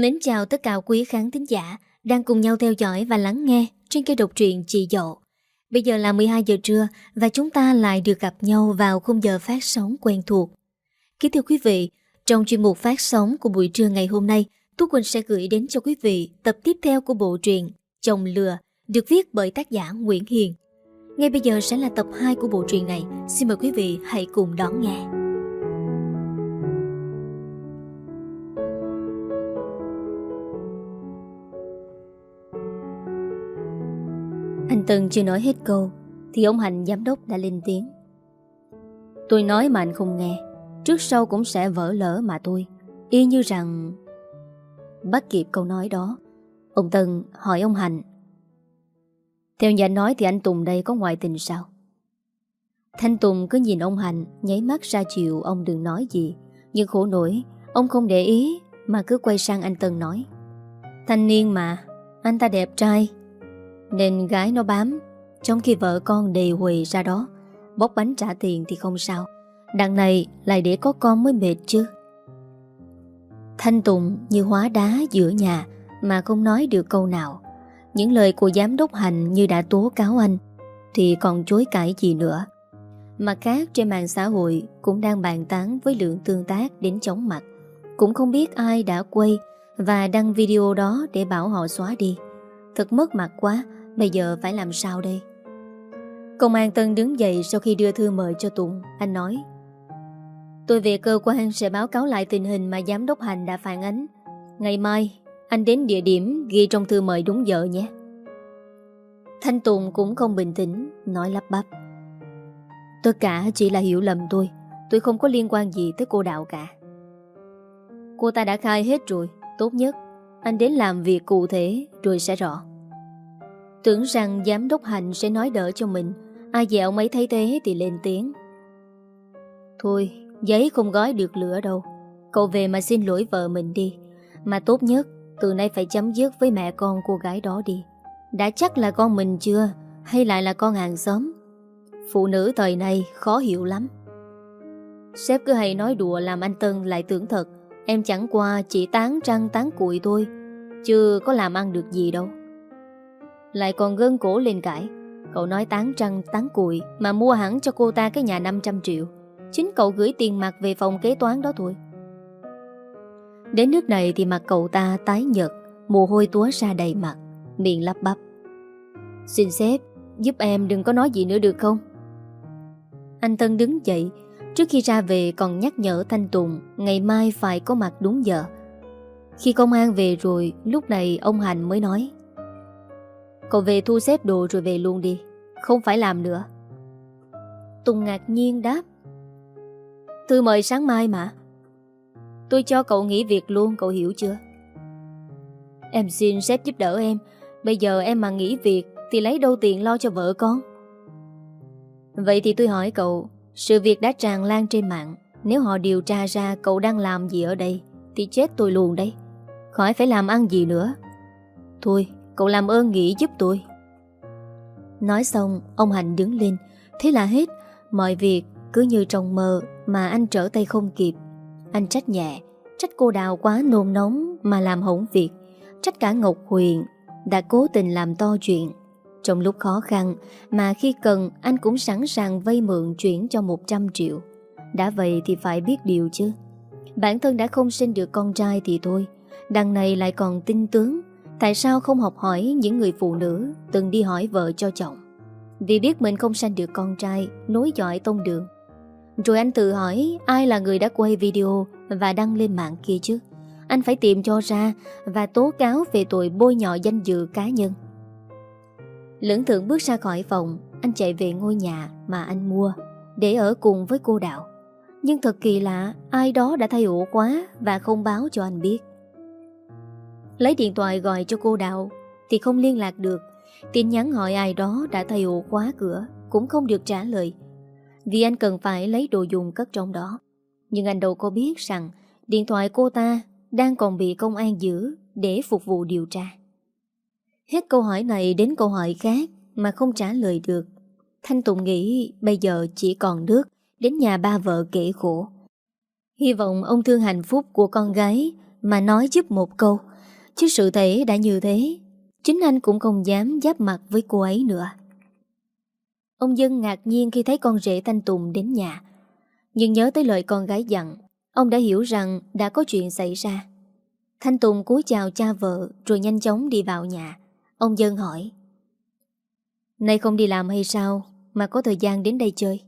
Mến chào tất cả quý khán thính giả đang cùng nhau theo dõi và lắng nghe trên kênh độc truyện Chị Dậu. Bây giờ là 12 giờ trưa và chúng ta lại được gặp nhau vào khung giờ phát sóng quen thuộc. Kính thưa quý vị, trong chuyên mục phát sóng của buổi trưa ngày hôm nay, Tú Quỳnh sẽ gửi đến cho quý vị tập tiếp theo của bộ truyện Chồng Lừa được viết bởi tác giả Nguyễn Hiền. Ngay bây giờ sẽ là tập 2 của bộ truyện này. Xin mời quý vị hãy cùng đón nghe. Tân chưa nói hết câu, Thì ông Hành giám đốc đã lên tiếng. Tôi nói mà anh không nghe, Trước sau cũng sẽ vỡ lỡ mà tôi. Y như rằng, Bắt kịp câu nói đó, Ông Tân hỏi ông Hành. Theo nhà nói thì anh Tùng đây có ngoại tình sao? Thanh Tùng cứ nhìn ông Hành, Nháy mắt ra chịu ông đừng nói gì. Nhưng khổ nổi, Ông không để ý, Mà cứ quay sang anh Tân nói. Thanh niên mà, Anh ta đẹp trai nên gái nó bám, Trong khi vợ con đề huề ra đó, Bóc bánh trả tiền thì không sao. Đằng này lại để có con mới mệt chứ. Thanh Tùng như hóa đá giữa nhà Mà không nói được câu nào. Những lời của giám đốc hành như đã tố cáo anh Thì còn chối cãi gì nữa. Mặt khác, trên mạng xã hội Cũng đang bàn tán với lượng tương tác đến chóng mặt. Cũng không biết ai đã quay Và đăng video đó để bảo họ xóa đi. Thật mất mặt quá Bây giờ phải làm sao đây? Công an Tân đứng dậy sau khi đưa thư mời cho Tùng Anh nói, Tôi về cơ quan sẽ báo cáo lại tình hình mà giám đốc hành đã phản ánh. Ngày mai, Anh đến địa điểm ghi trong thư mời đúng giờ nhé. Thanh Tùng cũng không bình tĩnh, Nói lắp bắp, Tất cả chỉ là hiểu lầm tôi. Tôi không có liên quan gì tới cô Đạo cả. Cô ta đã khai hết rồi. Tốt nhất, Anh đến làm việc cụ thể rồi sẽ rõ. Tưởng rằng giám đốc hành sẽ nói đỡ cho mình, Ai dẹo mấy thấy thế thì lên tiếng. Thôi, Giấy không gói được lửa đâu, Cậu về mà xin lỗi vợ mình đi. Mà tốt nhất, Từ nay phải chấm dứt với mẹ con cô gái đó đi. Đã chắc là con mình chưa, Hay lại là con hàng xóm? Phụ nữ thời này khó hiểu lắm. Sếp cứ hay nói đùa làm anh Tân lại tưởng thật, Em chẳng qua chỉ tán trăng tán cụi thôi, Chứ có làm ăn được gì đâu lại còn gân cổ lên cãi. Cậu nói tán trăng, tán cùi Mà mua hẳn cho cô ta cái nhà 500 triệu. Chính cậu gửi tiền mặt về phòng kế toán đó thôi. Đến nước này thì mặt cậu ta tái nhợt, Mồ hôi túa ra đầy mặt, Miệng lắp bắp. Xin sếp, giúp em đừng có nói gì nữa được không? Anh Tân đứng dậy, Trước khi ra về còn nhắc nhở Thanh Tùng Ngày mai phải có mặt đúng giờ. Khi công an về rồi, Lúc này ông Hành mới nói Cậu về thu xếp đồ rồi về luôn đi. Không phải làm nữa. Tùng ngạc nhiên đáp. Thư mời sáng mai mà. Tôi cho cậu nghỉ việc luôn, Cậu hiểu chưa? Em xin sếp giúp đỡ em. Bây giờ em mà nghỉ việc Thì lấy đâu tiền lo cho vợ con? Vậy thì tôi hỏi cậu, Sự việc đã tràn lan trên mạng. Nếu họ điều tra ra cậu đang làm gì ở đây, Thì chết tôi luôn đây Khỏi phải làm ăn gì nữa. Thôi Cậu làm ơn nghĩ giúp tôi. Nói xong, Ông Hạnh đứng lên. Thế là hết. Mọi việc cứ như trong mơ Mà anh trở tay không kịp. Anh trách nhẹ, Trách cô Đào quá nôn nóng Mà làm hỏng việc. Trách cả Ngọc Huyền Đã cố tình làm to chuyện. Trong lúc khó khăn Mà khi cần, anh cũng sẵn sàng vay mượn chuyển cho 100 triệu. Đã vậy thì phải biết điều chứ. Bản thân đã không sinh được con trai thì thôi. Đằng này lại còn tin tướng Tại sao không học hỏi những người phụ nữ Từng đi hỏi vợ cho chồng? Vì biết mình không sanh được con trai, Nối dõi tông đường. Rồi anh tự hỏi ai là người đã quay video Và đăng lên mạng kia chứ? Anh phải tìm cho ra Và tố cáo về tội bôi nhọ danh dự cá nhân. Lưỡng thượng bước ra khỏi phòng, Anh chạy về ngôi nhà mà anh mua, Để ở cùng với cô Đạo. Nhưng thật kỳ lạ, Ai đó đã thay ổ quá Và không báo cho anh biết. Lấy điện thoại gọi cho cô Đạo Thì không liên lạc được. Tin nhắn hỏi ai đó đã thay ổ khóa cửa, Cũng không được trả lời. Vì anh cần phải lấy đồ dùng cất trong đó. Nhưng anh đâu có biết rằng Điện thoại cô ta đang còn bị công an giữ Để phục vụ điều tra. Hết câu hỏi này đến câu hỏi khác Mà không trả lời được. Thanh Tùng nghĩ bây giờ chỉ còn nước Đến nhà ba vợ kể khổ. Hy vọng ông thương hạnh phúc của con gái Mà nói giúp một câu. Chứ sự thể đã như thế, Chính anh cũng không dám giáp mặt với cô ấy nữa. Ông Dân ngạc nhiên khi thấy con rể Thanh Tùng đến nhà. Nhưng nhớ tới lời con gái dặn, Ông đã hiểu rằng đã có chuyện xảy ra. Thanh Tùng cúi chào cha vợ Rồi nhanh chóng đi vào nhà. Ông Dân hỏi, Nay không đi làm hay sao Mà có thời gian đến đây chơi?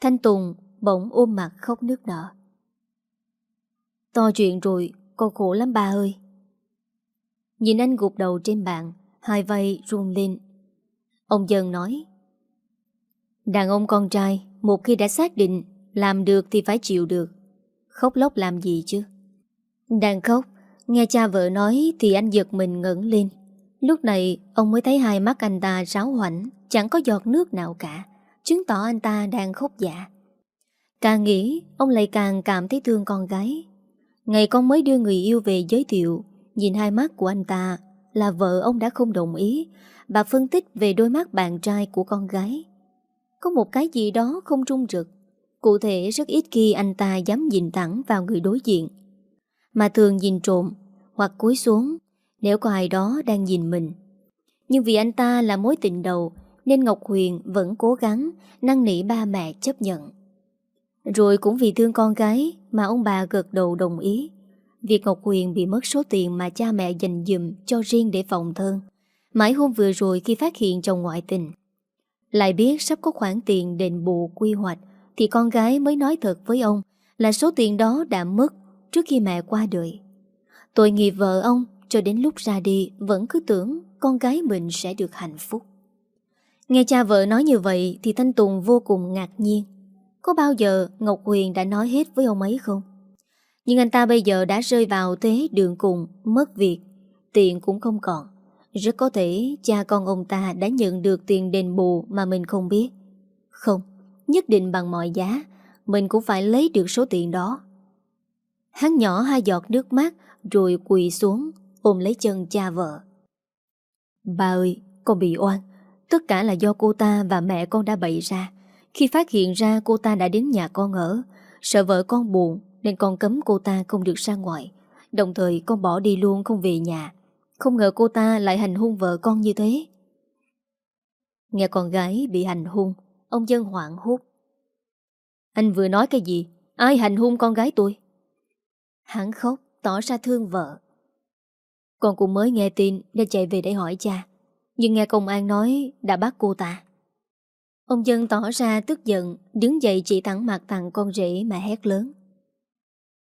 Thanh Tùng bỗng ôm mặt khóc nước nở. To chuyện rồi con khổ lắm ba ơi. Nhìn anh gục đầu trên bàn, Hai vai run lên. Ông Dân nói, Đàn ông con trai, Một khi đã xác định Làm được thì phải chịu được. Khóc lóc làm gì chứ? Đang khóc, Nghe cha vợ nói thì anh giật mình ngẩn lên. Lúc này, ông mới thấy hai mắt anh ta ráo hoảnh, Chẳng có giọt nước nào cả, Chứng tỏ anh ta đang khóc dạ. Càng nghĩ, Ông lại càng cảm thấy thương con gái. Ngày con mới đưa người yêu về giới thiệu, Nhìn hai mắt của anh ta Là vợ ông đã không đồng ý. Bà phân tích về đôi mắt bạn trai của con gái. Có một cái gì đó không trung trực. Cụ thể rất ít khi anh ta dám nhìn thẳng vào người đối diện. Mà thường nhìn trộm Hoặc cúi xuống Nếu có ai đó đang nhìn mình. Nhưng vì anh ta là mối tình đầu Nên Ngọc Huyền vẫn cố gắng Năn nỉ ba mẹ chấp nhận. Rồi cũng vì thương con gái Mà ông bà gật đầu đồng ý. Việc Ngọc Huyền bị mất số tiền Mà cha mẹ dành dùm cho riêng để phòng thân, Mãi hôm vừa rồi khi phát hiện chồng ngoại tình. Lại biết sắp có khoản tiền đền bù quy hoạch, Thì con gái mới nói thật với ông Là số tiền đó đã mất trước khi mẹ qua đời. Tội nghiệp vợ ông, cho đến lúc ra đi, Vẫn cứ tưởng con gái mình sẽ được hạnh phúc. Nghe cha vợ nói như vậy Thì Thanh Tùng vô cùng ngạc nhiên. Có bao giờ Ngọc Huyền đã nói hết với ông ấy không? Nhưng anh ta bây giờ đã rơi vào thế đường cùng Mất việc Tiền cũng không còn rất có thể cha con ông ta đã nhận được tiền đền bù mà mình không biết. Không, nhất định bằng mọi giá, mình cũng phải lấy được số tiền đó. Hắn nhỏ hai giọt nước mắt rồi quỳ xuống, ôm lấy chân cha vợ. Bà ơi, con bị oan. Tất cả là do cô ta và mẹ con đã bậy ra. Khi phát hiện ra cô ta đã đến nhà con ở, sợ vợ con buồn nên con cấm cô ta không được ra ngoài. Đồng thời con bỏ đi luôn không về nhà. Không ngờ cô ta lại hành hung vợ con như thế. Nghe con gái bị hành hung Ông dân hoảng hốt. Anh vừa nói cái gì? Ai hành hung con gái tôi? Hắn khóc tỏ ra thương vợ. Con cũng mới nghe tin Nên chạy về để hỏi cha. Nhưng nghe công an nói đã bắt cô ta. Ông dân tỏ ra tức giận, Đứng dậy chỉ thẳng mặt thằng con rể mà hét lớn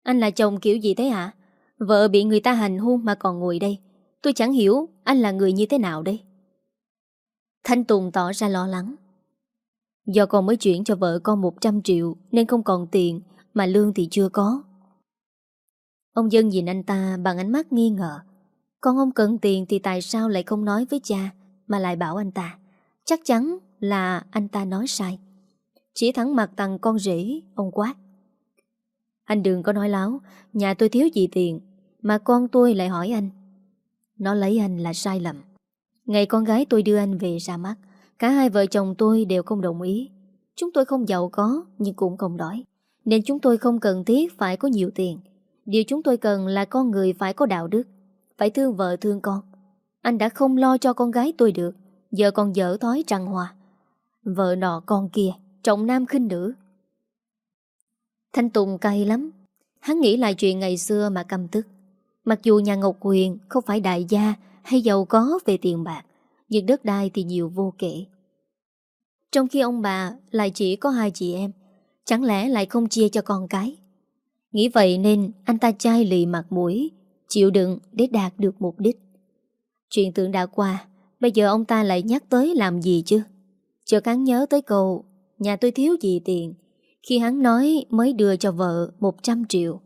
Anh là chồng kiểu gì thế hả Vợ bị người ta hành hung mà còn ngồi đây Tôi chẳng hiểu anh là người như thế nào đây. Thanh Tùng tỏ ra lo lắng. Do con mới chuyển cho vợ con 100 triệu nên không còn tiền, mà lương thì chưa có. Ông dân nhìn anh ta bằng ánh mắt nghi ngờ. Con ông cần tiền thì tại sao lại không nói với cha mà lại bảo anh ta. Chắc chắn là anh ta nói sai. Chỉ thẳng mặt tặng con rể, ông quát. Anh đừng có nói láo, nhà tôi thiếu gì tiền, mà con tôi lại hỏi anh. Nó lấy anh là sai lầm Ngày con gái tôi đưa anh về ra mắt Cả hai vợ chồng tôi đều không đồng ý Chúng tôi không giàu có Nhưng cũng không đói Nên chúng tôi không cần thiết phải có nhiều tiền Điều chúng tôi cần là con người phải có đạo đức Phải thương vợ thương con Anh đã không lo cho con gái tôi được Giờ còn dở thói trăng hòa Vợ nọ con kia Trọng nam khinh nữ Thanh Tùng cay lắm Hắn nghĩ lại chuyện ngày xưa mà căm tức Mặc dù nhà Ngọc Huyền không phải đại gia hay giàu có về tiền bạc, nhưng đất đai thì nhiều vô kể. Trong khi ông bà lại chỉ có hai chị em, chẳng lẽ lại không chia cho con cái? Nghĩ vậy nên anh ta chai lì mặt mũi, chịu đựng để đạt được mục đích. Chuyện tượng đã qua, bây giờ ông ta lại nhắc tới làm gì chứ? chợt hắn nhớ tới câu, nhà tôi thiếu gì tiền, khi hắn nói mới đưa cho vợ 100 triệu.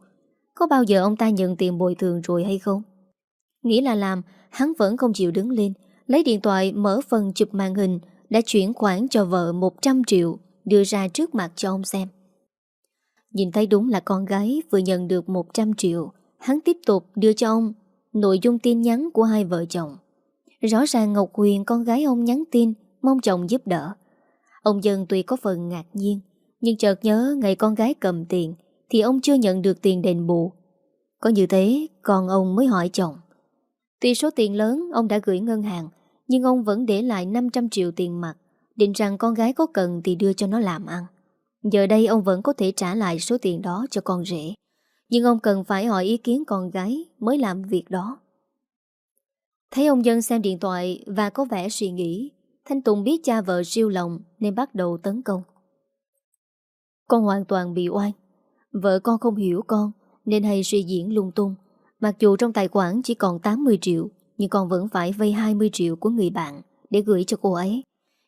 Có bao giờ ông ta nhận tiền bồi thường rồi hay không? Nghĩ là làm, hắn vẫn không chịu đứng lên, lấy điện thoại mở phần chụp màn hình, đã chuyển khoản cho vợ 100 triệu, đưa ra trước mặt cho ông xem. Nhìn thấy đúng là con gái vừa nhận được 100 triệu, hắn tiếp tục đưa cho ông nội dung tin nhắn của hai vợ chồng. Rõ ràng Ngọc Huyền con gái ông nhắn tin, mong chồng giúp đỡ. Ông dân tuy có phần ngạc nhiên, nhưng chợt nhớ ngày con gái cầm tiền, thì ông chưa nhận được tiền đền bù. Có như thế còn ông mới hỏi chồng Tuy số tiền lớn ông đã gửi ngân hàng Nhưng ông vẫn để lại 500 triệu tiền mặt Định rằng con gái có cần thì đưa cho nó làm ăn Giờ đây ông vẫn có thể trả lại số tiền đó cho con rể Nhưng ông cần phải hỏi ý kiến con gái mới làm việc đó Thấy ông dân xem điện thoại và có vẻ suy nghĩ, Thanh Tùng biết cha vợ siêu lòng nên bắt đầu tấn công. Con hoàn toàn bị oan Vợ con không hiểu con Nên hay suy diễn lung tung. Mặc dù trong tài khoản chỉ còn 80 triệu, Nhưng con vẫn phải vay 20 triệu của người bạn Để gửi cho cô ấy.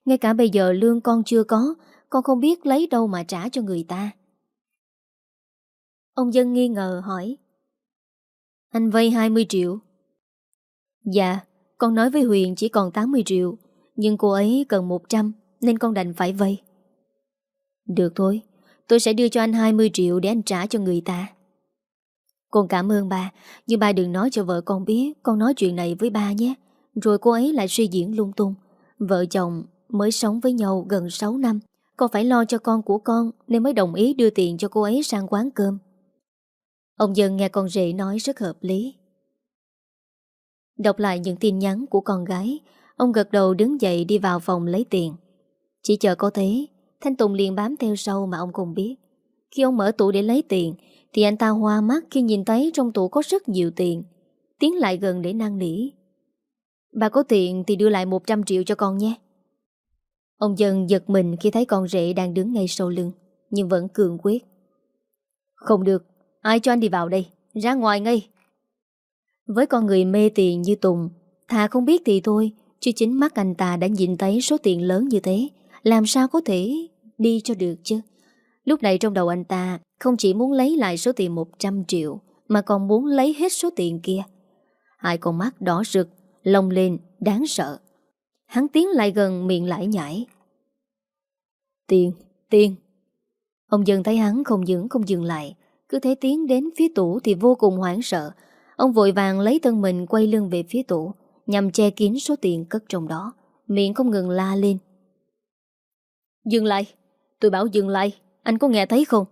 Ngay cả bây giờ lương con chưa có, Con không biết lấy đâu mà trả cho người ta. Ông dân nghi ngờ hỏi, Anh vay 20 triệu? Dạ Con nói với Huyền chỉ còn 80 triệu, Nhưng cô ấy cần 100 Nên con đành phải vay. Được thôi, Tôi sẽ đưa cho anh 20 triệu để anh trả cho người ta. Con cảm ơn ba, Nhưng ba đừng nói cho vợ con biết Con nói chuyện này với ba nhé. Rồi cô ấy lại suy diễn lung tung. Vợ chồng mới sống với nhau gần 6 năm, Con phải lo cho con của con Nên mới đồng ý đưa tiền cho cô ấy sang quán cơm. Ông dân nghe con rể nói rất hợp lý. Đọc lại những tin nhắn của con gái, Ông gật đầu đứng dậy đi vào phòng lấy tiền. Chỉ chờ có thế, Thanh Tùng liền bám theo sau mà ông không biết. Khi ông mở tủ để lấy tiền, Thì anh ta hoa mắt khi nhìn thấy trong tủ có rất nhiều tiền. Tiến lại gần để năn nỉ. Bà có tiền thì đưa lại 100 triệu cho con nhé. Ông dần giật mình khi thấy con rể đang đứng ngay sau lưng, Nhưng vẫn cường quyết. Không được, Ai cho anh đi vào đây? Ra ngoài ngay. Với con người mê tiền như Tùng Thà không biết thì thôi Chứ chính mắt anh ta đã nhìn thấy số tiền lớn như thế Làm sao có thể đi cho được chứ? Lúc này trong đầu anh ta Không chỉ muốn lấy lại số tiền 100 triệu Mà còn muốn lấy hết số tiền kia. Hai con mắt đỏ rực Lông lên đáng sợ. Hắn tiến lại gần miệng lại nhảy Tiền, tiền. Ông dần thấy hắn không dừng không dừng lại Cứ thế tiến đến phía tủ thì vô cùng hoảng sợ Ông vội vàng lấy thân mình quay lưng về phía tủ Nhằm che kín số tiền cất trong đó. Miệng không ngừng la lên. Dừng lại. Tôi bảo dừng lại. Anh có nghe thấy không?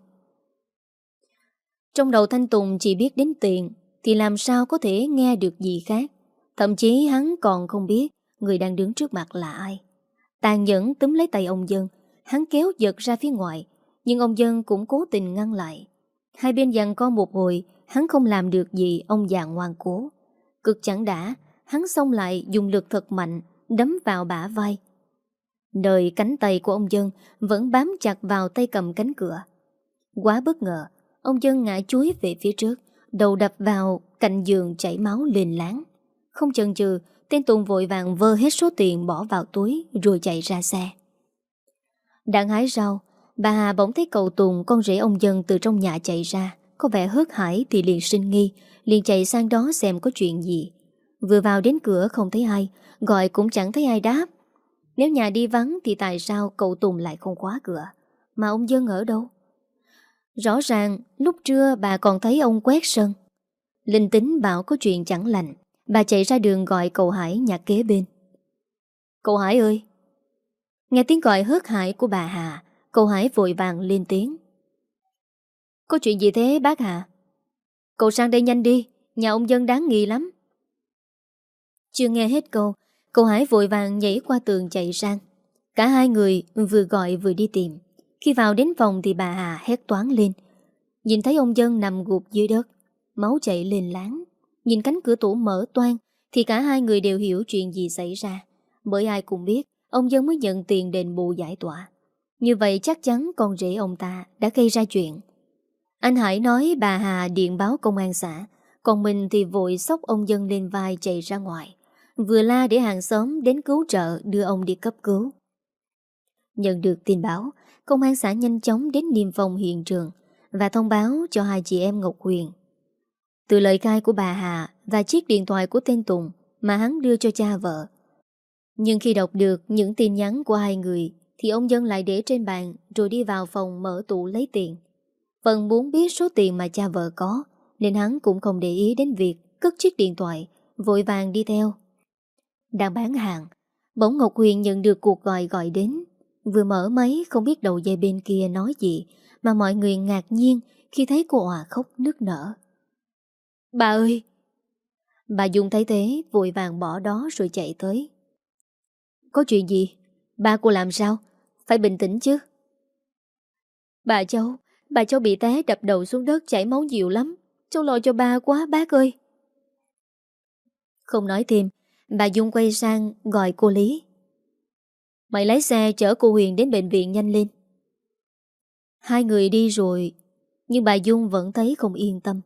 Trong đầu Thanh Tùng chỉ biết đến tiền Thì làm sao có thể nghe được gì khác? Thậm chí hắn còn không biết Người đang đứng trước mặt là ai. Tàn nhẫn túm lấy tay ông Dân Hắn kéo giật ra phía ngoài Nhưng ông Dân cũng cố tình ngăn lại Hai bên dằn co một hồi, Hắn không làm được gì ông già ngoan cố. Cực chẳng đã, Hắn xông lại dùng lực thật mạnh, Đấm vào bả vai. Đời cánh tay của ông Dân Vẫn bám chặt vào tay cầm cánh cửa. Quá bất ngờ, Ông Dân ngã chuối về phía trước, Đầu đập vào cạnh giường chảy máu lên láng. Không chần chừ, Tên Tùng vội vàng vơ hết số tiền bỏ vào túi, Rồi chạy ra xe. Đang hái rau Bà Hà bỗng thấy cậu Tùng Con rể ông Dân từ trong nhà chạy ra, Có vẻ hớt hải thì liền sinh nghi, Liền chạy sang đó xem có chuyện gì. Vừa vào đến cửa không thấy ai, Gọi cũng chẳng thấy ai đáp. Nếu nhà đi vắng thì tại sao cậu Tùng lại không khóa cửa? Mà ông Dân ở đâu? Rõ ràng, lúc trưa bà còn thấy ông quét sân. Linh tính bảo có chuyện chẳng lành, Bà chạy ra đường gọi cậu Hải nhà kế bên. Cậu Hải ơi! Nghe tiếng gọi hớt hải của bà Hà cô Hải vội vàng lên tiếng. Có chuyện gì thế, bác Hà Cậu sang đây nhanh đi, Nhà ông dân đáng nghi lắm. Chưa nghe hết câu Cậu Hải vội vàng nhảy qua tường chạy sang. Cả hai người vừa gọi vừa đi tìm. Khi vào đến phòng thì bà Hà hét toán lên. Nhìn thấy ông dân nằm gục dưới đất, Máu chảy lên láng. Nhìn cánh cửa tủ mở toan Thì cả hai người đều hiểu chuyện gì xảy ra. Bởi ai cũng biết, Ông dân mới nhận tiền đền bù giải tỏa. Như vậy chắc chắn con rể ông ta đã gây ra chuyện Anh Hải nói bà Hà điện báo công an xã Còn mình thì vội sóc ông dân lên vai chạy ra ngoài Vừa la để hàng xóm đến cứu trợ đưa ông đi cấp cứu. Nhận được tin báo, công an xã nhanh chóng đến niêm phong hiện trường và thông báo cho hai chị em Ngọc Huyền. Từ lời khai của bà Hà và chiếc điện thoại của tên Tùng mà hắn đưa cho cha vợ. Nhưng khi đọc được những tin nhắn của hai người thì ông dân lại để trên bàn rồi đi vào phòng mở tủ lấy tiền. Phần muốn biết số tiền mà cha vợ có nên hắn cũng không để ý đến việc cất chiếc điện thoại vội vàng đi theo đang bán hàng. Bỗng Ngọc Huyền nhận được cuộc gọi gọi đến. Vừa mở máy không biết đầu dây bên kia nói gì mà mọi người ngạc nhiên khi thấy cô òa khóc nức nở. Bà ơi! Bà Dung thấy thế vội vàng bỏ đó rồi chạy tới. Có chuyện gì? Ba cô làm sao? Phải bình tĩnh chứ. Bà cháu, bà cháu bị té đập đầu xuống đất chảy máu nhiều lắm. Cháu lo cho ba quá bác ơi. Không nói thêm, bà Dung quay sang gọi cô Lý. Mày lái xe chở cô Huyền đến bệnh viện nhanh lên. Hai người đi rồi, nhưng bà Dung vẫn thấy không yên tâm.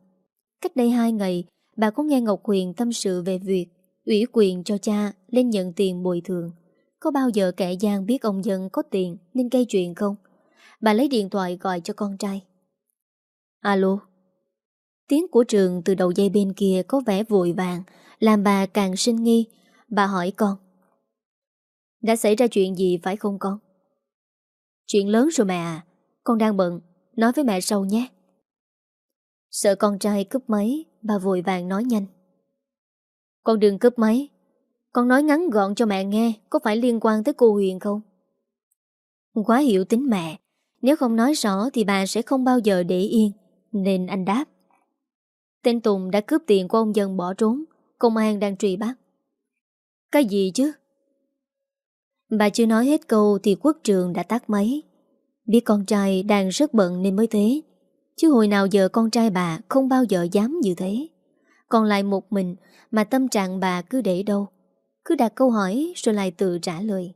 Cách đây hai ngày, bà có nghe Ngọc Huyền tâm sự về việc ủy quyền cho cha lên nhận tiền bồi thường. Có bao giờ kẻ gian biết ông dân có tiền nên gây chuyện không? Bà lấy điện thoại gọi cho con trai. Alo? Tiếng của trường từ đầu dây bên kia có vẻ vội vàng, làm bà càng sinh nghi. Bà hỏi con. Đã xảy ra chuyện gì phải không con? Chuyện lớn rồi mẹ à. Con đang bận, nói với mẹ sau nhé. Sợ con trai cướp máy, bà vội vàng nói nhanh. Con đừng cướp máy. Con nói ngắn gọn cho mẹ nghe, có phải liên quan tới cô Huyền không? Quá hiểu tính mẹ, nếu không nói rõ thì bà sẽ không bao giờ để yên, nên anh đáp. Tên Tùng đã cướp tiền của ông dân bỏ trốn, công an đang truy bắt. Cái gì chứ? Bà chưa nói hết câu thì quốc trường đã tắt máy. Biết con trai đang rất bận nên mới thế. Chứ hồi nào giờ con trai bà không bao giờ dám như thế. Còn lại một mình mà tâm trạng bà cứ để đâu. Cứ đặt câu hỏi rồi lại tự trả lời.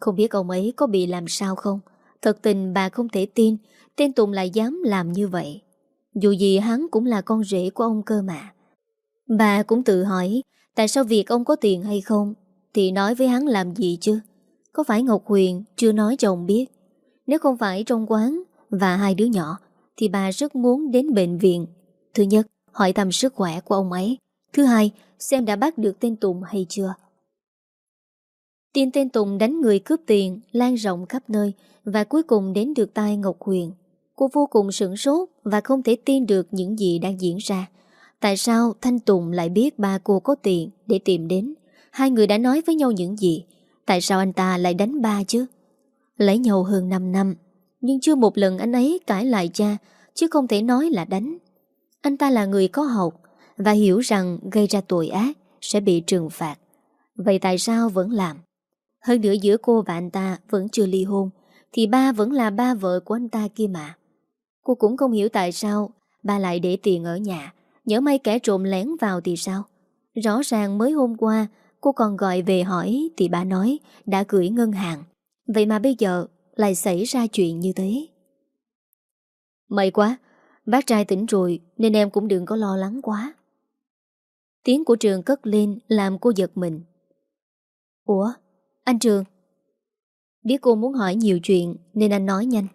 Không biết ông ấy có bị làm sao không? Thật tình bà không thể tin tên Tùng lại dám làm như vậy. Dù gì hắn cũng là con rể của ông cơ mà. Bà cũng tự hỏi tại sao việc ông có tiền hay không thì nói với hắn làm gì chứ? Có phải Ngọc Huyền chưa nói cho ông biết? Nếu không phải trong quán và hai đứa nhỏ thì bà rất muốn đến bệnh viện. Thứ nhất, hỏi thăm sức khỏe của ông ấy. Thứ hai, xem đã bắt được tên Tùng hay chưa. Tin tên Tùng đánh người cướp tiền, lan rộng khắp nơi và cuối cùng đến được tai Ngọc Huyền. Cô vô cùng sửng sốt và không thể tin được những gì đang diễn ra. Tại sao Thanh Tùng lại biết ba cô có tiền để tìm đến? Hai người đã nói với nhau những gì? Tại sao anh ta lại đánh ba chứ? Lấy nhau hơn 5 năm, Nhưng chưa một lần anh ấy cãi lại cha, Chứ không thể nói là đánh Anh ta là người có học Và hiểu rằng gây ra tội ác Sẽ bị trừng phạt Vậy tại sao vẫn làm hơn nữa giữa cô và anh ta vẫn chưa ly hôn, Thì ba vẫn là ba vợ của anh ta kia mà. Cô cũng không hiểu tại sao Ba lại để tiền ở nhà Nhớ may kẻ trộm lén vào thì sao? Rõ ràng mới hôm qua Cô còn gọi về hỏi Thì bà nói đã gửi ngân hàng. Vậy mà bây giờ lại xảy ra chuyện như thế. May quá, Bác trai tỉnh rồi Nên em cũng đừng có lo lắng quá. Tiếng của Trường cất lên Làm cô giật mình. Ủa? Anh Trường. Biết cô muốn hỏi nhiều chuyện, Nên anh nói nhanh.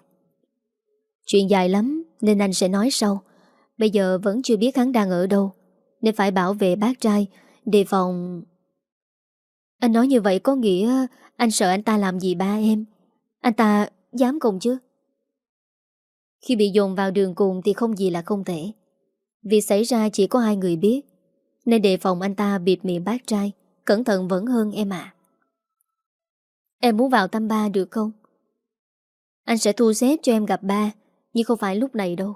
Chuyện dài lắm, nên anh sẽ nói sau. Bây giờ vẫn chưa biết hắn đang ở đâu, Nên phải bảo vệ bác trai, Đề phòng. Anh nói như vậy có nghĩa Anh sợ anh ta làm gì ba em? Anh ta dám cùng chứ? Khi bị dồn vào đường cùng Thì không gì là không thể. Việc xảy ra chỉ có hai người biết, Nên đề phòng anh ta bịt miệng bác trai, Cẩn thận vẫn hơn em ạ. Em muốn vào thăm ba được không? Anh sẽ thu xếp cho em gặp ba, Nhưng không phải lúc này đâu.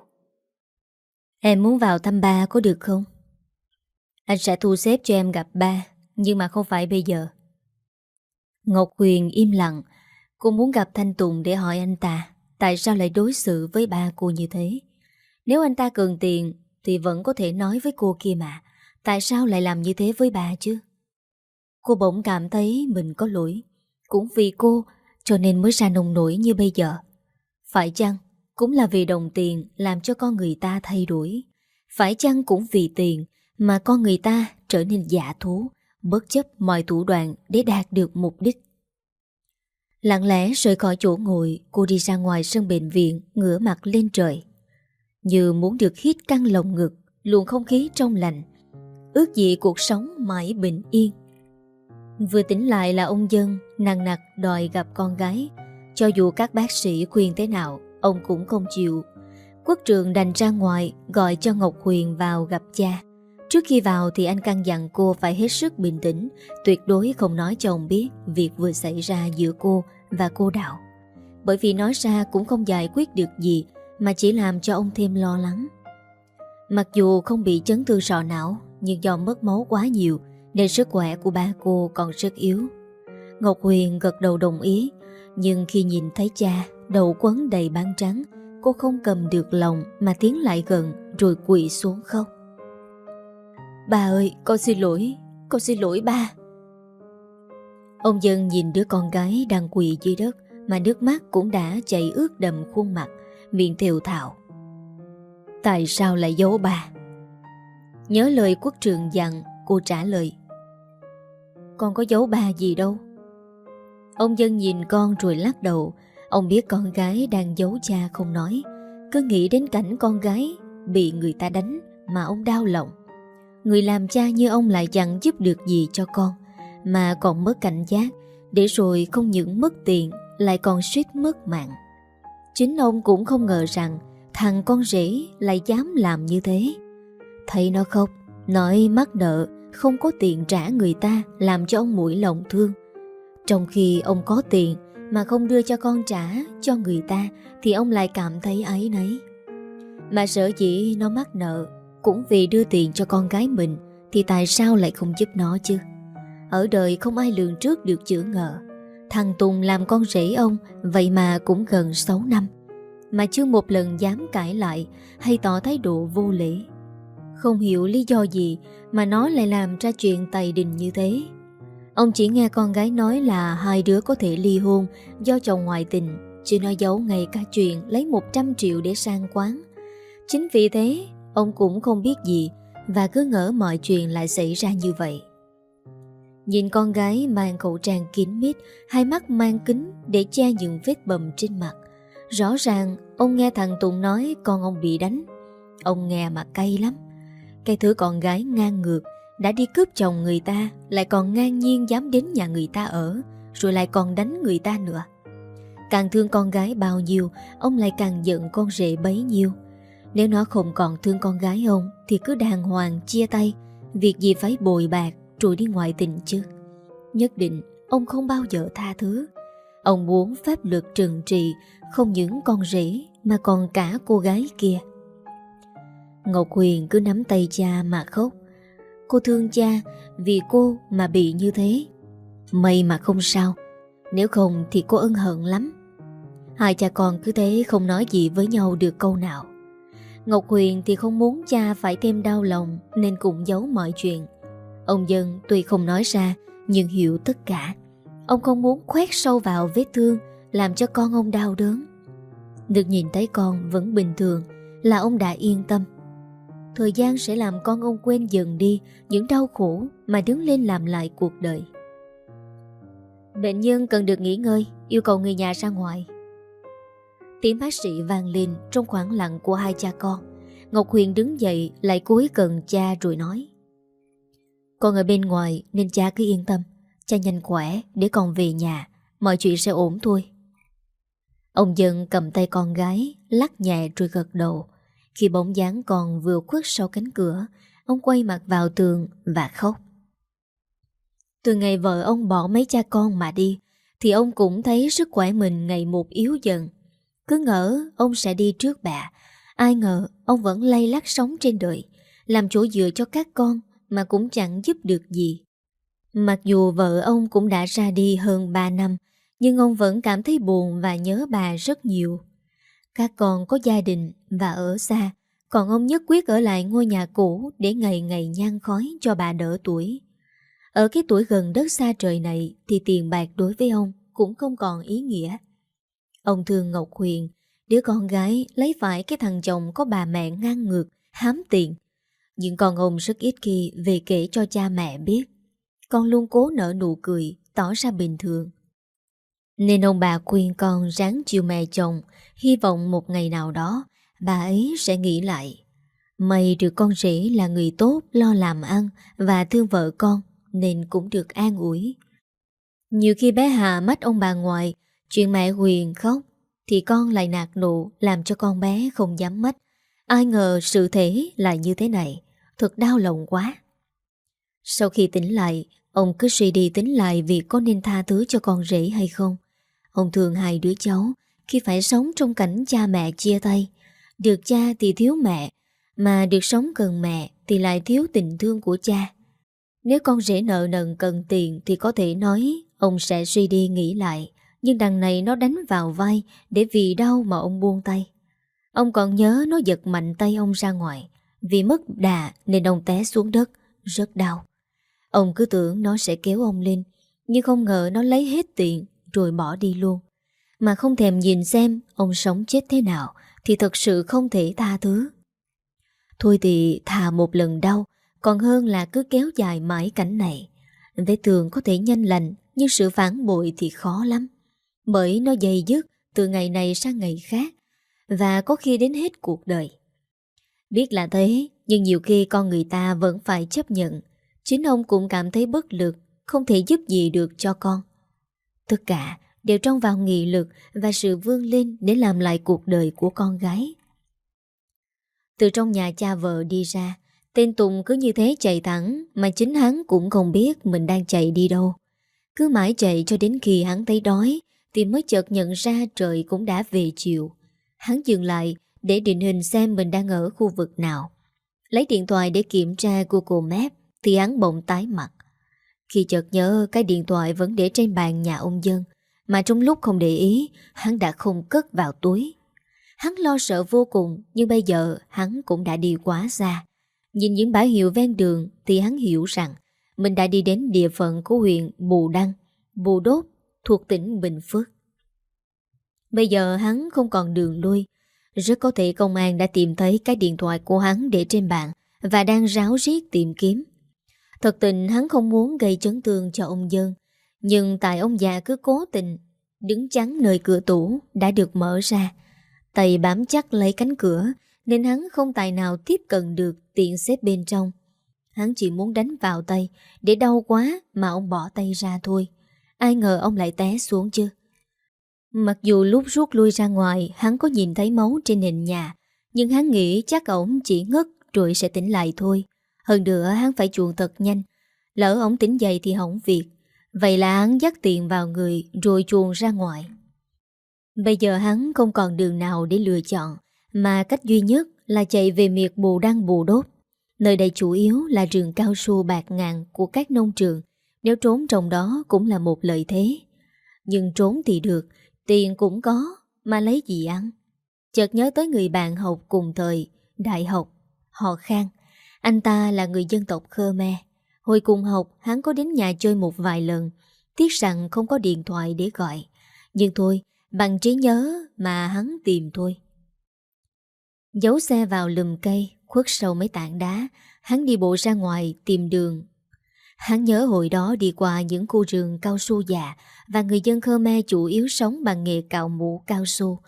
Em muốn vào thăm ba có được không? Anh sẽ thu xếp cho em gặp ba, Nhưng mà không phải bây giờ. Ngọc Huyền im lặng. Cô muốn gặp Thanh Tùng để hỏi anh ta, Tại sao lại đối xử với ba cô như thế? Nếu anh ta cần tiền, Thì vẫn có thể nói với cô kia mà. Tại sao lại làm như thế với bà chứ? Cô bỗng cảm thấy mình có lỗi. Cũng vì cô, Cho nên mới ra nông nổi như bây giờ. Phải chăng Cũng là vì đồng tiền Làm cho con người ta thay đổi? Phải chăng cũng vì tiền Mà con người ta trở nên giả thú, Bất chấp mọi thủ đoạn Để đạt được mục đích? Lặng lẽ rời khỏi chỗ ngồi, Cô đi ra ngoài sân bệnh viện, Ngửa mặt lên trời. Như muốn được hít căng lồng ngực, Luồng không khí trong lành, Ước gì cuộc sống mãi bình yên. Vừa tỉnh lại là ông dân Nặng nặc đòi gặp con gái Cho dù các bác sĩ khuyên thế nào Ông cũng không chịu Quốc trường đành ra ngoài Gọi cho Ngọc Huyền vào gặp cha Trước khi vào thì anh căn dặn cô phải hết sức bình tĩnh, tuyệt đối không nói cho ông biết việc vừa xảy ra giữa cô và cô Đạo. Bởi vì nói ra cũng không giải quyết được gì mà chỉ làm cho ông thêm lo lắng. Mặc dù không bị chấn thương sọ não Nhưng do mất máu quá nhiều nên sức khỏe của ba cô còn rất yếu. Ngọc Huyền gật đầu đồng ý, Nhưng khi nhìn thấy cha, Đầu quấn đầy băng trắng, Cô không cầm được lòng Mà tiến lại gần Rồi quỵ xuống khóc. Ba ơi, con xin lỗi, Con xin lỗi ba. Ông dân nhìn đứa con gái đang quỳ dưới đất Mà nước mắt cũng đã chảy ướt đầm khuôn mặt, Miệng thều thào. Tại sao lại giấu bà Nhớ lời quốc trường dặn, Cô trả lời. Con có giấu ba gì đâu. Ông dân nhìn con rồi lắc đầu. Ông biết con gái đang giấu cha không nói. Cứ nghĩ đến cảnh con gái Bị người ta đánh Mà ông đau lòng. Người làm cha như ông lại chẳng giúp được gì cho con, Mà còn mất cảnh giác. Để rồi không những mất tiền, Lại còn suýt mất mạng. Chính ông cũng không ngờ rằng Thằng con rể lại dám làm như thế. Thấy nó khóc, Nói mắc nợ không có tiền trả người ta, Làm cho ông mũi lòng thương. Trong khi ông có tiền Mà không đưa cho con trả cho người ta, Thì ông lại cảm thấy ấy nấy Mà sợ dĩ nó mắc nợ, Cũng vì đưa tiền cho con gái mình, Thì tại sao lại không giúp nó chứ? Ở đời không ai lường trước được chữ ngờ Thằng Tùng làm con rể ông, Vậy mà cũng gần 6 năm. Mà chưa một lần dám cãi lại Hay tỏ thái độ vô lễ. Không hiểu lý do gì Mà nó lại làm ra chuyện tày đình như thế. Ông chỉ nghe con gái nói là Hai đứa có thể ly hôn Do chồng ngoại tình, Chứ nó giấu ngay cả chuyện Lấy 100 triệu để sang quán. Chính vì thế, Ông cũng không biết gì Và cứ ngỡ mọi chuyện lại xảy ra như vậy. Nhìn con gái mang khẩu trang kín mít, Hai mắt mang kính để che những vết bầm trên mặt, Rõ ràng ông nghe thằng Tùng nói con ông bị đánh. Ông nghe mà cay lắm. Cái thứ con gái ngang ngược, Đã đi cướp chồng người ta, Lại còn ngang nhiên dám đến nhà người ta ở, Rồi lại còn đánh người ta nữa. Càng thương con gái bao nhiêu, Ông lại càng giận con rể bấy nhiêu. Nếu nó không còn thương con gái ông, Thì cứ đàng hoàng chia tay. Việc gì phải bồi bạc rồi đi ngoại tình chứ. Nhất định, ông không bao giờ tha thứ. Ông muốn pháp luật trừng trị Không những con rể, Mà còn cả cô gái kia. Ngọc Huyền cứ nắm tay cha mà khóc. Cô thương cha Vì cô mà bị như thế. May mà không sao, Nếu không thì cô ân hận lắm. Hai cha con cứ thế không nói gì với nhau được câu nào. Ngọc Huyền thì không muốn cha phải thêm đau lòng Nên cũng giấu mọi chuyện. Ông Dân tuy không nói ra, Nhưng hiểu tất cả. Ông không muốn khoét sâu vào vết thương, Làm cho con ông đau đớn. Được nhìn thấy con vẫn bình thường, Là ông đã yên tâm. Thời gian sẽ làm con ông quên dần đi Những đau khổ Mà đứng lên làm lại cuộc đời. Bệnh nhân cần được nghỉ ngơi, Yêu cầu người nhà ra ngoài. Tiếng bác sĩ vang lên Trong khoảng lặng của hai cha con. Ngọc Huyền đứng dậy Lại cúi gần cha rồi nói. Con ở bên ngoài nên cha cứ yên tâm. Cha nhanh khỏe, để con về nhà. Mọi chuyện sẽ ổn thôi. Ông dân cầm tay con gái, Lắc nhẹ rồi gật đầu. Khi bóng dáng còn vừa khuất sau cánh cửa Ông quay mặt vào tường và khóc Từ ngày vợ ông bỏ mấy cha con mà đi Thì ông cũng thấy sức khỏe mình ngày một yếu dần Cứ ngỡ ông sẽ đi trước bà Ai ngờ ông vẫn lay lắc sống trên đời Làm chỗ dựa cho các con mà cũng chẳng giúp được gì. Mặc dù vợ ông cũng đã ra đi hơn 3 năm, nhưng ông vẫn cảm thấy buồn và nhớ bà rất nhiều. Các con có gia đình và ở xa, còn ông nhất quyết ở lại ngôi nhà cũ để ngày ngày nhang khói cho bà đỡ tuổi. Ở cái tuổi gần đất xa trời này thì tiền bạc đối với ông cũng không còn ý nghĩa. Ông thương Ngọc Huyền, đứa con gái lấy phải cái thằng chồng có bà mẹ ngang ngược, hám tiền, nhưng con ông rất ít khi về kể cho cha mẹ biết. Con luôn cố nở nụ cười, tỏ ra bình thường. Nên ông bà khuyên con ráng chiều mẹ chồng, hy vọng một ngày nào đó bà ấy sẽ nghĩ lại. Mày được con rể là người tốt, lo làm ăn và thương vợ con, nên cũng được an ủi. Nhiều khi bé Hà mắt ông bà ngoại, chuyện mẹ Huyền khóc, thì con lại nạt nụ làm cho con bé không dám mất. Ai ngờ sự thể là như thế này. Thật đau lòng quá Sau khi tỉnh lại Ông cứ suy đi tính lại việc có nên tha thứ cho con rể hay không Ông thương hai đứa cháu, Khi phải sống trong cảnh cha mẹ chia tay. Được cha thì thiếu mẹ, Mà được sống cần mẹ Thì lại thiếu tình thương của cha. Nếu con rể nợ nần cần tiền Thì có thể nói Ông sẽ suy đi nghĩ lại, Nhưng đằng này nó đánh vào vai Để vì đau mà ông buông tay. Ông còn nhớ nó giật mạnh tay ông ra ngoài, Vì mất đà nên ông té xuống đất, Rất đau. Ông cứ tưởng nó sẽ kéo ông lên, Nhưng không ngờ nó lấy hết tiền rồi bỏ đi luôn. Mà không thèm nhìn xem ông sống chết thế nào Thì thật sự không thể tha thứ. Thôi thì thà một lần đau, Còn hơn là cứ kéo dài mãi cảnh này. Vết thường có thể nhanh lành, Nhưng sự phản bội thì khó lắm. Bởi nó dày dứt Từ ngày này sang ngày khác, Và có khi đến hết cuộc đời. Biết là thế, Nhưng nhiều khi con người ta vẫn phải chấp nhận. Chính ông cũng cảm thấy bất lực, Không thể giúp gì được cho con. Tất cả đều trong vào nghị lực Và sự vươn lên để làm lại cuộc đời của con gái. Từ trong nhà cha vợ đi ra, Tên Tùng cứ như thế chạy thẳng Mà chính hắn cũng không biết mình đang chạy đi đâu. Cứ mãi chạy cho đến khi hắn thấy đói Thì mới chợt nhận ra trời cũng đã về chiều. Hắn dừng lại để định hình xem mình đang ở khu vực nào. Lấy điện thoại để kiểm tra Google Maps thì hắn bỗng tái mặt. Khi chợt nhớ cái điện thoại vẫn để trên bàn nhà ông dân, Mà trong lúc không để ý, Hắn đã không cất vào túi. Hắn lo sợ vô cùng, Nhưng bây giờ hắn cũng đã đi quá xa. Nhìn những bãi hiệu ven đường Thì hắn hiểu rằng Mình đã đi đến địa phận của huyện Bù Đăng, Bù Đốt, thuộc tỉnh Bình Phước. Bây giờ hắn không còn đường lui. Rất có thể công an đã tìm thấy cái điện thoại của hắn để trên bàn Và đang ráo riết tìm kiếm. Thật tình hắn không muốn gây chấn thương cho ông dân, Nhưng tại ông già cứ cố tình, Đứng chắn nơi cửa tủ Đã được mở ra. Tay bám chắc lấy cánh cửa, Nên hắn không tài nào tiếp cận được Tiện xếp bên trong. Hắn chỉ muốn đánh vào tay, Để đau quá mà ông bỏ tay ra thôi. Ai ngờ ông lại té xuống chứ. Mặc dù lúc rút lui ra ngoài, Hắn có nhìn thấy máu trên nền nhà, Nhưng hắn nghĩ chắc ổng chỉ ngất Rồi sẽ tỉnh lại thôi hơn nữa, hắn phải chuồn thật nhanh. Lỡ ổng tính dậy thì hỏng việc. Vậy là hắn dắt tiền vào người, Rồi chuồn ra ngoài. Bây giờ hắn không còn đường nào để lựa chọn, Mà cách duy nhất là chạy về miệt bù đăng bù đốt. Nơi đây chủ yếu là rừng cao su bạc ngàn của các nông trường, Nếu trốn trong đó cũng là một lợi thế. Nhưng trốn thì được, Tiền cũng có, Mà lấy gì ăn? Chợt nhớ tới người bạn học cùng thời, Đại học, Họ Khang anh ta là người dân tộc Khmer. Hồi cùng học, hắn có đến nhà chơi một vài lần. Tiếc rằng không có điện thoại để gọi. Nhưng thôi, bằng trí nhớ mà hắn tìm thôi. Giấu xe vào lùm cây, khuất sâu mấy tảng đá, hắn đi bộ ra ngoài tìm đường. Hắn nhớ hồi đó đi qua những khu rừng cao su già và người dân Khmer chủ yếu sống bằng nghề cạo mũ cao su.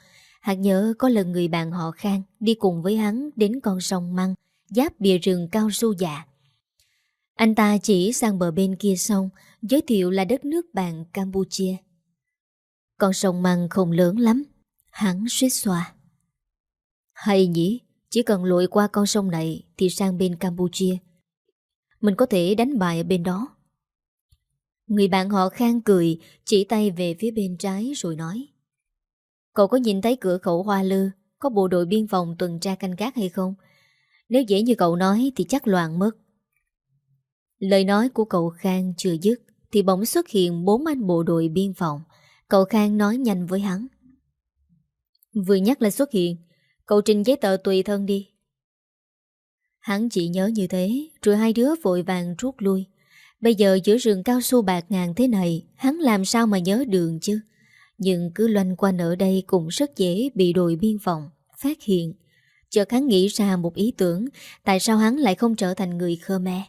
Hắn nhớ có lần người bạn họ Khang đi cùng với hắn đến con sông Măng giáp bìa rừng cao su dạ. Anh ta chỉ sang bờ bên kia sông, giới thiệu là đất nước bạn Campuchia. Con sông măng không lớn lắm, hắn suýt xoa. Hay nhỉ, chỉ cần lội qua con sông này thì sang bên Campuchia. Mình có thể đánh bài ở bên đó. Người bạn họ khang cười, chỉ tay về phía bên trái rồi nói. Cậu có nhìn thấy cửa khẩu Hoa Lư, có bộ đội biên phòng tuần tra canh gác hay không? Nếu dễ như cậu nói thì chắc loạn mất. Lời nói của cậu Khang chưa dứt Thì bỗng xuất hiện bốn anh bộ đội biên phòng. Cậu Khang nói nhanh với hắn. Vừa nhắc là xuất hiện, Cậu trình giấy tờ tùy thân đi. Hắn chỉ nhớ như thế, Rồi hai đứa vội vàng rút lui. Bây giờ giữa rừng cao su bạc ngàn thế này, Hắn làm sao mà nhớ đường chứ? Nhưng cứ loanh quanh ở đây Cũng rất dễ bị đội biên phòng Phát hiện Chợt hắn nghĩ ra một ý tưởng, Tại sao hắn lại không trở thành người Khmer?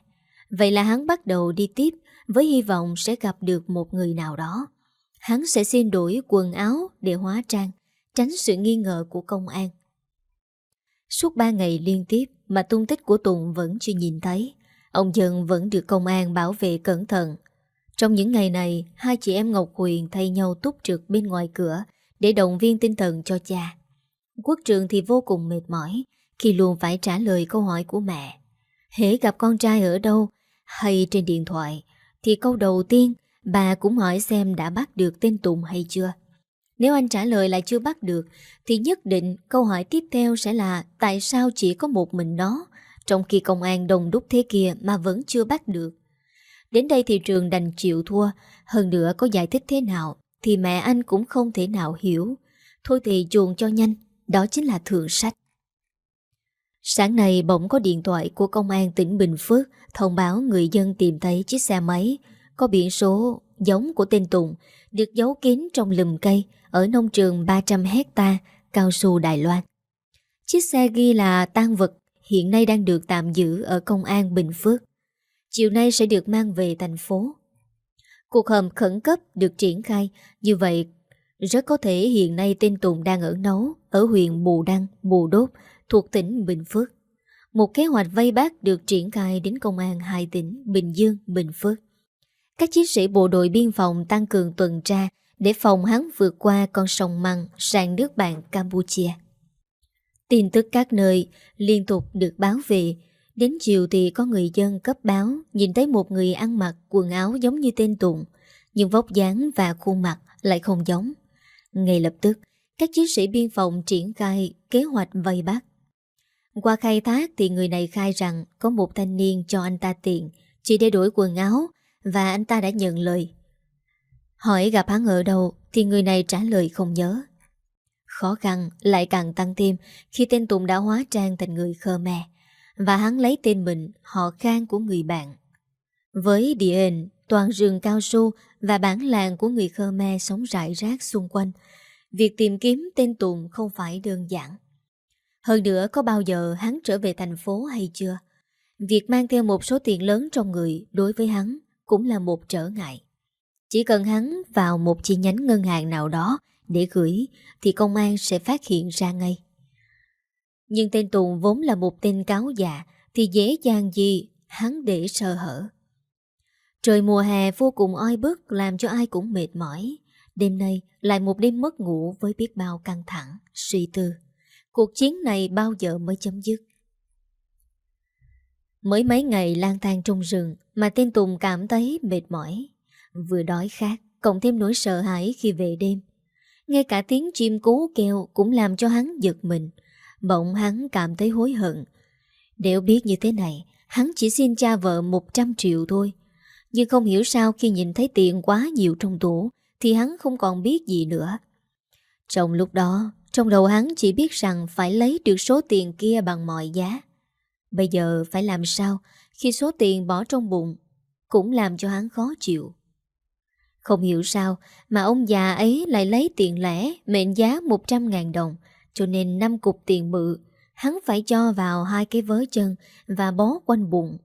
Vậy là hắn bắt đầu đi tiếp, Với hy vọng sẽ gặp được một người nào đó. Hắn sẽ xin đổi quần áo để hóa trang, Tránh sự nghi ngờ của công an. Suốt ba ngày liên tiếp Mà tung tích của Tùng vẫn chưa nhìn thấy, Ông dân vẫn được công an bảo vệ cẩn thận. Trong những ngày này, Hai chị em Ngọc Huyền thay nhau túc trực bên ngoài cửa Để động viên tinh thần cho cha. Quốc trường thì vô cùng mệt mỏi, khi luôn phải trả lời câu hỏi của mẹ. Hễ gặp con trai ở đâu hay trên điện thoại, thì câu đầu tiên bà cũng hỏi xem đã bắt được tên Tùng hay chưa. Nếu anh trả lời là chưa bắt được, Thì nhất định câu hỏi tiếp theo sẽ là Tại sao chỉ có một mình nó, Trong khi công an đồng đúc thế kia Mà vẫn chưa bắt được Đến đây thì trường đành chịu thua, Hơn nữa có giải thích thế nào Thì mẹ anh cũng không thể nào hiểu Thôi thì chuồn cho nhanh đó chính là thượng sách Sáng nay bỗng có điện thoại của công an tỉnh Bình Phước thông báo người dân tìm thấy chiếc xe máy có biển số giống của tên Tùng được giấu kín trong lùm cây ở nông trường 300 hecta cao su Đài Loan. Chiếc xe ghi là tan vật hiện nay đang được tạm giữ ở công an Bình Phước. Chiều nay sẽ được mang về thành phố. Cuộc họp khẩn cấp được triển khai, như vậy rất có thể hiện nay tên Tùng đang ở nấu ở huyện Bù Đăng, Bù Đốt thuộc tỉnh Bình Phước. Một kế hoạch vây bắt được triển khai đến công an hai tỉnh Bình Dương, Bình Phước. Các chiến sĩ bộ đội biên phòng tăng cường tuần tra để phòng hắn vượt qua con sông Măng sang nước bạn Campuchia. Tin tức các nơi liên tục được báo về. Đến chiều thì có người dân cấp báo nhìn thấy một người ăn mặc quần áo giống như tên Tùng, nhưng vóc dáng và khuôn mặt lại không giống. Ngay lập tức, các chiến sĩ biên phòng triển khai kế hoạch vây bắt. Qua khai thác thì người này khai rằng có một thanh niên cho anh ta tiền chỉ để đổi quần áo và anh ta đã nhận lời. Hỏi gặp hắn ở đâu thì người này trả lời không nhớ. Khó khăn lại càng tăng thêm khi tên Tùng đã hóa trang thành người Khmer và hắn lấy tên mình họ khang của người bạn. Với địa hình, toàn rừng cao su và bản làng của người Khmer sống rải rác xung quanh, việc tìm kiếm tên Tùng không phải đơn giản. Hơn nữa có bao giờ hắn trở về thành phố hay chưa? Việc mang theo một số tiền lớn trong người đối với hắn cũng là một trở ngại. Chỉ cần hắn vào một chi nhánh ngân hàng nào đó để gửi thì công an sẽ phát hiện ra ngay. Nhưng tên Tùng vốn là một tên cáo già thì dễ dàng gì hắn để sơ hở. Trời mùa hè vô cùng oi bức làm cho ai cũng mệt mỏi. Đêm nay lại một đêm mất ngủ với biết bao căng thẳng, suy tư. Cuộc chiến này bao giờ mới chấm dứt? Mới mấy ngày lang thang trong rừng mà tên Tùng cảm thấy mệt mỏi. Vừa đói khát, cộng thêm nỗi sợ hãi khi về đêm. Ngay cả tiếng chim cú kêu cũng làm cho hắn giật mình. Bỗng hắn cảm thấy hối hận. Nếu biết như thế này, hắn chỉ xin cha vợ 100 triệu thôi. Nhưng không hiểu sao khi nhìn thấy tiền quá nhiều trong tủ thì hắn không còn biết gì nữa. Trong lúc đó, trong đầu hắn chỉ biết rằng phải lấy được số tiền kia bằng mọi giá. Bây giờ phải làm sao khi số tiền bỏ trong bụng cũng làm cho hắn khó chịu. Không hiểu sao mà ông già ấy lại lấy tiền lẻ mệnh giá 100.000 đồng cho nên năm cục tiền bự hắn phải cho vào hai cái vớ chân và bó quanh bụng.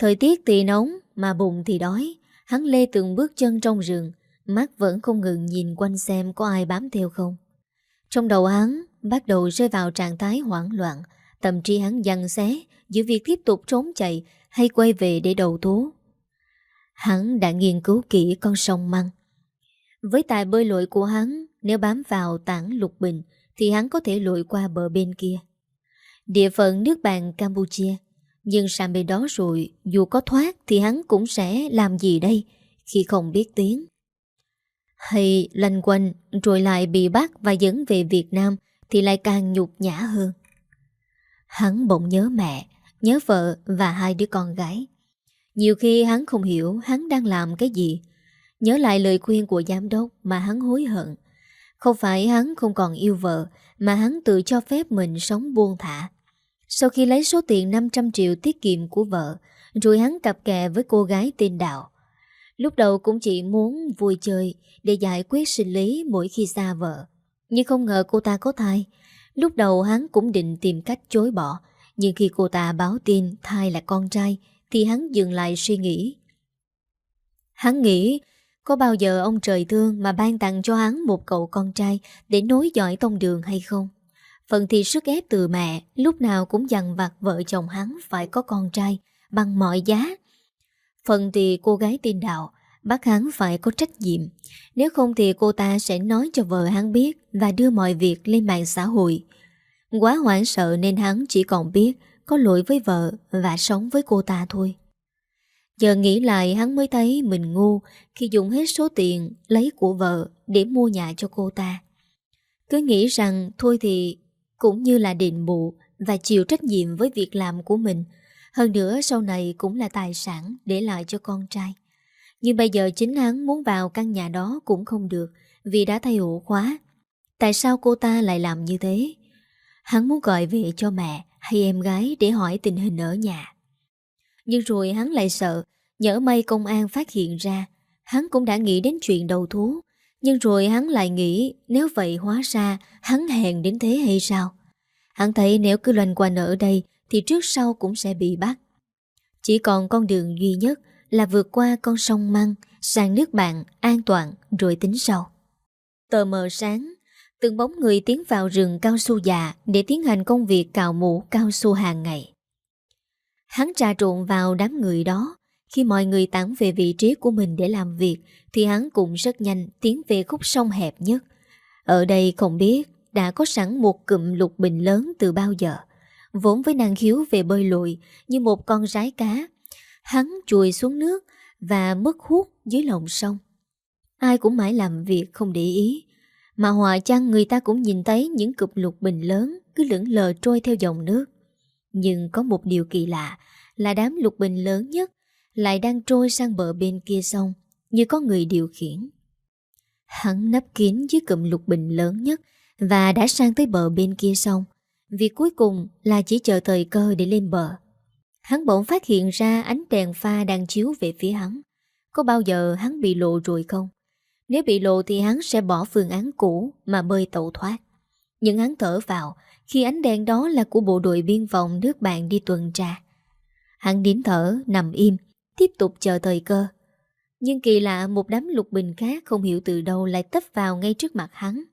Thời tiết thì nóng mà bụng thì đói hắn lê từng bước chân trong rừng mắt vẫn không ngừng nhìn quanh xem có ai bám theo không. Trong đầu hắn bắt đầu rơi vào trạng thái hoảng loạn Tâm trí hắn dằn xé giữa việc tiếp tục trốn chạy hay quay về để đầu thú. Hắn đã nghiên cứu kỹ con sông Măng. Với tài bơi lội của hắn, nếu bám vào tảng lục bình thì hắn có thể lội qua bờ bên kia. Địa phận nước bạn Campuchia. Nhưng Sam bên đó rồi, dù có thoát thì hắn cũng sẽ làm gì đây khi không biết tiếng. Hay lanh quanh rồi lại bị bắt và dẫn về Việt Nam thì lại càng nhục nhã hơn. Hắn bỗng nhớ mẹ, nhớ vợ và hai đứa con gái. Nhiều khi hắn không hiểu hắn đang làm cái gì. Nhớ lại lời khuyên của giám đốc mà hắn hối hận. Không phải hắn không còn yêu vợ, mà hắn tự cho phép mình sống buông thả. Sau khi lấy số tiền 500 triệu tiết kiệm của vợ, rồi hắn cặp kè với cô gái tên Đạo. Lúc đầu cũng chỉ muốn vui chơi để giải quyết sinh lý mỗi khi xa vợ. Nhưng không ngờ cô ta có thai, Lúc đầu hắn cũng định tìm cách chối bỏ Nhưng khi cô ta báo tin thai là con trai Thì hắn dừng lại suy nghĩ Hắn nghĩ Có bao giờ ông trời thương mà ban tặng cho hắn một cậu con trai Để nối dõi tông đường hay không Phần thì sức ép từ mẹ, Lúc nào cũng dằn vặt vợ chồng hắn Phải có con trai, Bằng mọi giá. Phần thì cô gái tin đạo, Bác hắn phải có trách nhiệm. Nếu không thì cô ta sẽ nói cho vợ hắn biết Và đưa mọi việc lên mạng xã hội. Quá hoảng sợ nên hắn chỉ còn biết Có lỗi với vợ Và sống với cô ta thôi. Giờ nghĩ lại hắn mới thấy mình ngu khi dùng hết số tiền lấy của vợ để mua nhà cho cô ta. Cứ nghĩ rằng thôi thì cũng như là định bù và chịu trách nhiệm với việc làm của mình. Hơn nữa, sau này cũng là tài sản để lại cho con trai. Nhưng bây giờ chính hắn muốn vào căn nhà đó cũng không được vì đã thay ổ khóa. Tại sao cô ta lại làm như thế? Hắn muốn gọi về cho mẹ hay em gái để hỏi tình hình ở nhà. Nhưng rồi hắn lại sợ, Nhỡ may công an phát hiện ra, Hắn cũng đã nghĩ đến chuyện đầu thú nhưng rồi hắn lại nghĩ, Nếu vậy hóa ra hắn hèn đến thế hay sao? Hắn thấy nếu cứ loanh quanh ở đây, Thì trước sau cũng sẽ bị bắt. Chỉ còn con đường duy nhất Là vượt qua con sông Măng, Sang nước bạn an toàn Rồi tính sau. Tờ mờ sáng, Từng bóng người tiến vào rừng cao su già Để tiến hành công việc cào mũ cao su hàng ngày. Hắn trà trộn vào đám người đó khi mọi người tản về vị trí của mình để làm việc, Thì hắn cũng rất nhanh tiến về khúc sông hẹp nhất. Ở đây không biết đã có sẵn một cụm lục bình lớn từ bao giờ. Vốn với năng khiếu về bơi lội như một con rái cá, Hắn chùi xuống nước và mất hút dưới lòng sông. Ai cũng mãi làm việc không để ý, Mà hòa chăng người ta cũng nhìn thấy những cụm lục bình lớn cứ lững lờ trôi theo dòng nước. Nhưng có một điều kỳ lạ là đám lục bình lớn nhất lại đang trôi sang bờ bên kia sông như có người điều khiển. Hắn nấp kín dưới cụm lục bình lớn nhất và đã sang tới bờ bên kia sông. Việc cuối cùng là chỉ chờ thời cơ để lên bờ. Hắn bỗng phát hiện ra ánh đèn pha đang chiếu về phía hắn. Có bao giờ hắn bị lộ rồi không? Nếu bị lộ thì hắn sẽ bỏ phương án cũ mà bơi tẩu thoát. Nhưng hắn thở vào khi ánh đèn đó là của bộ đội biên phòng nước bạn đi tuần tra. Hắn nín thở, nằm im, tiếp tục chờ thời cơ. Nhưng kỳ lạ một đám lục bình khác không hiểu từ đâu lại tấp vào ngay trước mặt hắn.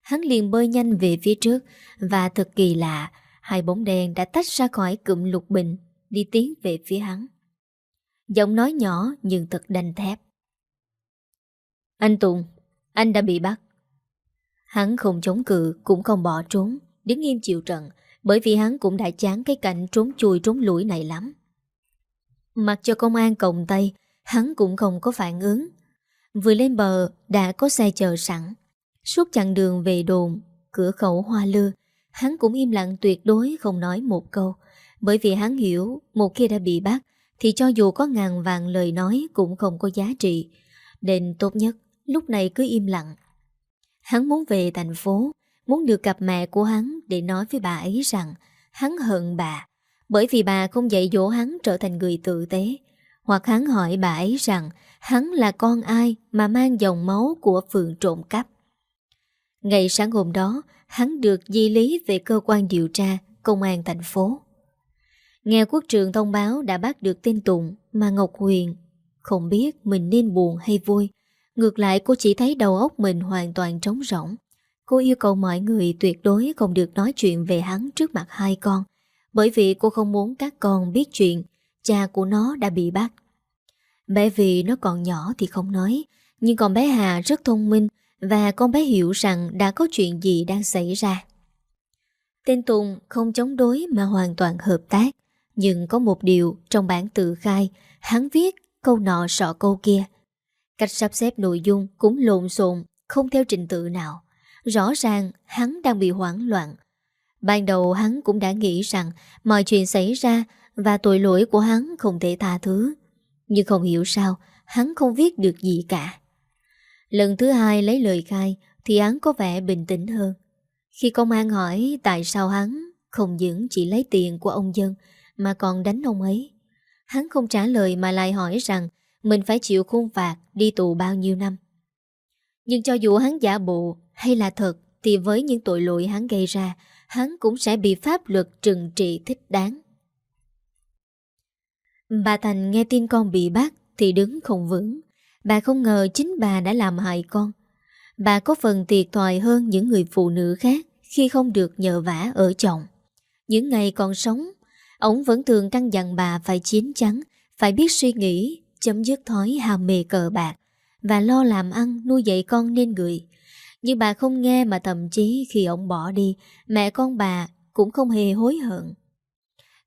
Hắn liền bơi nhanh về phía trước và thật kỳ lạ, hai bóng đèn đã tách ra khỏi cụm lục bình, đi tiến về phía hắn. Giọng nói nhỏ nhưng thật đanh thép. Anh Tùng, anh đã bị bắt. Hắn không chống cự cũng không bỏ trốn đứng im chịu trận bởi vì hắn cũng đã chán cái cảnh trốn chui trốn lũi này lắm. Mặc cho công an còng tay, hắn cũng không có phản ứng. Vừa lên bờ, đã có xe chờ sẵn. Suốt chặng đường về đồn, cửa khẩu hoa lư hắn cũng im lặng tuyệt đối không nói một câu. Bởi vì hắn hiểu, một khi đã bị bắt, thì cho dù có ngàn vàng lời nói cũng không có giá trị. Nên tốt nhất, lúc này cứ im lặng. Hắn muốn về thành phố, muốn được gặp mẹ của hắn để nói với bà ấy rằng hắn hận bà, bởi vì bà không dạy dỗ hắn trở thành người tự tế. Hoặc hắn hỏi bà ấy rằng hắn là con ai mà mang dòng máu của phường trộm cắp. Ngày sáng hôm đó, hắn được di lý về cơ quan điều tra công an thành phố. Nghe quốc trường thông báo đã bắt được tên Tùng mà Ngọc Huyền không biết mình nên buồn hay vui. Ngược lại cô chỉ thấy đầu óc mình hoàn toàn trống rỗng. Cô yêu cầu mọi người tuyệt đối không được nói chuyện về hắn trước mặt hai con, bởi vì cô không muốn các con biết chuyện cha của nó đã bị bắt. Bé vì nó còn nhỏ thì không nói, nhưng còn bé Hà rất thông minh và con bé hiểu rằng đã có chuyện gì đang xảy ra. Tên Tùng không chống đối mà hoàn toàn hợp tác, nhưng có một điều trong bản tự khai, hắn viết câu nọ sọ câu kia. Cách sắp xếp nội dung cũng lộn xộn, không theo trình tự nào. Rõ ràng hắn đang bị hoảng loạn Ban đầu hắn cũng đã nghĩ rằng Mọi chuyện xảy ra Và tội lỗi của hắn không thể tha thứ. Nhưng không hiểu sao Hắn không viết được gì cả. Lần thứ hai lấy lời khai Thì hắn có vẻ bình tĩnh hơn. Khi công an hỏi tại sao hắn Không những chỉ lấy tiền của ông dân Mà còn đánh ông ấy Hắn không trả lời mà lại hỏi rằng Mình phải chịu khung phạt Đi tù bao nhiêu năm. Nhưng cho dù hắn giả bộ hay là thật thì với những tội lỗi hắn gây ra, hắn cũng sẽ bị pháp luật trừng trị thích đáng. Bà Thành nghe tin con bị bắt thì đứng không vững. Bà không ngờ chính bà đã làm hại con. Bà có phần thiệt thòi hơn những người phụ nữ khác khi không được nhờ vả ở chồng. Những ngày còn sống, ông vẫn thường căn dặn bà phải chiến chắn, phải biết suy nghĩ, chấm dứt thói hàm mê cờ bạc và lo làm ăn nuôi dạy con nên người. Nhưng bà không nghe mà thậm chí khi ông bỏ đi, mẹ con bà cũng không hề hối hận.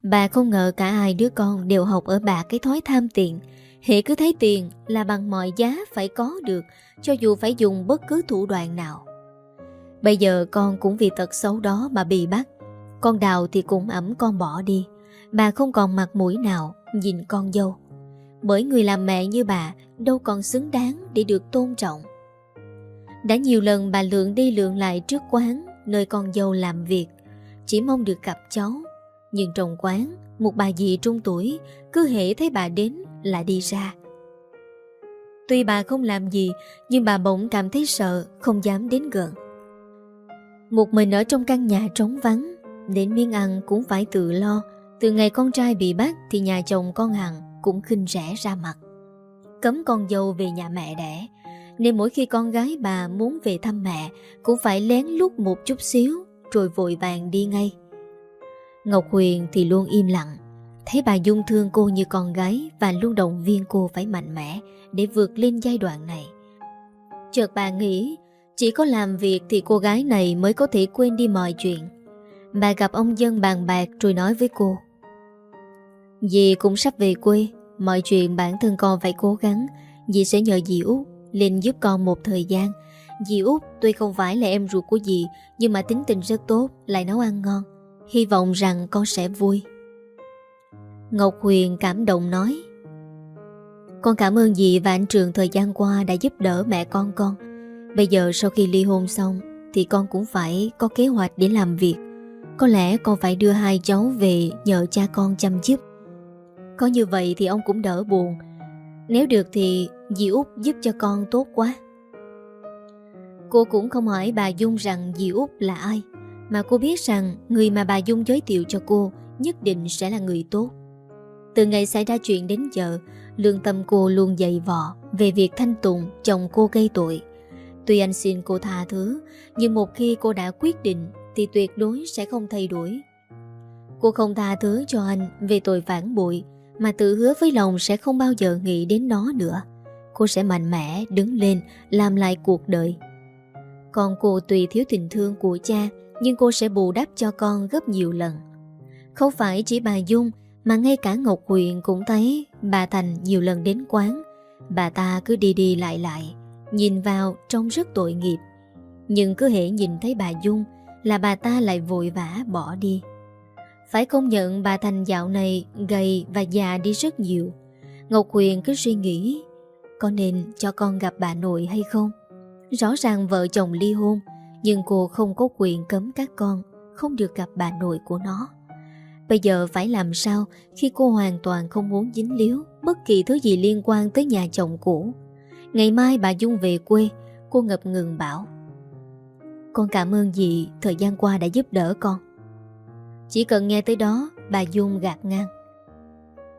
Bà không ngờ cả hai đứa con đều học ở bà cái thói tham tiền. Hệ cứ thấy tiền là bằng mọi giá phải có được Cho dù phải dùng bất cứ thủ đoạn nào. Bây giờ con cũng vì tật xấu đó mà bị bắt. Con đào thì cũng ẩm con bỏ đi. Bà không còn mặt mũi nào nhìn con dâu. Bởi người làm mẹ như bà đâu còn xứng đáng để được tôn trọng. Đã nhiều lần bà lượng đi lượng lại trước quán, nơi con dâu làm việc. Chỉ mong được gặp cháu. Nhưng trong quán, Một bà dì trung tuổi, Cứ hễ thấy bà đến là đi ra. Tuy bà không làm gì, Nhưng bà bỗng cảm thấy sợ, Không dám đến gần. Một mình ở trong căn nhà trống vắng, Đến miếng ăn cũng phải tự lo. Từ ngày con trai bị bắt Thì nhà chồng con Hằng cũng khinh rẻ ra mặt. Cấm con dâu về nhà mẹ đẻ nên mỗi khi con gái bà muốn về thăm mẹ, Cũng phải lén lút một chút xíu, Rồi vội vàng đi ngay. Ngọc Huyền thì luôn im lặng. Thấy bà Dung thương cô như con gái Và luôn động viên cô phải mạnh mẽ Để vượt lên giai đoạn này. Chợt bà nghĩ, Chỉ có làm việc thì cô gái này Mới có thể quên đi mọi chuyện. Bà gặp ông dân bàn bạc rồi nói với cô. Dì cũng sắp về quê, Mọi chuyện bản thân con phải cố gắng, Dì sẽ nhờ dì Út. Lên giúp con một thời gian. Dì Út, tuy không phải là em ruột của dì, Nhưng mà tính tình rất tốt, Lại nấu ăn ngon. Hy vọng rằng con sẽ vui. Ngọc Huyền cảm động nói, Con cảm ơn dì và anh Trường thời gian qua đã giúp đỡ mẹ con con. Bây giờ sau khi ly hôn xong, Thì con cũng phải có kế hoạch để làm việc. Có lẽ con phải đưa hai cháu về nhờ cha con chăm giúp. Có như vậy thì ông cũng đỡ buồn. Nếu được thì dì Út giúp cho con tốt quá. Cô cũng không hỏi bà Dung rằng dì Út là ai, Mà cô biết rằng người mà bà Dung giới thiệu cho cô Nhất định sẽ là người tốt. Từ ngày xảy ra chuyện đến giờ, Lương tâm cô luôn dày vò Về việc Thanh Tùng, chồng cô gây tội. Tuy anh xin cô tha thứ, Nhưng một khi cô đã quyết định Thì tuyệt đối sẽ không thay đổi. Cô không tha thứ cho anh Về tội phản bội, Mà tự hứa với lòng sẽ không bao giờ nghĩ đến nó nữa. Cô sẽ mạnh mẽ đứng lên, Làm lại cuộc đời. Còn cô tùy thiếu tình thương của cha, Nhưng cô sẽ bù đắp cho con gấp nhiều lần. Không phải chỉ bà Dung, mà ngay cả Ngọc Huyền cũng thấy bà Thành nhiều lần đến quán. Bà ta cứ đi đi lại lại, Nhìn vào trông rất tội nghiệp. Nhưng cứ hễ nhìn thấy bà Dung Là bà ta lại vội vã bỏ đi. Phải công nhận bà Thành dạo này gầy và già đi rất nhiều. Ngọc Huyền cứ suy nghĩ có nên cho con gặp bà nội hay không? Rõ ràng vợ chồng ly hôn Nhưng cô không có quyền cấm các con Không được gặp bà nội của nó Bây giờ phải làm sao khi cô hoàn toàn không muốn dính líu bất kỳ thứ gì liên quan tới nhà chồng cũ. Ngày mai bà Dung về quê, cô ngập ngừng bảo. Con cảm ơn dì thời gian qua đã giúp đỡ con. Chỉ cần nghe tới đó, bà Dung gạt ngang.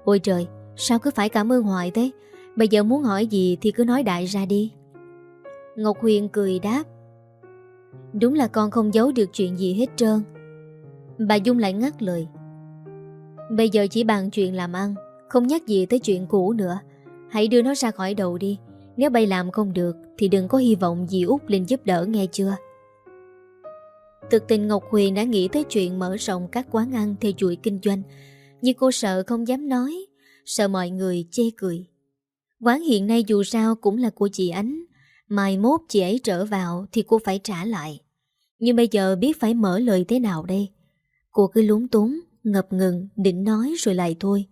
Ôi trời, sao cứ phải cảm ơn hoài thế? Bây giờ muốn hỏi gì thì cứ nói đại ra đi. Ngọc Huyền cười đáp. Đúng là con không giấu được chuyện gì hết trơn. Bà Dung lại ngắt lời. Bây giờ chỉ bàn chuyện làm ăn, Không nhắc gì tới chuyện cũ nữa Hãy đưa nó ra khỏi đầu đi Nếu bay làm không được, Thì đừng có hy vọng gì út lên giúp đỡ nghe chưa Thực tình Ngọc Huyền đã nghĩ tới chuyện mở rộng các quán ăn theo chuỗi kinh doanh Nhưng cô sợ không dám nói, Sợ mọi người chê cười Quán hiện nay dù sao cũng là của chị Ánh Mai mốt chị ấy trở vào Thì cô phải trả lại Nhưng bây giờ biết phải mở lời thế nào đây Cô cứ lúng túng ngập ngừng định nói rồi lại thôi.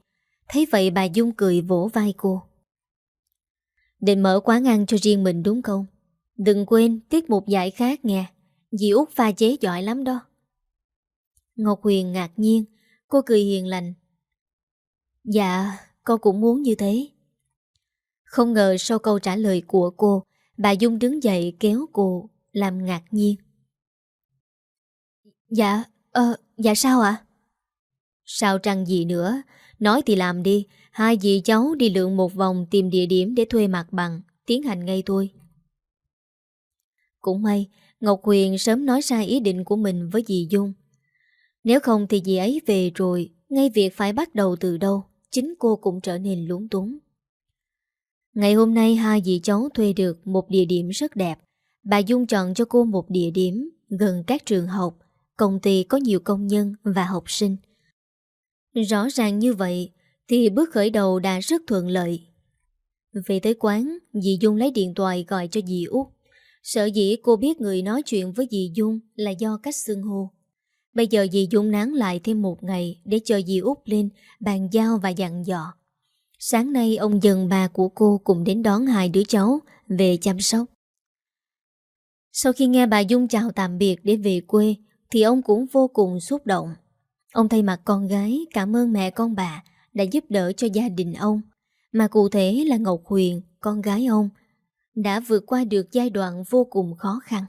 Thấy vậy bà Dung cười vỗ vai cô. Định mở quán ăn cho riêng mình đúng không? Đừng quên tiết mục giải khác nghe. Dì Út pha chế giỏi lắm đó. Ngọc Huyền ngạc nhiên, cô cười hiền lành. Dạ, con cũng muốn như thế. Không ngờ sau câu trả lời của cô, bà Dung đứng dậy kéo cô, làm ngạc nhiên. Dạ, ờ, dạ sao ạ? Sao trăng gì nữa? Nói thì làm đi. Hai dì cháu đi lượn một vòng tìm địa điểm để thuê mặt bằng Tiến hành ngay thôi. Cũng may Ngọc Huyền sớm nói ra ý định của mình với dì Dung. Nếu không thì dì ấy về rồi Ngay việc phải bắt đầu từ đâu Chính cô cũng trở nên lúng túng. Ngày hôm nay hai dì cháu thuê được một địa điểm rất đẹp Bà Dung chọn cho cô một địa điểm gần các trường học Công ty có nhiều công nhân và học sinh Rõ ràng như vậy thì bước khởi đầu đã rất thuận lợi. Về tới quán, dì Dung lấy điện thoại gọi cho dì Út. Sợ dĩ cô biết người nói chuyện với dì Dung là do cách xưng hô. Bây giờ dì Dung nán lại thêm một ngày để chờ dì Út lên, bàn giao và dặn dò. Sáng nay ông dần bà của cô cùng đến đón hai đứa cháu về chăm sóc. Sau khi nghe bà Dung chào tạm biệt để về quê thì ông cũng vô cùng xúc động. Ông thay mặt con gái cảm ơn mẹ con bà đã giúp đỡ cho gia đình ông, mà cụ thể là Ngọc Huyền, con gái ông, đã vượt qua được giai đoạn vô cùng khó khăn.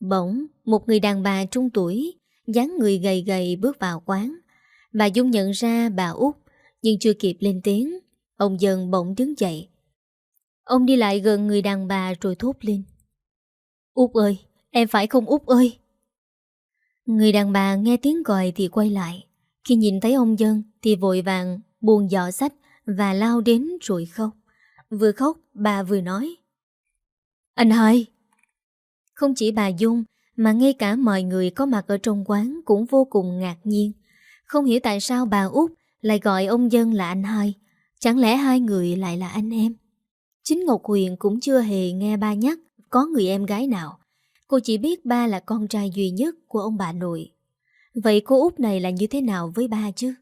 Bỗng, một người đàn bà trung tuổi, dáng người gầy gầy bước vào quán. Bà Dung nhận ra bà út, nhưng chưa kịp lên tiếng, ông dần bỗng đứng dậy. Ông đi lại gần người đàn bà rồi thốt lên. Út ơi, em phải không Út ơi? Người đàn bà nghe tiếng gọi thì quay lại. Khi nhìn thấy ông dân thì vội vàng buồn giỏ sách và lao đến rồi khóc. Vừa khóc bà vừa nói. Anh hai! Không chỉ bà Dung mà ngay cả mọi người có mặt ở trong quán cũng vô cùng ngạc nhiên. Không hiểu tại sao bà út lại gọi ông dân là anh hai. Chẳng lẽ hai người lại là anh em? Chính Ngọc Huyền cũng chưa hề nghe ba nhắc có người em gái nào. Cô chỉ biết ba là con trai duy nhất của ông bà nội. Vậy cô út này là như thế nào với ba chứ?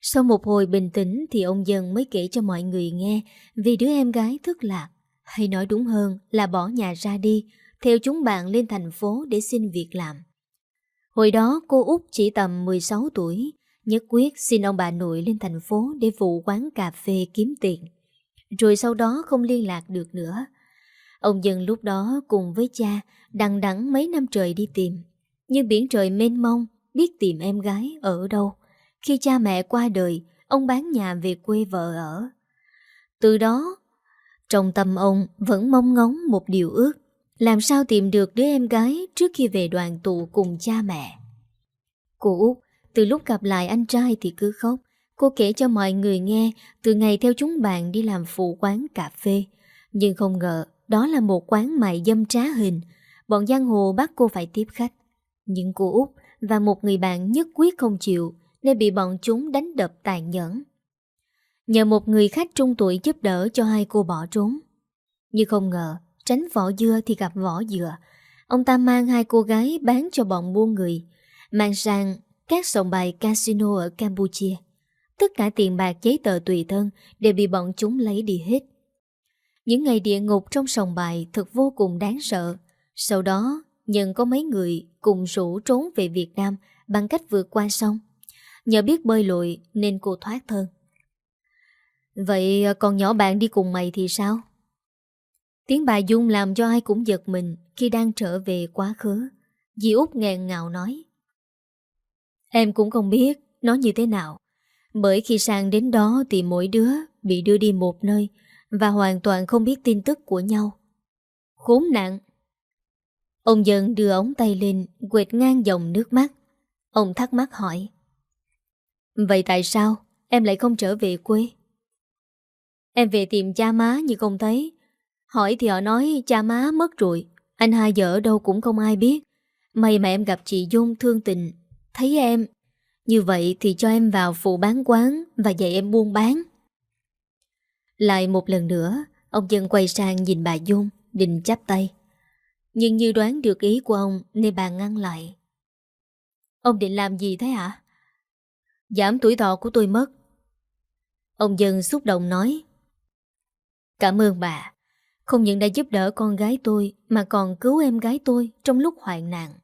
Sau một hồi bình tĩnh thì ông dần mới kể cho mọi người nghe vì đứa em gái thức lạc. Hay nói đúng hơn là bỏ nhà ra đi, theo chúng bạn lên thành phố để xin việc làm. Hồi đó cô út chỉ tầm 16 tuổi, nhất quyết xin ông bà nội lên thành phố để vụ quán cà phê kiếm tiền. Rồi sau đó không liên lạc được nữa. Ông dân lúc đó cùng với cha đằng đẵng mấy năm trời đi tìm. Nhưng biển trời mênh mông biết tìm em gái ở đâu. Khi cha mẹ qua đời, ông bán nhà về quê vợ ở. Từ đó, trong tâm ông vẫn mong ngóng một điều ước. Làm sao tìm được đứa em gái trước khi về đoàn tụ cùng cha mẹ. Cô Út, từ lúc gặp lại anh trai thì cứ khóc. Cô kể cho mọi người nghe, từ ngày theo chúng bạn đi làm phụ quán cà phê. Nhưng không ngờ, đó là một quán mại dâm trá hình. Bọn giang hồ bắt cô phải tiếp khách. Nhưng cô Út và một người bạn nhất quyết không chịu, Nên bị bọn chúng đánh đập tàn nhẫn. Nhờ một người khách trung tuổi giúp đỡ cho hai cô bỏ trốn. Nhưng không ngờ, Tránh vỏ dưa thì gặp vỏ dừa. Ông ta mang hai cô gái bán cho bọn buôn người. Mang sang các sòng bài casino ở Campuchia Tất cả tiền bạc giấy tờ tùy thân Đều bị bọn chúng lấy đi hết những ngày địa ngục trong sòng bài thật vô cùng đáng sợ. Sau đó, nhận có mấy người cùng rủ trốn về Việt Nam bằng cách vượt qua sông. Nhờ biết bơi lội nên cô thoát thân. Vậy à, còn nhỏ bạn đi cùng mày thì sao? Tiếng bà Dung làm cho ai cũng giật mình khi đang trở về quá khứ. Dì Út nghẹn ngào nói. Em cũng không biết nó như thế nào. Bởi khi sang đến đó thì mỗi đứa bị đưa đi một nơi và hoàn toàn không biết tin tức của nhau. Khốn nạn! Ông dần đưa ống tay lên, quệt ngang dòng nước mắt. Ông thắc mắc hỏi. Vậy tại sao em lại không trở về quê? Em về tìm cha má nhưng không thấy. Hỏi thì họ nói cha má mất rồi. Anh hai vợ đâu cũng không ai biết. May mà em gặp chị Dung thương tình. Thấy em. Như vậy thì cho em vào phụ bán quán và dạy em buôn bán. Lại một lần nữa, ông dân quay sang nhìn bà Dung, định chắp tay. Nhưng như đoán được ý của ông nên bà ngăn lại. Ông định làm gì thế hả? Giảm tuổi thọ của tôi mất. Ông dân xúc động nói. Cảm ơn bà. Không những đã giúp đỡ con gái tôi mà còn cứu em gái tôi trong lúc hoạn nạn.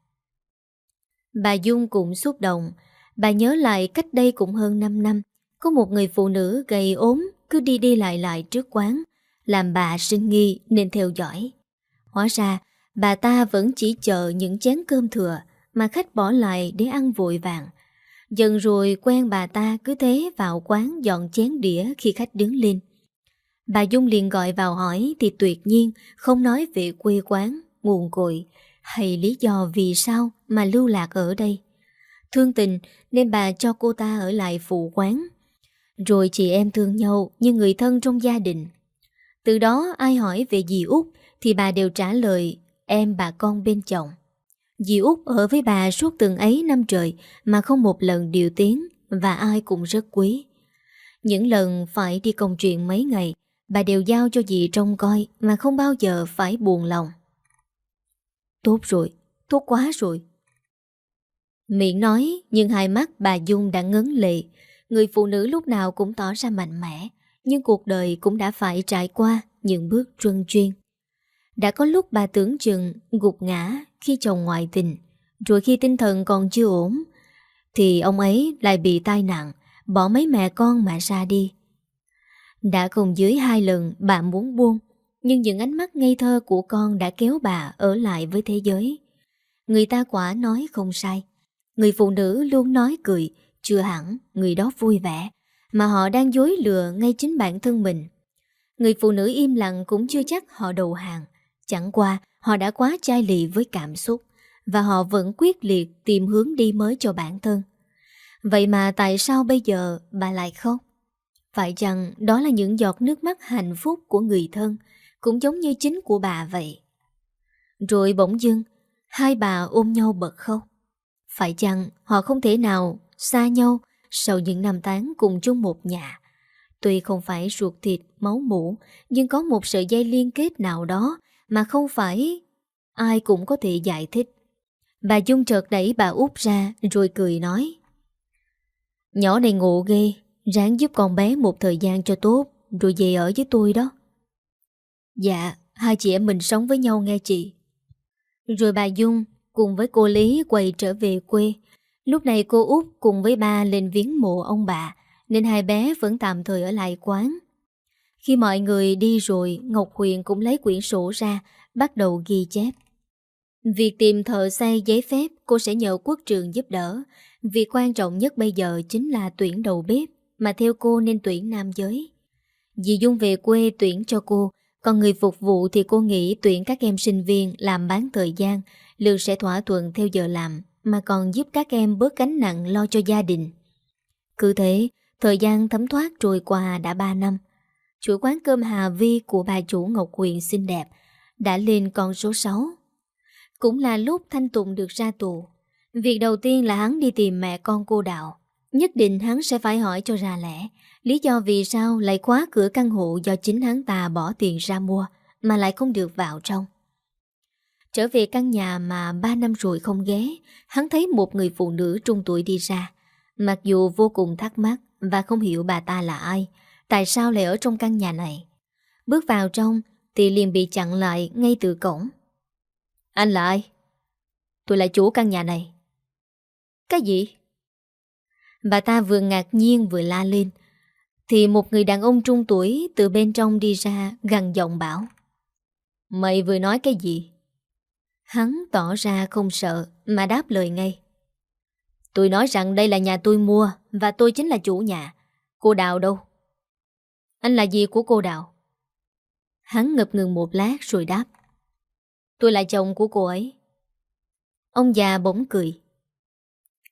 Bà Dung cũng xúc động. Bà nhớ lại cách đây cũng hơn 5 năm. Có một người phụ nữ gầy ốm cứ đi đi lại lại trước quán, làm bà sinh nghi nên theo dõi. Hóa ra, bà ta vẫn chỉ chờ những chén cơm thừa mà khách bỏ lại để ăn vội vàng. Dần rồi quen bà ta cứ thế vào quán dọn chén đĩa khi khách đứng lên. Bà Dung liền gọi vào hỏi thì tuyệt nhiên không nói về quê quán, nguồn cội hay lý do vì sao mà lưu lạc ở đây. Thương tình nên bà cho cô ta ở lại phụ quán rồi chị em thương nhau như người thân trong gia đình. Từ đó ai hỏi về dì Út thì bà đều trả lời em bà con bên chồng. Dì Út ở với bà suốt từng ấy năm trời mà không một lần điều tiếng và ai cũng rất quý. Những lần phải đi công chuyện mấy ngày, bà đều giao cho dì trông coi mà không bao giờ phải buồn lòng. Tốt rồi, tốt quá rồi. Miệng nói nhưng hai mắt bà Dung đã ngấn lệ. Người phụ nữ lúc nào cũng tỏ ra mạnh mẽ, nhưng cuộc đời cũng đã phải trải qua những bước truân chuyên. Đã có lúc bà tưởng chừng gục ngã khi chồng ngoại tình, rồi khi tinh thần còn chưa ổn, thì ông ấy lại bị tai nạn, bỏ mấy mẹ con mà ra đi. Đã không dưới hai lần bà muốn buông, nhưng những ánh mắt ngây thơ của con đã kéo bà ở lại với thế giới. Người ta quả nói không sai. Người phụ nữ luôn nói cười, chưa hẳn người đó vui vẻ, mà họ đang dối lừa ngay chính bản thân mình. Người phụ nữ im lặng cũng chưa chắc họ đầu hàng. Chẳng qua họ đã quá chai lì với cảm xúc và họ vẫn quyết liệt tìm hướng đi mới cho bản thân. Vậy mà tại sao bây giờ bà lại khóc? Phải chăng đó là những giọt nước mắt hạnh phúc của người thân cũng giống như chính của bà vậy? Rồi bỗng dưng, hai bà ôm nhau bật khóc. Phải chăng họ không thể nào xa nhau sau những năm tháng cùng chung một nhà? Tuy không phải ruột thịt, máu mũ, nhưng có một sợi dây liên kết nào đó mà không phải ai cũng có thể giải thích. Bà Dung chợt đẩy bà út ra rồi cười nói. Nhỏ này ngộ ghê, ráng giúp con bé một thời gian cho tốt, rồi về ở với tôi đó. Dạ, hai chị em mình sống với nhau nghe chị. Rồi bà Dung cùng với cô Lý quay trở về quê. Lúc này cô út cùng với ba lên viếng mộ ông bà, nên hai bé vẫn tạm thời ở lại quán. Khi mọi người đi rồi, Ngọc Huyền cũng lấy quyển sổ ra, bắt đầu ghi chép. Việc tìm thợ xây giấy phép cô sẽ nhờ quốc trường giúp đỡ. Việc quan trọng nhất bây giờ chính là tuyển đầu bếp, mà theo cô nên tuyển nam giới. Dì Dung về quê tuyển cho cô, còn người phục vụ thì cô nghĩ tuyển các em sinh viên làm bán thời gian, lương sẽ thỏa thuận theo giờ làm, mà còn giúp các em bớt gánh nặng lo cho gia đình. Cứ thế, thời gian thấm thoát trôi qua đã 3 năm. Chuỗi quán cơm Hà Vi của bà chủ Ngọc quyền xinh đẹp đã lên con số 6. Cũng là lúc Thanh Tùng được ra tù. Việc đầu tiên là hắn đi tìm mẹ con cô Đạo. Nhất định hắn sẽ phải hỏi cho ra lẽ lý do vì sao lại khóa cửa căn hộ do chính hắn ta bỏ tiền ra mua mà lại không được vào trong. Trở về căn nhà mà ba năm rồi không ghé, hắn thấy một người phụ nữ trung tuổi đi ra. Mặc dù vô cùng thắc mắc và không hiểu bà ta là ai, tại sao lại ở trong căn nhà này. Bước vào trong thì liền bị chặn lại ngay từ cổng. Anh là ai? Tôi là chủ căn nhà này. Cái gì? Bà ta vừa ngạc nhiên vừa la lên. Thì một người đàn ông trung tuổi từ bên trong đi ra gần giọng bảo. Mày vừa nói cái gì? Hắn tỏ ra không sợ, mà đáp lời ngay. Tôi nói rằng đây là nhà tôi mua, và tôi chính là chủ nhà. Cô Đào đâu? Anh là gì của cô Đào? Hắn ngập ngừng một lát rồi đáp. Tôi là chồng của cô ấy. Ông già bỗng cười.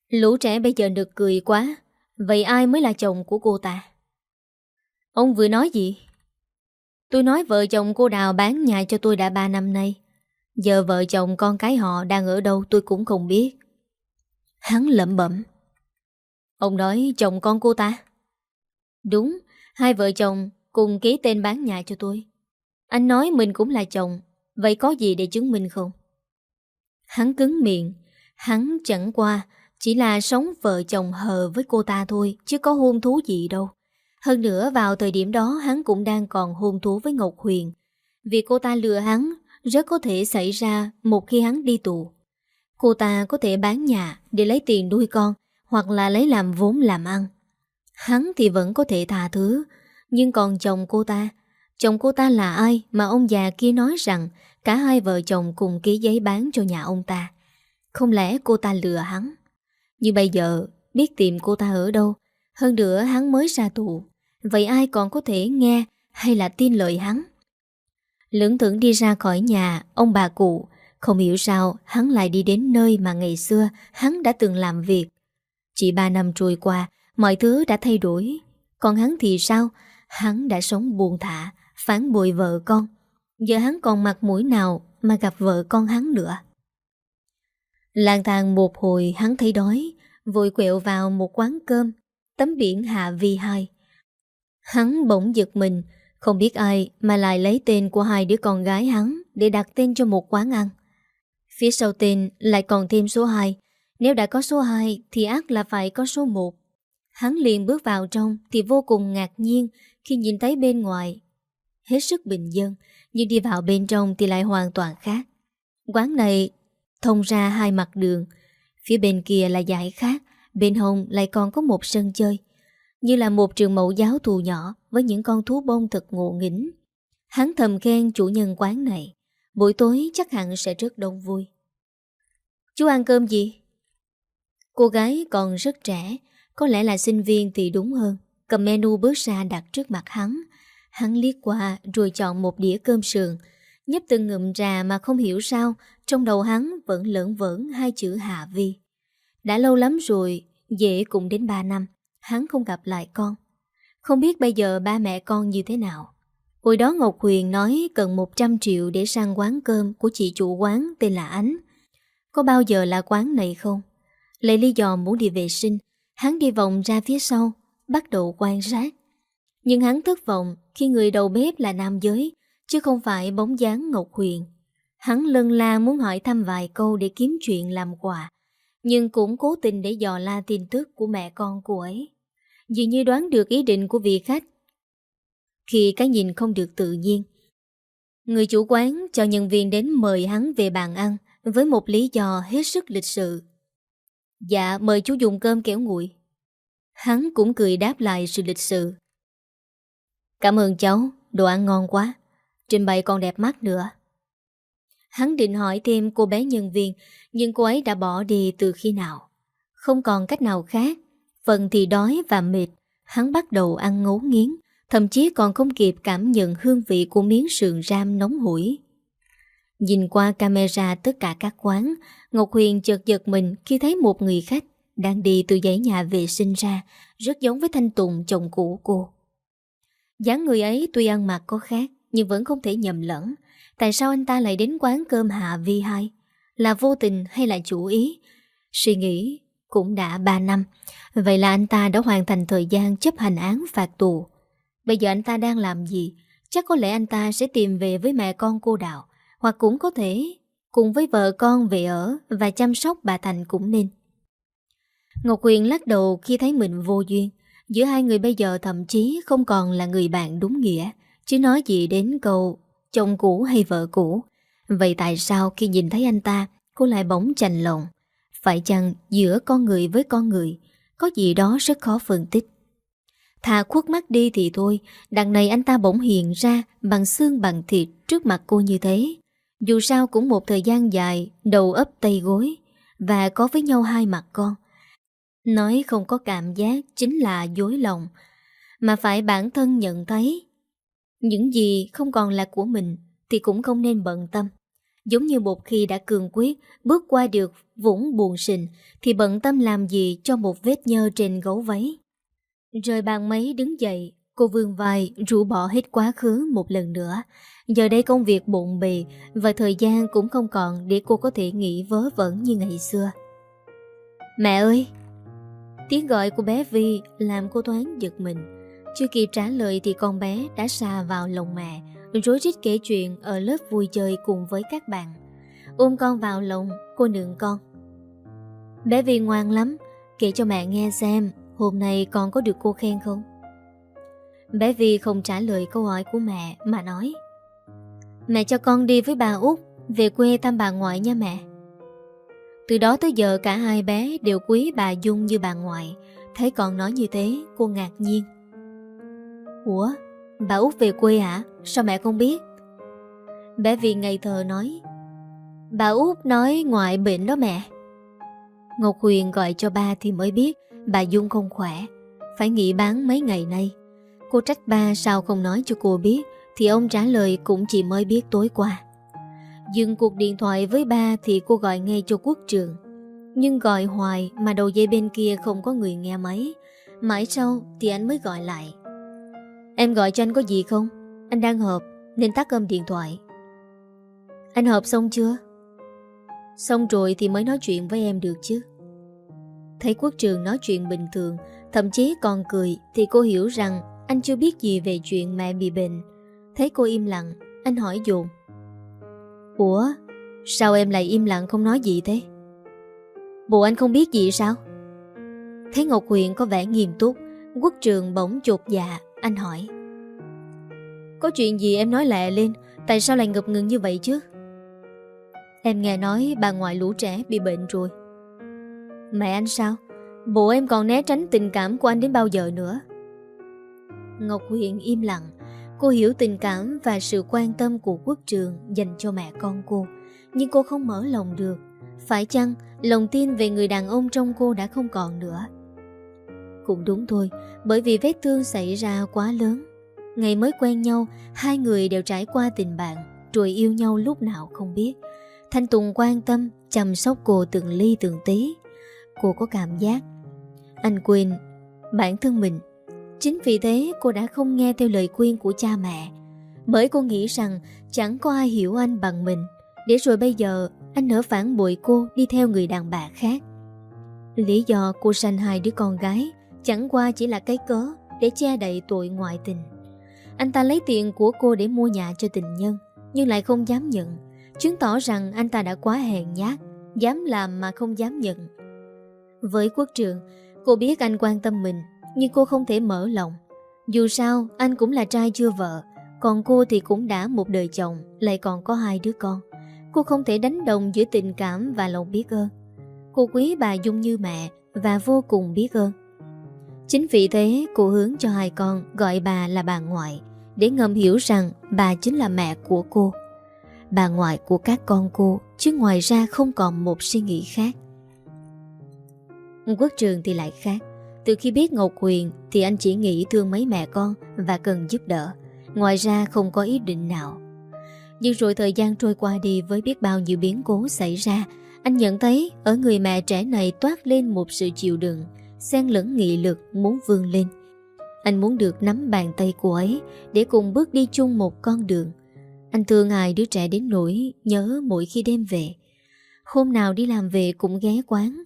Lũ trẻ bây giờ được cười quá. Vậy ai mới là chồng của cô ta? Ông vừa nói gì? Tôi nói vợ chồng cô Đào bán nhà cho tôi đã 3 năm nay. Giờ vợ chồng con cái họ đang ở đâu tôi cũng không biết. Hắn lẩm bẩm. Ông nói chồng con cô ta? Đúng, hai vợ chồng cùng ký tên bán nhà cho tôi. Anh nói mình cũng là chồng, vậy có gì để chứng minh không? Hắn cứng miệng, hắn chẳng qua chỉ là sống vợ chồng hờ với cô ta thôi, chứ có hôn thú gì đâu. Hơn nữa vào thời điểm đó hắn cũng đang còn hôn thú với Ngọc Huyền. Vì cô ta lừa hắn rất có thể xảy ra một khi hắn đi tù. Cô ta có thể bán nhà để lấy tiền nuôi con hoặc là lấy làm vốn làm ăn. Hắn thì vẫn có thể tha thứ, nhưng còn chồng cô ta, chồng cô ta là ai mà ông già kia nói rằng cả hai vợ chồng cùng ký giấy bán cho nhà ông ta. Không lẽ cô ta lừa hắn? Nhưng bây giờ biết tìm cô ta ở đâu, hơn nữa hắn mới ra tù. Vậy ai còn có thể nghe hay là tin lời hắn? Lưỡng thưởng đi ra khỏi nhà, ông bà cụ, không hiểu sao hắn lại đi đến nơi mà ngày xưa hắn đã từng làm việc. Chỉ ba năm trôi qua, mọi thứ đã thay đổi. Còn hắn thì sao? Hắn đã sống buồn thả, phán bội vợ con. Giờ hắn còn mặt mũi nào mà gặp vợ con hắn nữa. Lang thang một hồi hắn thấy đói, vội quẹo vào một quán cơm, Tấm biển Hạ Vi hai. Hắn bỗng giật mình, Không biết ai mà lại lấy tên của hai đứa con gái hắn Để đặt tên cho một quán ăn. Phía sau tên lại còn thêm số 2 Nếu đã có số 2 Thì ác là phải có số 1 Hắn liền bước vào trong Thì vô cùng ngạc nhiên Khi nhìn thấy bên ngoài. Hết sức bình dân, Nhưng đi vào bên trong thì lại hoàn toàn khác. Quán này thông ra hai mặt đường, Phía bên kia là giải khác Bên hông lại còn có một sân chơi, Như là một trường mẫu giáo thù nhỏ Với những con thú bông thật ngộ nghĩnh. Hắn thầm khen chủ nhân quán này, Buổi tối chắc hẳn sẽ rất đông vui. Chú ăn cơm gì? Cô gái còn rất trẻ, Có lẽ là sinh viên thì đúng hơn. Cầm menu bước ra đặt trước mặt hắn. Hắn liếc qua rồi chọn một đĩa cơm sườn, Nhấp từng ngụm trà mà không hiểu sao Trong đầu hắn vẫn lẫn vẫn hai chữ Hạ Vi. Đã lâu lắm rồi Dễ cũng đến 3 năm Hắn không gặp lại con Không biết bây giờ ba mẹ con như thế nào Hồi đó Ngọc Huyền nói cần 100 triệu để sang quán cơm của chị chủ quán tên là Ánh. Có bao giờ là quán này không? Lấy lý do muốn đi vệ sinh, hắn đi vòng ra phía sau, bắt đầu quan sát. Nhưng hắn thất vọng khi người đầu bếp là nam giới, chứ không phải bóng dáng Ngọc Huyền. Hắn lân la muốn hỏi thăm vài câu để kiếm chuyện làm quà, nhưng cũng cố tình để dò la tin tức của mẹ con cô ấy. Dường như đoán được ý định của vị khách khi cái nhìn không được tự nhiên. Người chủ quán cho nhân viên đến mời hắn về bàn ăn với một lý do hết sức lịch sự. Dạ, mời chú dùng cơm kéo nguội. Hắn cũng cười đáp lại sự lịch sự. Cảm ơn cháu, đồ ăn ngon quá. Trình bày còn đẹp mắt nữa. Hắn định hỏi thêm cô bé nhân viên, nhưng cô ấy đã bỏ đi từ khi nào. Không còn cách nào khác, phần thì đói và mệt, hắn bắt đầu ăn ngấu nghiến, Thậm chí còn không kịp cảm nhận hương vị của miếng sườn ram nóng hổi. Nhìn qua camera tất cả các quán Ngọc Huyền chợt giật mình khi thấy một người khách Đang đi từ dãy nhà vệ sinh ra Rất giống với Thanh Tùng chồng cũ cô. Dáng người ấy tuy ăn mặc có khác Nhưng vẫn không thể nhầm lẫn. Tại sao anh ta lại đến quán cơm Hạ Vi hai? Là vô tình hay là chủ ý? Suy nghĩ cũng đã 3 năm. Vậy là anh ta đã hoàn thành thời gian chấp hành án phạt tù. Bây giờ anh ta đang làm gì? Chắc có lẽ anh ta sẽ tìm về với mẹ con cô Đạo, Hoặc cũng có thể Cùng với vợ con về ở Và chăm sóc bà Thành cũng nên. Ngọc Huyền lắc đầu khi thấy mình vô duyên. Giữa hai người bây giờ thậm chí Không còn là người bạn đúng nghĩa, Chứ nói gì đến câu Chồng cũ hay vợ cũ. Vậy tại sao khi nhìn thấy anh ta, Cô lại bỗng chành lòng? Phải chăng giữa con người với con người, Có gì đó rất khó phân tích? Thà khuất mắt đi thì thôi, Đằng này anh ta bỗng hiện ra Bằng xương bằng thịt trước mặt cô như thế. Dù sao cũng một thời gian dài, Đầu ấp tay gối, Và có với nhau hai mặt con. Nói không có cảm giác Chính là dối lòng, Mà phải bản thân nhận thấy. Những gì không còn là của mình Thì cũng không nên bận tâm Giống như một khi đã cường quyết Bước qua được vũng buồn sình Thì bận tâm làm gì cho một vết nhơ trên gấu váy Rời bàn máy đứng dậy, cô vương vai rũ bỏ hết quá khứ một lần nữa. Giờ đây công việc bộn bề và thời gian cũng không còn để cô có thể nghĩ vớ vẩn như ngày xưa. Mẹ ơi! Tiếng gọi của bé Vi làm cô thoáng giật mình. Chưa kịp trả lời thì con bé đã xa vào lòng mẹ, rối rít kể chuyện ở lớp vui chơi cùng với các bạn. Ôm con vào lòng, cô nượng con. Bé vì ngoan lắm, kể cho mẹ nghe xem Hôm nay con có được cô khen không? Bé Vi không trả lời câu hỏi của mẹ mà nói Mẹ cho con đi với bà út Về quê thăm bà ngoại nha mẹ Từ đó tới giờ cả hai bé đều quý bà Dung như bà ngoại Thấy con nói như thế cô ngạc nhiên Ủa bà út về quê hả? Sao mẹ không biết? Bé Vi ngây thờ nói. Bà út nói ngoại bệnh đó mẹ. Ngọc Huyền gọi cho ba thì mới biết Bà Dung không khỏe. Phải nghỉ bán mấy ngày nay. Cô trách ba sao không nói cho cô biết, Thì ông trả lời cũng chỉ mới biết tối qua. Dừng cuộc điện thoại với ba Thì cô gọi ngay cho quốc trường. Nhưng gọi hoài Mà đầu dây bên kia không có người nghe máy. Mãi sau thì anh mới gọi lại. Em gọi cho anh có gì không? Anh đang họp, Nên tắt âm điện thoại. Anh họp xong chưa? Xong rồi thì mới nói chuyện với em được chứ. Thấy quốc trường nói chuyện bình thường, Thậm chí còn cười, Thì cô hiểu rằng anh chưa biết gì về chuyện mẹ bị bệnh. Thấy cô im lặng, Anh hỏi dồn. Ủa, Sao em lại im lặng không nói gì thế? Bộ anh không biết gì sao? Thấy Ngọc Huyền có vẻ nghiêm túc, Quốc trường bỗng chột dạ. Anh hỏi. Có chuyện gì em nói lẹ lên? Tại sao lại ngập ngừng như vậy chứ? Em nghe nói bà ngoại lũ trẻ bị bệnh rồi. Mẹ anh sao? Bộ em còn né tránh tình cảm của anh đến bao giờ nữa? Ngọc Huyền im lặng. Cô hiểu tình cảm và sự quan tâm của quốc trường dành cho mẹ con cô. Nhưng cô không mở lòng được. Phải chăng lòng tin về người đàn ông trong cô đã không còn nữa? Cũng đúng thôi, Bởi vì vết thương xảy ra quá lớn. Ngày mới quen nhau, Hai người đều trải qua tình bạn, Rồi yêu nhau lúc nào không biết. Thanh Tùng quan tâm, Chăm sóc cô từng ly từng tí. Cô có cảm giác. Anh quên, bản thân mình. Chính vì thế, cô đã không nghe theo lời khuyên của cha mẹ. Bởi cô nghĩ rằng Chẳng có ai hiểu anh bằng mình. Để rồi bây giờ, Anh nỡ phản bội cô đi theo người đàn bà khác. Lý do cô sanh hai đứa con gái Chẳng qua chỉ là cái cớ Để che đậy tội ngoại tình. Anh ta lấy tiền của cô để mua nhà cho tình nhân, Nhưng lại không dám nhận, Chứng tỏ rằng anh ta đã quá hèn nhát, Dám làm mà không dám nhận. Với quốc trường, Cô biết anh quan tâm mình, Nhưng cô không thể mở lòng. Dù sao, anh cũng là trai chưa vợ, Còn cô thì cũng đã một đời chồng, Lại còn có hai đứa con. Cô không thể đánh đồng giữa tình cảm và lòng biết ơn. Cô quý bà Dung như mẹ Và vô cùng biết ơn. Chính vì thế cô hướng cho hai con Gọi bà là bà ngoại Để ngầm hiểu rằng bà chính là mẹ của cô bà ngoại của các con cô, chứ ngoài ra không còn một suy nghĩ khác. Quốc trường thì lại khác. Từ khi biết Ngọc Huyền thì anh chỉ nghĩ thương mấy mẹ con và cần giúp đỡ. Ngoài ra không có ý định nào. Nhưng rồi thời gian trôi qua đi với biết bao nhiêu biến cố xảy ra, anh nhận thấy ở người mẹ trẻ này toát lên một sự chịu đựng, xen lẫn nghị lực muốn vươn lên. Anh muốn được nắm bàn tay cô ấy để cùng bước đi chung một con đường. Anh thương ai đứa trẻ đến nỗi nhớ mỗi khi đêm về. Hôm nào đi làm về cũng ghé quán.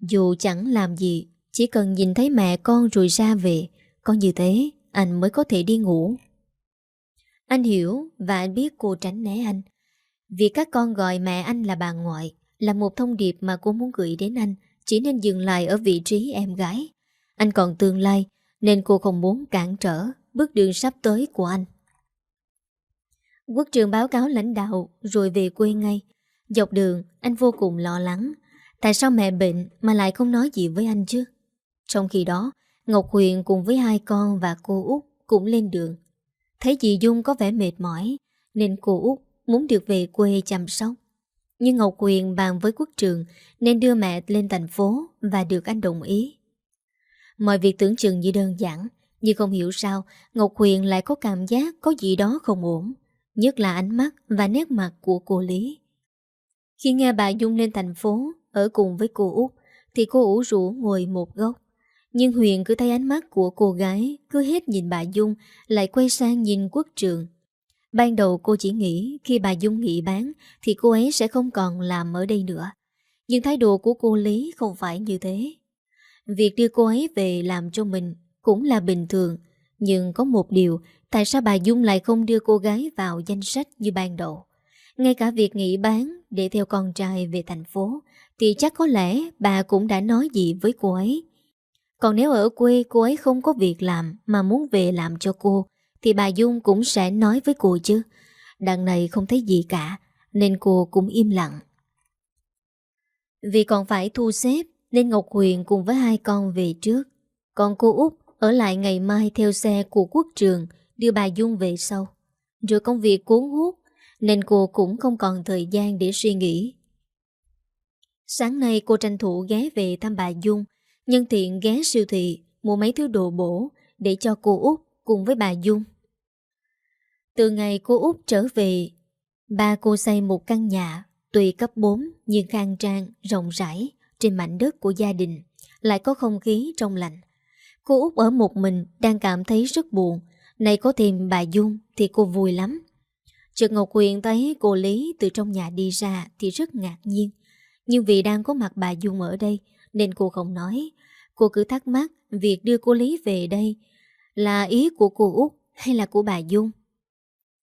Dù chẳng làm gì, chỉ cần nhìn thấy mẹ con rồi ra về. Có như thế, anh mới có thể đi ngủ. Anh hiểu và anh biết cô tránh né anh. Vì các con gọi mẹ anh là bà ngoại là một thông điệp mà cô muốn gửi đến anh chỉ nên dừng lại ở vị trí em gái. Anh còn tương lai nên cô không muốn cản trở bước đường sắp tới của anh. Quốc trường báo cáo lãnh đạo rồi về quê ngay. Dọc đường, anh vô cùng lo lắng. Tại sao mẹ bệnh mà lại không nói gì với anh chứ? Trong khi đó, Ngọc Huyền cùng với hai con và cô Út cũng lên đường. Thấy dì Dung có vẻ mệt mỏi, nên cô Út muốn được về quê chăm sóc. Nhưng Ngọc quyền bàn với quốc trường nên đưa mẹ lên thành phố và được anh đồng ý. Mọi việc tưởng chừng như đơn giản, nhưng không hiểu sao Ngọc quyền lại có cảm giác có gì đó không ổn. Nhất là ánh mắt và nét mặt của cô Lý Khi nghe bà Dung lên thành phố Ở cùng với cô Út Thì cô ủ rũ ngồi một góc Nhưng Huyền cứ thấy ánh mắt của cô gái Cứ hết nhìn bà Dung Lại quay sang nhìn quốc trường Ban đầu cô chỉ nghĩ Khi bà Dung nghỉ bán Thì cô ấy sẽ không còn làm ở đây nữa Nhưng thái độ của cô Lý không phải như thế Việc đưa cô ấy về làm cho mình Cũng là bình thường, Nhưng có một điều, Tại sao bà Dung lại không đưa cô gái vào danh sách như ban đầu? Ngay cả việc nghỉ bán để theo con trai về thành phố thì chắc có lẽ bà cũng đã nói gì với cô ấy. Còn nếu ở quê cô ấy không có việc làm mà muốn về làm cho cô thì bà Dung cũng sẽ nói với cô chứ. Đằng này không thấy gì cả nên cô cũng im lặng. Vì còn phải thu xếp nên Ngọc Huyền cùng với hai con về trước. Còn cô Út ở lại ngày mai theo xe của quốc trường đưa bà Dung về sau. Rồi công việc cuốn hút nên cô cũng không còn thời gian để suy nghĩ. Sáng nay cô tranh thủ ghé về thăm bà Dung, nhân tiện ghé siêu thị mua mấy thứ đồ bổ để cho cô Út cùng với bà Dung. Từ ngày cô Út trở về, ba cô xây một căn nhà tùy cấp 4 nhưng khang trang, rộng rãi trên mảnh đất của gia đình, lại có không khí trong lành. Cô Út ở một mình đang cảm thấy rất buồn này có thêm bà Dung thì cô vui lắm. Trực Ngọc Huyền thấy cô Lý từ trong nhà đi ra thì rất ngạc nhiên. Nhưng vì đang có mặt bà Dung ở đây nên cô không nói. Cô cứ thắc mắc việc đưa cô Lý về đây là ý của cô Út hay là của bà Dung.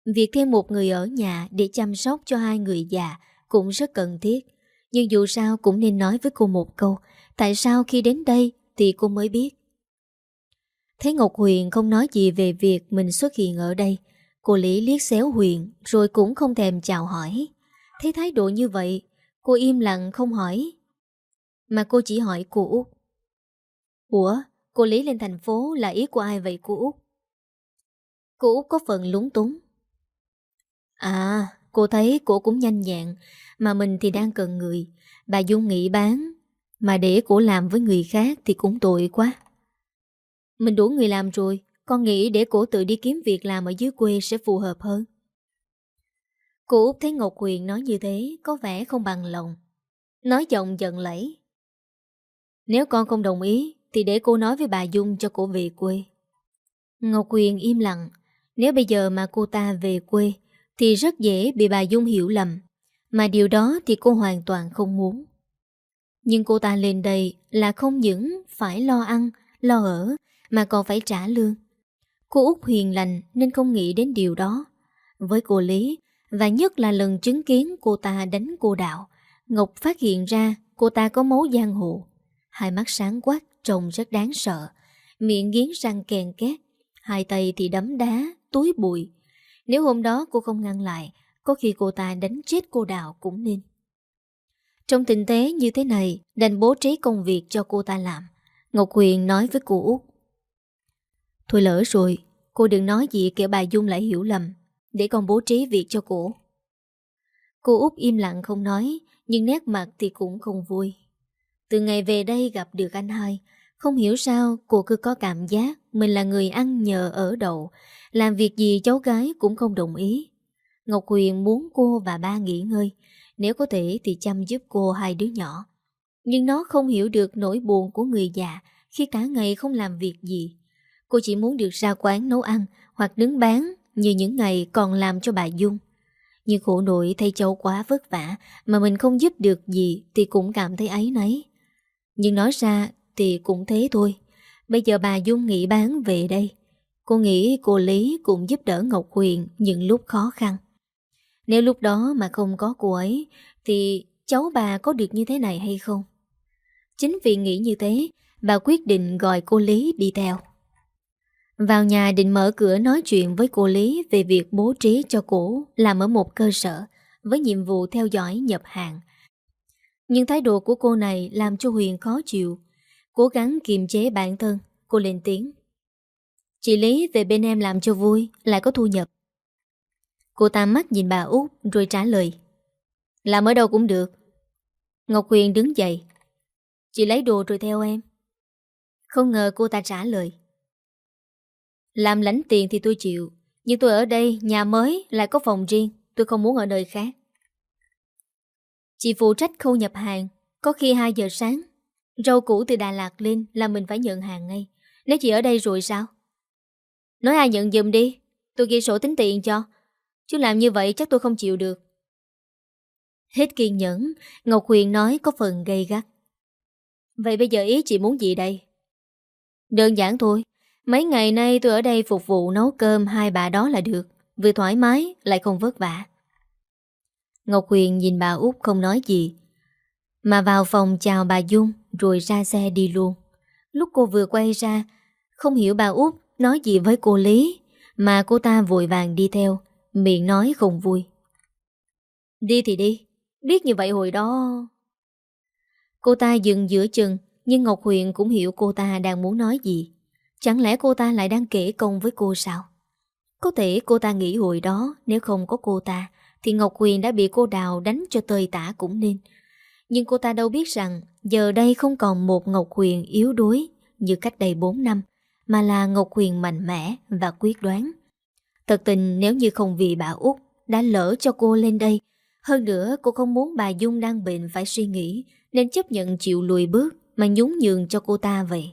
Việc thêm một người ở nhà để chăm sóc cho hai người già cũng rất cần thiết. Nhưng dù sao cũng nên nói với cô một câu, Tại sao khi đến đây thì cô mới biết Thấy Ngọc Huyền không nói gì về việc mình xuất hiện ở đây, Cô Lý liếc xéo Huyền rồi cũng không thèm chào hỏi Thấy thái độ như vậy, Cô im lặng không hỏi Mà cô chỉ hỏi cô Út Ủa cô Lý lên thành phố là ý của ai vậy, cô Út? Cô Út có phần lúng túng. À cô thấy cô cũng nhanh nhẹn, Mà mình thì đang cần người. Bà Dung nghĩ bán, Mà để cô làm với người khác thì cũng tội quá. Mình đủ người làm rồi, Con nghĩ để cổ tự đi kiếm việc làm ở dưới quê sẽ phù hợp hơn. Cô Út thấy Ngọc Huyền nói như thế, Có vẻ không bằng lòng. Nói giọng giận lẫy. Nếu con không đồng ý thì để cô nói với bà Dung cho cô về quê. Ngọc Quyền im lặng Nếu bây giờ mà cô ta về quê Thì rất dễ bị bà Dung hiểu lầm Mà điều đó thì cô hoàn toàn không muốn. Nhưng cô ta lên đây là không những phải lo ăn, lo ở Mà còn phải trả lương. Cô Út hiền lành nên không nghĩ đến điều đó. Với cô Lý Và nhất là lần chứng kiến cô ta đánh cô Đạo Ngọc phát hiện ra cô ta có máu giang hồ. Hai mắt sáng quát trông rất đáng sợ. Miệng nghiến răng kèn két Hai tay thì đấm đá, túi bụi. Nếu hôm đó cô không ngăn lại Có khi cô ta đánh chết cô đào cũng nên. Trong tình thế như thế này Đành bố trí công việc cho cô ta làm. Ngọc Huyền nói với cô Út. Thôi lỡ rồi Cô đừng nói gì kẻ bà Dung lại hiểu lầm. Để con bố trí việc cho cô. Cô Út im lặng không nói Nhưng nét mặt thì cũng không vui. Từ ngày về đây gặp được anh hai không hiểu sao, cô cứ có cảm giác Mình là người ăn nhờ ở đậu. Làm việc gì cháu gái cũng không đồng ý. Ngọc Huyền muốn cô và ba nghỉ ngơi. Nếu có thể thì chăm giúp cô hai đứa nhỏ. Nhưng nó không hiểu được nỗi buồn của người già Khi cả ngày không làm việc gì. Cô chỉ muốn được ra quán nấu ăn Hoặc đứng bán Như những ngày còn làm cho bà Dung. Nhưng khổ nội thay cháu quá vất vả Mà mình không giúp được gì Thì cũng cảm thấy ấy nấy Nhưng nói ra thì cũng thế thôi Bây giờ bà Dung nghỉ bán về đây Cô nghĩ cô Lý cũng giúp đỡ Ngọc Huyền những lúc khó khăn Nếu lúc đó mà không có cô ấy, Thì cháu bà có được như thế này hay không? Chính vì nghĩ như thế, Bà quyết định gọi cô Lý đi theo vào nhà định mở cửa nói chuyện với cô Lý về việc bố trí cho cổ làm ở một cơ sở với nhiệm vụ theo dõi nhập hàng. Nhưng thái độ của cô này làm cho Huyền khó chịu. Cố gắng kiềm chế bản thân, cô lên tiếng. Chị Lý về bên em làm cho vui, lại có thu nhập. Cô ta mắt nhìn bà út rồi trả lời. Làm ở đâu cũng được. Ngọc Huyền đứng dậy. Chị lấy đồ rồi theo em. Không ngờ cô ta trả lời. Làm lãnh tiền thì tôi chịu Nhưng tôi ở đây, nhà mới Lại có phòng riêng Tôi không muốn ở nơi khác Chị phụ trách khâu nhập hàng Có khi 2 giờ sáng Rau củ từ Đà Lạt lên là mình phải nhận hàng ngay. Nếu chị ở đây rồi sao? Nói ai nhận dùm đi. Tôi ghi sổ tính tiền cho. Chứ làm như vậy chắc tôi không chịu được. Hết kiên nhẫn, Ngọc Huyền nói có phần gây gắt. Vậy bây giờ ý chị muốn gì đây? Đơn giản thôi. Mấy ngày nay tôi ở đây phục vụ nấu cơm hai bà đó là được. Vừa thoải mái, lại không vất vả. Ngọc Huyền nhìn bà út không nói gì, Mà vào phòng chào bà Dung. Rồi ra xe đi luôn Lúc cô vừa quay ra, Không hiểu bà út nói gì với cô Lý, Mà cô ta vội vàng đi theo, Miệng nói không vui Đi thì đi, Biết như vậy hồi đó Cô ta dừng giữa chừng, Nhưng Ngọc Huyền cũng hiểu cô ta đang muốn nói gì Chẳng lẽ cô ta lại đang kể công với cô sao? Có thể cô ta nghĩ hồi đó nếu không có cô ta, thì Ngọc Huyền đã bị cô Đào đánh cho tơi tả cũng nên. Nhưng cô ta đâu biết rằng giờ đây không còn một Ngọc Huyền yếu đuối như cách đây 4 năm, mà là Ngọc Huyền mạnh mẽ và quyết đoán. Thật tình, nếu như không vì bà Út đã lỡ cho cô lên đây, hơn nữa cô không muốn bà Dung đang bệnh phải suy nghĩ nên chấp nhận chịu lùi bước mà nhún nhường cho cô ta vậy.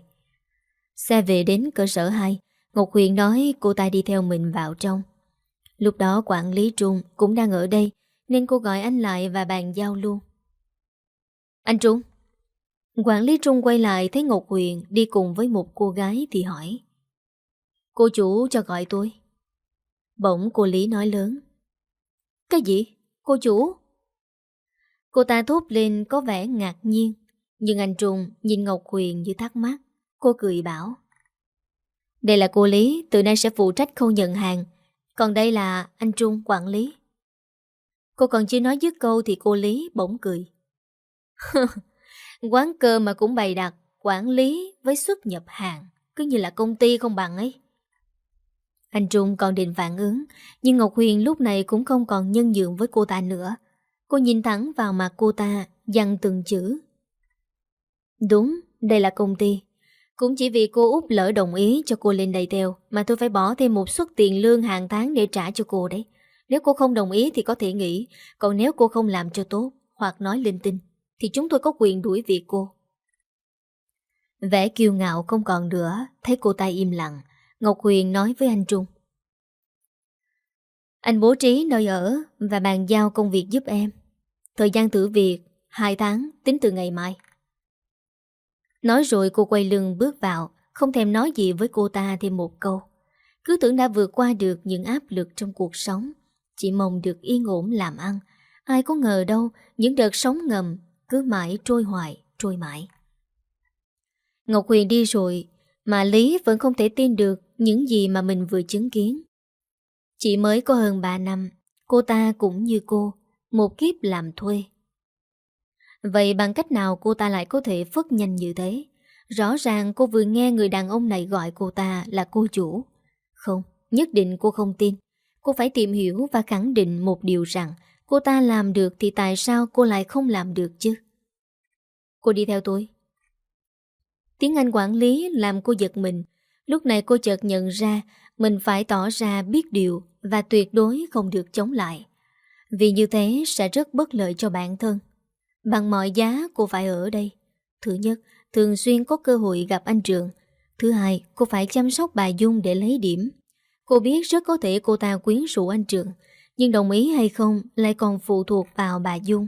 Xe về đến cơ sở 2 Ngọc Huyền nói cô ta đi theo mình vào trong Lúc đó quản lý Trung cũng đang ở đây Nên cô gọi anh lại và bàn giao luôn Anh Trung Quản lý Trung quay lại thấy Ngọc Huyền đi cùng với một cô gái thì hỏi. Cô chủ cho gọi tôi. Bỗng cô Lý nói lớn. Cái gì? Cô chủ? Cô ta thốt lên có vẻ ngạc nhiên. Nhưng anh Trung nhìn Ngọc Huyền như thắc mắc. Cô cười bảo. Đây là cô Lý, từ nay sẽ phụ trách khâu nhận hàng. Còn đây là anh Trung quản lý. Cô còn chưa nói dứt câu thì cô Lý bỗng cười. Quán cơm mà cũng bày đặt quản lý với xuất nhập hàng, cứ như là công ty không bằng ấy. Anh Trung còn định phản ứng, nhưng Ngọc Huyền lúc này cũng không còn nhân nhượng với cô ta nữa. Cô nhìn thẳng vào mặt cô ta, dằn từng chữ. Đúng, đây là công ty. Cũng chỉ vì cô út lỡ đồng ý cho cô lên đầy theo mà tôi phải bỏ thêm một suất tiền lương hàng tháng để trả cho cô đấy. Nếu cô không đồng ý thì có thể nghỉ, còn nếu cô không làm cho tốt hoặc nói linh tinh thì chúng tôi có quyền đuổi việc cô. Vẻ kiêu ngạo không còn nữa, thấy cô ta im lặng, Ngọc Huyền nói với anh Trung. Anh bố trí nơi ở và bàn giao công việc giúp em. Thời gian thử việc 2 tháng tính từ ngày mai. Nói rồi cô quay lưng bước vào, không thèm nói gì với cô ta thêm một câu. Cứ tưởng đã vượt qua được những áp lực trong cuộc sống, chỉ mong được yên ổn làm ăn. Ai có ngờ đâu những đợt sóng ngầm cứ mãi trôi hoài, trôi mãi. Ngọc Huyền đi rồi, mà Lý vẫn không thể tin được những gì mà mình vừa chứng kiến. Chỉ mới có hơn 3 năm, cô ta cũng như cô, một kiếp làm thuê. Vậy bằng cách nào cô ta lại có thể phất nhanh như thế? Rõ ràng cô vừa nghe người đàn ông này gọi cô ta là cô chủ. Không, nhất định cô không tin. Cô phải tìm hiểu và khẳng định một điều rằng cô ta làm được thì tại sao cô lại không làm được chứ? Cô đi theo tôi. Tiếng Anh quản lý làm cô giật mình. Lúc này cô chợt nhận ra mình phải tỏ ra biết điều và tuyệt đối không được chống lại. Vì như thế sẽ rất bất lợi cho bản thân. Bằng mọi giá cô phải ở đây. Thứ nhất, thường xuyên có cơ hội gặp anh Trường. Thứ hai, cô phải chăm sóc bà Dung để lấy điểm. Cô biết rất có thể cô ta quyến rũ anh Trường, nhưng đồng ý hay không lại còn phụ thuộc vào bà Dung.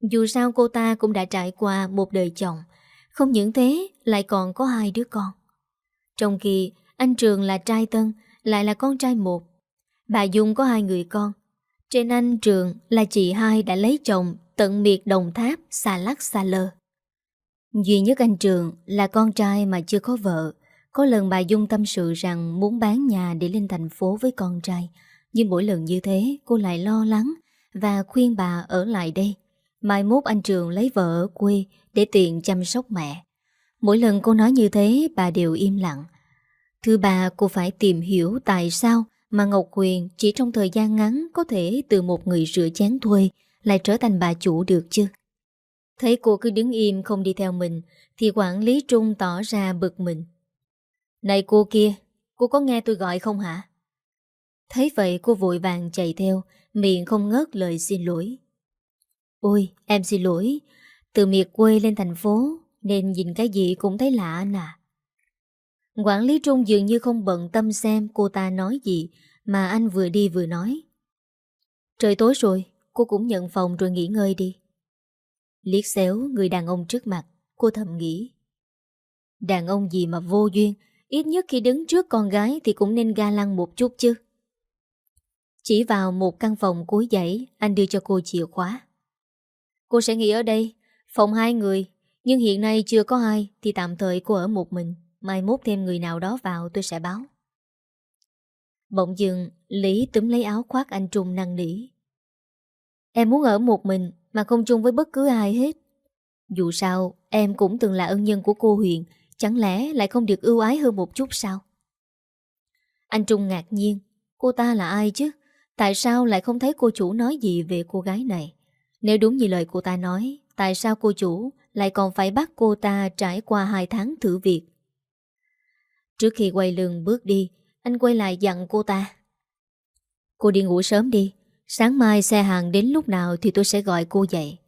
Dù sao cô ta cũng đã trải qua một đời chồng, không những thế lại còn có hai đứa con. Trong khi anh Trường là trai tân, lại là con trai một. Bà Dung có hai người con. Trên anh Trường là chị hai đã lấy chồng tận miệt đồng tháp xa lắc xa lơ. Duy nhất anh Trường là con trai mà chưa có vợ. Có lần bà Dung tâm sự rằng muốn bán nhà để lên thành phố với con trai. Nhưng mỗi lần như thế cô lại lo lắng và khuyên bà ở lại đây. Mai mốt anh Trường lấy vợ ở quê để tiện chăm sóc mẹ. Mỗi lần cô nói như thế bà đều im lặng. Thứ ba cô phải tìm hiểu tại sao mà Ngọc Huyền chỉ trong thời gian ngắn có thể từ một người rửa chén thuê lại trở thành bà chủ được chứ. Thấy cô cứ đứng im không đi theo mình thì quản lý Trung tỏ ra bực mình. Này cô kia, cô có nghe tôi gọi không hả? Thấy vậy cô vội vàng chạy theo, miệng không ngớt lời xin lỗi. Ôi, em xin lỗi, từ miệt quê lên thành phố nên nhìn cái gì cũng thấy lạ anh à. Quản lý Trung dường như không bận tâm xem cô ta nói gì mà anh vừa đi vừa nói. Trời tối rồi, cô cũng nhận phòng rồi nghỉ ngơi đi. Liết xéo người đàn ông trước mặt, cô thầm nghĩ. Đàn ông gì mà vô duyên, ít nhất khi đứng trước con gái thì cũng nên ga lăng một chút chứ. Chỉ vào một căn phòng cuối dãy, anh đưa cho cô chìa khóa. Cô sẽ nghỉ ở đây, phòng hai người, nhưng hiện nay chưa có ai thì tạm thời cô ở một mình. Mai mốt thêm người nào đó vào tôi sẽ báo. Bỗng dừng, Lý túm lấy áo khoác anh Trung năng nỉ. Em muốn ở một mình mà không chung với bất cứ ai hết. Dù sao, em cũng từng là ân nhân của cô Huyền, chẳng lẽ lại không được ưu ái hơn một chút sao? Anh Trung ngạc nhiên, cô ta là ai chứ? Tại sao lại không thấy cô chủ nói gì về cô gái này? Nếu đúng như lời cô ta nói, tại sao cô chủ lại còn phải bắt cô ta trải qua hai tháng thử việc? Trước khi quay lưng bước đi, anh quay lại dặn cô ta. Cô đi ngủ sớm đi, sáng mai xe hàng đến lúc nào thì tôi sẽ gọi cô dậy.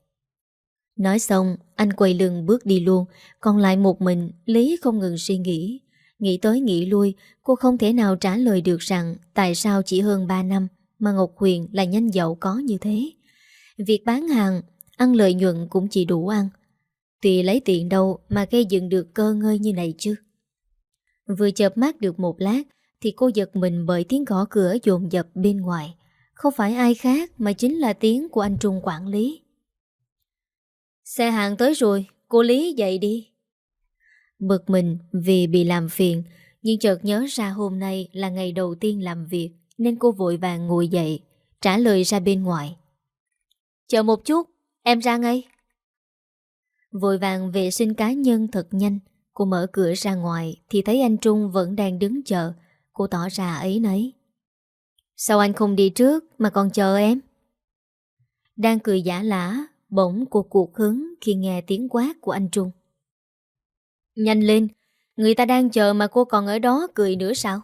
Nói xong, anh quay lưng bước đi luôn, còn lại một mình, Lý không ngừng suy nghĩ. Nghĩ tới nghĩ lui, cô không thể nào trả lời được rằng tại sao chỉ hơn 3 năm mà Ngọc Huyền là nhanh giàu có như thế. Việc bán hàng, ăn lợi nhuận cũng chỉ đủ ăn. tùy lấy tiền đâu mà gây dựng được cơ ngơi như này chứ. Vừa chợp mắt được một lát Thì cô giật mình bởi tiếng gõ cửa dồn dập bên ngoài. Không phải ai khác Mà chính là tiếng của anh Trung quản lý. Xe hàng tới rồi Cô Lý dậy đi. Bực mình vì bị làm phiền Nhưng chợt nhớ ra hôm nay Là ngày đầu tiên làm việc. Nên cô vội vàng ngồi dậy, Trả lời ra bên ngoài. Chờ một chút, Em ra ngay. Vội vàng vệ sinh cá nhân thật nhanh. Cô mở cửa ra ngoài Thì thấy anh Trung vẫn đang đứng chờ. Cô tỏ ra ấy nấy. Sao anh không đi trước Mà còn chờ em? Đang cười giả lả, Bỗng cô cuộc hứng khi nghe tiếng quát của anh Trung. Nhanh lên, Người ta đang chờ mà cô còn ở đó cười nữa sao?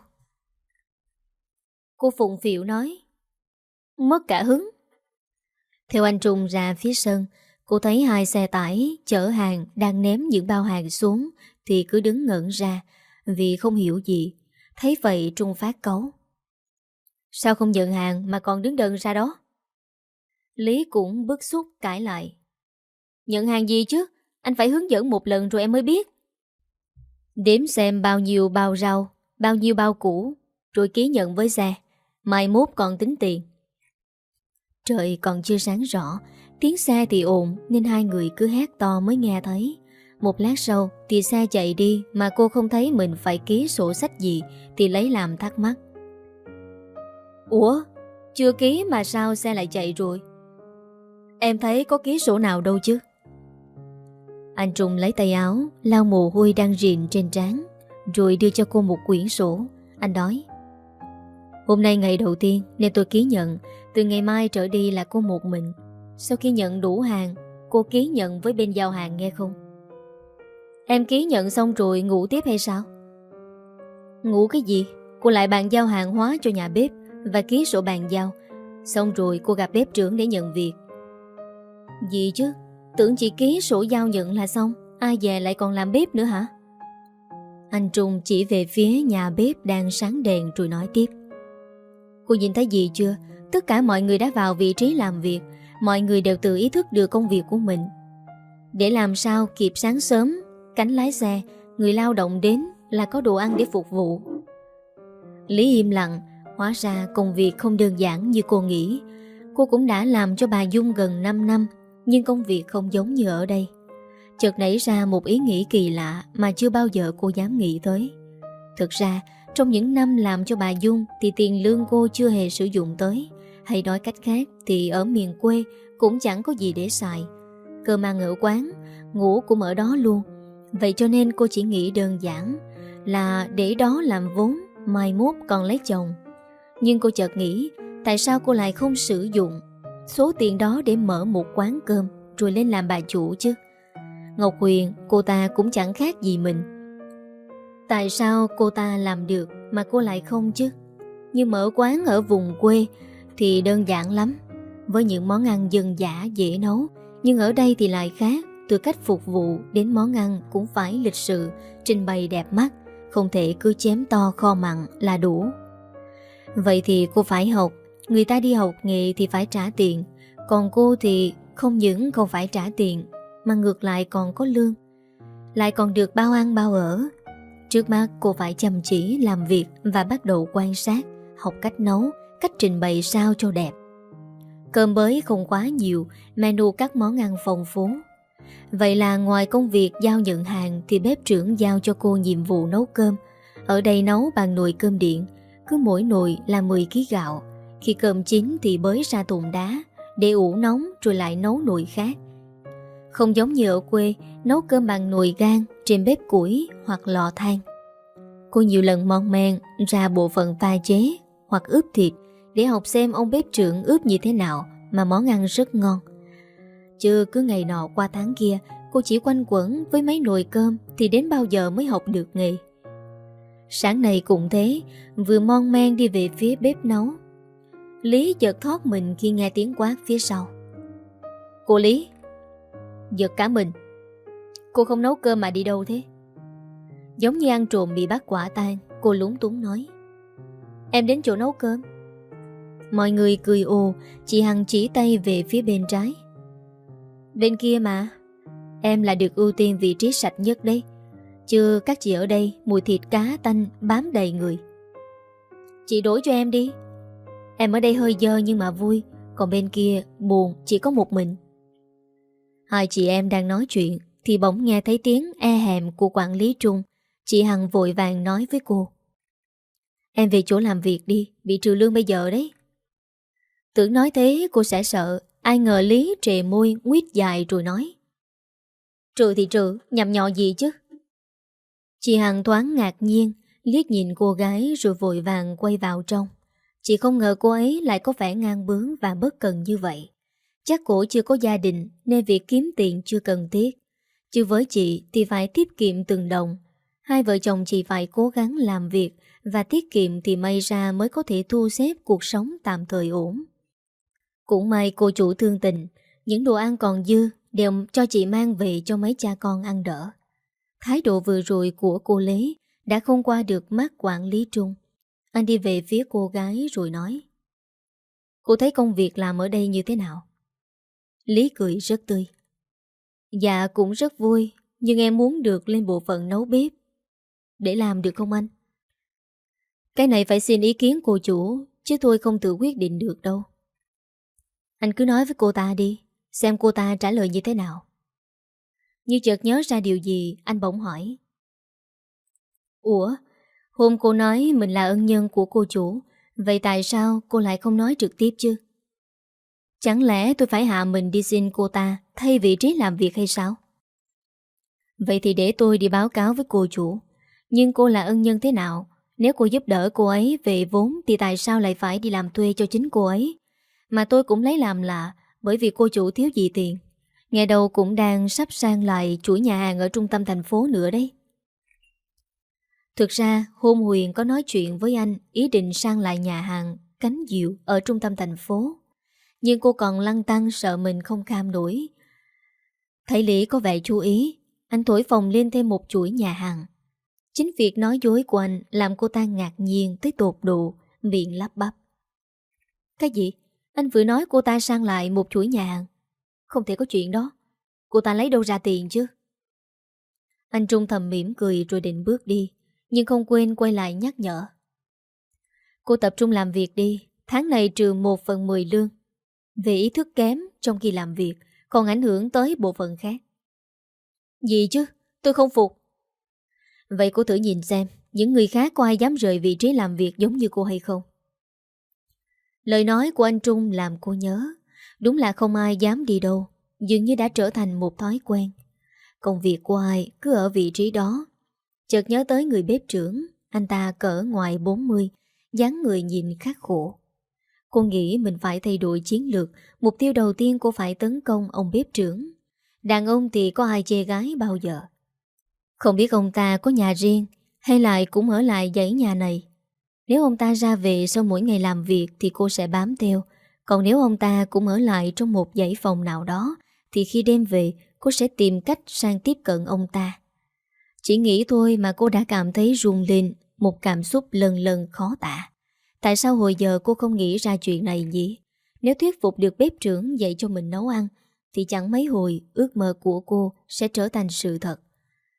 Cô Phụng phịu nói Mất cả hứng Theo anh Trung ra phía sân Cô thấy hai xe tải chở hàng đang ném những bao hàng xuống thì cứ đứng ngẩn ra vì không hiểu gì. Thấy vậy Trung phát cấu. Sao không nhận hàng mà còn đứng đơn ra đó? Lý cũng bức xúc cãi lại. Nhận hàng gì chứ? Anh phải hướng dẫn một lần rồi em mới biết. Đếm xem bao nhiêu bao rau, bao nhiêu bao củ, rồi ký nhận với xe. Mai mốt còn tính tiền. Trời còn chưa sáng rõ, tiếng xe thì ồn nên hai người cứ hét to mới nghe thấy. Một lát sau thì xe chạy đi mà cô không thấy mình phải ký sổ sách gì thì lấy làm thắc mắc. Ủa? Chưa ký mà sao xe lại chạy rồi? Em thấy có ký sổ nào đâu chứ? Anh Trung lấy tay áo, lau mồ hôi đang rịn trên trán, rồi đưa cho cô một quyển sổ. Anh nói, Hôm nay ngày đầu tiên nên tôi ký nhận, từ ngày mai trở đi là cô một mình. Sau khi nhận đủ hàng, cô ký nhận với bên giao hàng nghe không? Em ký nhận xong rồi ngủ tiếp hay sao? Ngủ cái gì? Cô lại bàn giao hàng hóa cho nhà bếp và ký sổ bàn giao. Xong rồi cô gặp bếp trưởng để nhận việc. Gì chứ? Tưởng chỉ ký sổ giao nhận là xong Ai về lại còn làm bếp nữa hả Anh Trung chỉ về phía nhà bếp Đang sáng đèn rồi nói tiếp Cô nhìn thấy gì chưa? Tất cả mọi người đã vào vị trí làm việc. Mọi người đều tự ý thức được công việc của mình. Để làm sao kịp sáng sớm, Cánh lái xe, Người lao động đến là có đồ ăn để phục vụ. Lý im lặng, Hóa ra công việc không đơn giản như cô nghĩ. Cô cũng đã làm cho bà Dung gần 5 năm, nhưng công việc không giống như ở đây. Chợt nảy ra một ý nghĩ kỳ lạ Mà chưa bao giờ cô dám nghĩ tới. Thực ra trong những năm làm cho bà Dung Thì tiền lương cô chưa hề sử dụng tới Hay nói cách khác Thì ở miền quê cũng chẳng có gì để xài Cơm ăn ở quán Ngủ cũng ở đó luôn Vậy cho nên cô chỉ nghĩ đơn giản Là để đó làm vốn Mai mốt còn lấy chồng Nhưng cô chợt nghĩ Tại sao cô lại không sử dụng số tiền đó để mở một quán cơm rồi lên làm bà chủ chứ. Ngọc Huyền, cô ta cũng chẳng khác gì mình. Tại sao cô ta làm được mà cô lại không chứ? Như mở quán ở vùng quê thì đơn giản lắm. Với những món ăn dân dã dễ nấu, nhưng ở đây thì lại khác. Từ cách phục vụ đến món ăn cũng phải lịch sự, trình bày đẹp mắt, không thể cứ chém to kho mặn là đủ. Vậy thì cô phải học Người ta đi học nghề thì phải trả tiền Còn cô thì không những không phải trả tiền Mà ngược lại còn có lương Lại còn được bao ăn bao ở Trước mắt, cô phải chăm chỉ, làm việc Và bắt đầu quan sát, Học cách nấu, Cách trình bày sao cho đẹp. Cơm bới không quá nhiều, Menu các món ăn phong phú. Vậy là ngoài công việc giao nhận hàng Thì bếp trưởng giao cho cô nhiệm vụ nấu cơm. Ở đây nấu bằng nồi cơm điện, Cứ mỗi nồi là 10 kg gạo. Khi cơm chín thì bới ra thùng đá, Để ủ nóng rồi lại nấu nồi khác. Không giống như ở quê, Nấu cơm bằng nồi gan Trên bếp củi hoặc lò than. Cô nhiều lần mon men ra bộ phận pha chế Hoặc ướp thịt Để học xem ông bếp trưởng ướp như thế nào Mà món ăn rất ngon. Chứ cứ ngày nọ qua tháng kia, Cô chỉ quanh quẩn với mấy nồi cơm Thì đến bao giờ mới học được nghề. Sáng nay cũng thế, Vừa mon men đi về phía bếp nấu. Lý chợt thoát mình khi nghe tiếng quát phía sau. Cô Lý Giật cả mình. Cô không nấu cơm mà đi đâu thế? Giống như ăn trộm bị bắt quả tang, Cô lúng túng nói. Em đến chỗ nấu cơm. Mọi người cười ồ, Chị Hằng chỉ tay về phía bên trái. Bên kia mà, Em là được ưu tiên vị trí sạch nhất đấy. Chứ các chị ở đây, Mùi thịt cá tanh bám đầy người. Chị đổi cho em đi. Em ở đây hơi dơ nhưng mà vui, Còn bên kia buồn, chỉ có một mình. Hai chị em đang nói chuyện Thì bỗng nghe thấy tiếng e hèm của quản lý Trung. Chị Hằng vội vàng nói với cô. Em về chỗ làm việc đi, Bị trừ lương bây giờ đấy. Tưởng nói thế, cô sẽ sợ. Ai ngờ Lý trề môi, nguyết dài rồi nói. Trừ thì trừ Nhằm nhọ gì chứ? Chị Hằng thoáng ngạc nhiên, Liếc nhìn cô gái rồi vội vàng quay vào trong. Chị không ngờ cô ấy lại có vẻ ngang bướng và bất cần như vậy. Chắc cổ chưa có gia đình, Nên việc kiếm tiền chưa cần thiết. Chứ với chị thì phải tiết kiệm từng đồng. Hai vợ chồng chị phải cố gắng làm việc, Và tiết kiệm thì may ra mới có thể thu xếp cuộc sống tạm thời ổn. Cũng may cô chủ thương tình, Những đồ ăn còn dư Đều cho chị mang về cho mấy cha con ăn đỡ. Thái độ vừa rồi của cô Lý Đã không qua được mắt quản lý Trung. Anh đi về phía cô gái rồi nói, Cô thấy công việc làm ở đây như thế nào? Lý cười rất tươi. Dạ cũng rất vui, Nhưng em muốn được lên bộ phận nấu bếp. Để làm được không anh? Cái này phải xin ý kiến cô chủ, Chứ tôi không tự quyết định được đâu. Anh cứ nói với cô ta đi, Xem cô ta trả lời như thế nào. Như chợt nhớ ra điều gì, Anh bỗng hỏi. Ủa, Hôm cô nói mình là ân nhân của cô chủ, Vậy tại sao cô lại không nói trực tiếp chứ? Chẳng lẽ tôi phải hạ mình đi xin cô ta Thay vị trí làm việc hay sao? Vậy thì để tôi đi báo cáo với cô chủ. Nhưng cô là ân nhân thế nào? Nếu cô giúp đỡ cô ấy về vốn Thì tại sao lại phải đi làm thuê cho chính cô ấy? Mà tôi cũng lấy làm lạ, bởi vì cô chủ thiếu gì tiền. Ngày đầu cũng đang sắp sang lại chuỗi nhà hàng ở trung tâm thành phố nữa đấy. Thực ra hôm Huyền có nói chuyện với anh ý định sang lại nhà hàng Cánh Diệu ở trung tâm thành phố. Nhưng cô còn lăng tăng sợ mình không cam nổi Thấy Lý có vẻ chú ý Anh thổi phòng lên thêm một chuỗi nhà hàng. Chính việc nói dối của anh làm cô ta ngạc nhiên tới tột độ, miệng lắp bắp. Cái gì? Anh vừa nói cô ta sang lại một chuỗi nhà hàng. Không thể có chuyện đó. Cô ta lấy đâu ra tiền chứ? Anh Trung thầm mỉm cười rồi định bước đi Nhưng không quên quay lại nhắc nhở. Cô tập trung làm việc đi Tháng này trừ 1 phần 10 lương. Về ý thức kém trong khi làm việc, Còn ảnh hưởng tới bộ phận khác. Gì chứ? Tôi không phục. Vậy cô thử nhìn xem, Những người khác có ai dám rời vị trí làm việc giống như cô hay không? Lời nói của anh Trung làm cô nhớ, Đúng là không ai dám đi đâu, Dường như đã trở thành một thói quen. Công việc của ai cứ ở vị trí đó. Chợt nhớ tới người bếp trưởng, Anh ta cỡ ngoài 40 dáng người nhìn khắc khổ. Cô nghĩ mình phải thay đổi chiến lược, Mục tiêu đầu tiên cô phải tấn công ông bếp trưởng Đàn ông thì có ai chê gái bao giờ Không biết ông ta có nhà riêng Hay lại cũng ở lại dãy nhà này nếu ông ta ra về sau mỗi ngày làm việc thì cô sẽ bám theo. Còn nếu ông ta cũng ở lại trong một dãy phòng nào đó, thì khi đêm về, cô sẽ tìm cách sang tiếp cận ông ta. Chỉ nghĩ thôi mà cô đã cảm thấy ruồng lên, một cảm xúc lần lần khó tả. Tại sao hồi giờ cô không nghĩ ra chuyện này nhỉ? Nếu thuyết phục được bếp trưởng dạy cho mình nấu ăn thì chẳng mấy hồi ước mơ của cô sẽ trở thành sự thật.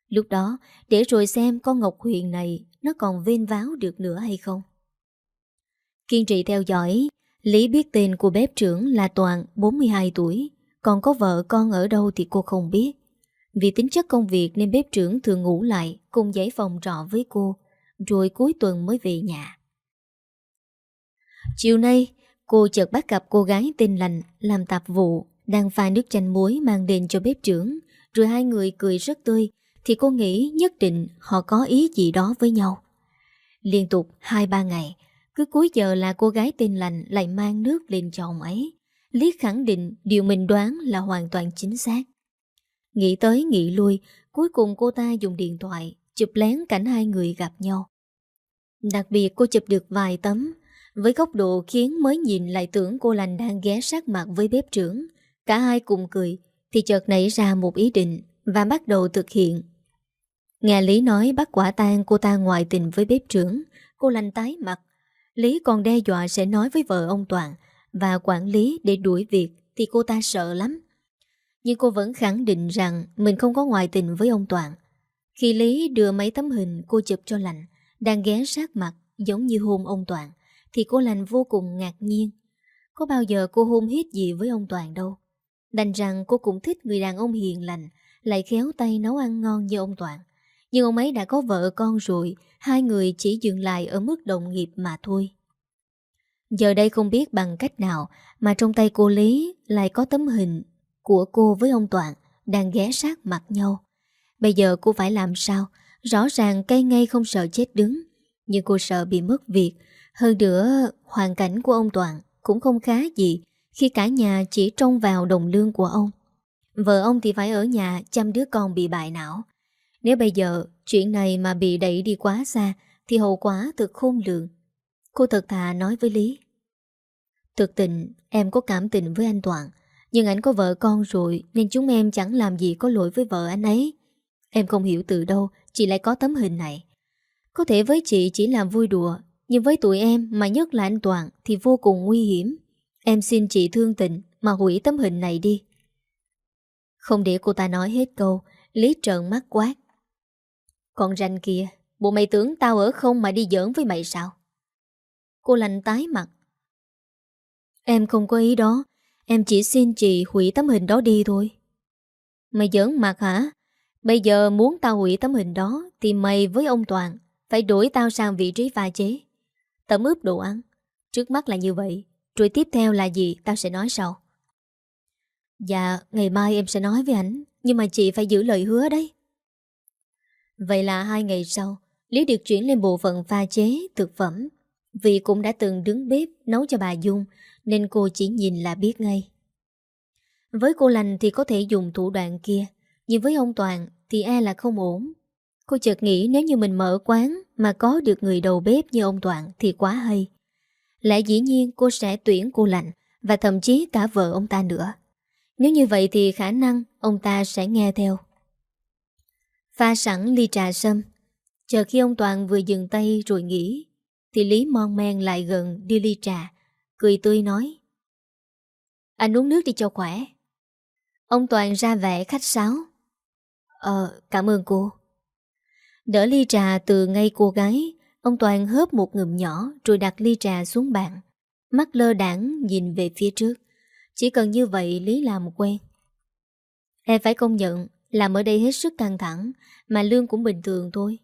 Lúc đó, để rồi xem con Ngọc Huyền này nó còn vên váo được nữa hay không. Kiên trì theo dõi, Lý biết tên của bếp trưởng là Toàn 42 tuổi, còn có vợ con ở đâu thì cô không biết. Vì tính chất công việc nên bếp trưởng thường ngủ lại cùng giấy phòng trọ với cô, rồi cuối tuần mới về nhà. Chiều nay, cô chợt bắt gặp cô gái tên Lành làm tạp vụ, đang pha nước chanh muối mang đến cho bếp trưởng, rồi hai người cười rất tươi, thì cô nghĩ nhất định họ có ý gì đó với nhau. Liên tục 2-3 ngày, cứ cuối giờ là cô gái tên lành lại mang nước lên cho ông ấy. Lý khẳng định điều mình đoán là hoàn toàn chính xác. Nghĩ tới nghĩ lui, cuối cùng cô ta dùng điện thoại chụp lén cảnh hai người gặp nhau. Đặc biệt cô chụp được vài tấm, với góc độ khiến mới nhìn lại tưởng cô lành đang ghé sát mặt với bếp trưởng. Cả hai cùng cười, thì chợt nảy ra một ý định và bắt đầu thực hiện. Nghe Lý nói bắt quả tang cô ta ngoại tình với bếp trưởng, cô lành tái mặt. Lý còn đe dọa sẽ nói với vợ ông Toàn và quản lý để đuổi việc thì cô ta sợ lắm. Nhưng cô vẫn khẳng định rằng Mình không có ngoại tình với ông Toàn Khi Lý đưa mấy tấm hình cô chụp cho lành Đang ghé sát mặt Giống như hôn ông Toàn thì cô lành vô cùng ngạc nhiên. Có bao giờ cô hôn hít gì với ông Toàn đâu? Đành rằng cô cũng thích người đàn ông hiền lành, Lại khéo tay nấu ăn ngon như ông Toàn. Nhưng ông ấy đã có vợ con rồi, Hai người chỉ dừng lại ở mức đồng nghiệp mà thôi. Giờ đây không biết bằng cách nào Mà trong tay cô Lý Lại có tấm hình Của cô với ông Toàn Đang ghé sát mặt nhau. Bây giờ cô phải làm sao? Rõ ràng cây ngay không sợ chết đứng, Nhưng cô sợ bị mất việc hơn nữa, hoàn cảnh của ông Toàn Cũng không khá gì Khi cả nhà chỉ trông vào đồng lương của ông. Vợ ông thì phải ở nhà Chăm đứa con bị bại não. Nếu bây giờ chuyện này mà bị đẩy đi quá xa Thì hậu quả thực khôn lường. Cô thật thà nói với Lý. Thực tình, em có cảm tình với anh Toàn, Nhưng anh có vợ con rồi Nên chúng em chẳng làm gì có lỗi với vợ anh ấy. Em không hiểu từ đâu Chị lại có tấm hình này. Có thể với chị chỉ làm vui đùa nhưng với tụi em, mà nhất là anh Toàn, Thì vô cùng nguy hiểm. Em xin chị thương tình, Mà hủy tấm hình này đi. Không để cô ta nói hết câu, Lý trợn mắt quát. Con ranh kia, Bộ mày tưởng tao ở không mà đi giỡn với mày sao? Cô lành tái mặt. Em không có ý đó, Em chỉ xin chị hủy tấm hình đó đi thôi. Mày giỡn mặt hả? Bây giờ muốn tao hủy tấm hình đó, Thì mày với ông Toàn Phải đuổi tao sang vị trí pha chế. Tẩm ướp đồ ăn. Trước mắt là như vậy, Rồi tiếp theo là gì tao sẽ nói sau. Dạ ngày mai em sẽ nói với anh Nhưng mà chị phải giữ lời hứa đấy. Vậy là hai ngày sau, Lý được chuyển lên bộ phận pha chế, thực phẩm. Vì cũng đã từng đứng bếp nấu cho bà Dung, Nên cô chỉ nhìn là biết ngay. Với cô lành thì có thể dùng thủ đoạn kia, Nhưng với ông Toàn thì e là không ổn. Cô chợt nghĩ nếu như mình mở quán Mà có được người đầu bếp như ông Toàn Thì quá hay. Lẽ dĩ nhiên cô sẽ tuyển cô lành Và thậm chí cả vợ ông ta nữa. Nếu như vậy thì khả năng Ông ta sẽ nghe theo. Pha sẵn ly trà sâm. Chờ khi ông Toàn vừa dừng tay rồi nghỉ, Thì Lý mon men lại gần đi ly trà, Cười tươi nói. Anh uống nước đi cho khỏe. Ông Toàn ra vẻ khách sáo. Ờ cảm ơn cô. Đỡ ly trà từ ngay cô gái. Ông Toàn hớp một ngụm nhỏ Rồi đặt ly trà xuống bàn. Mắt lơ đảng nhìn về phía trước. Chỉ cần như vậy Lý làm quen. Em phải công nhận Làm ở đây hết sức căng thẳng Mà lương cũng bình thường thôi.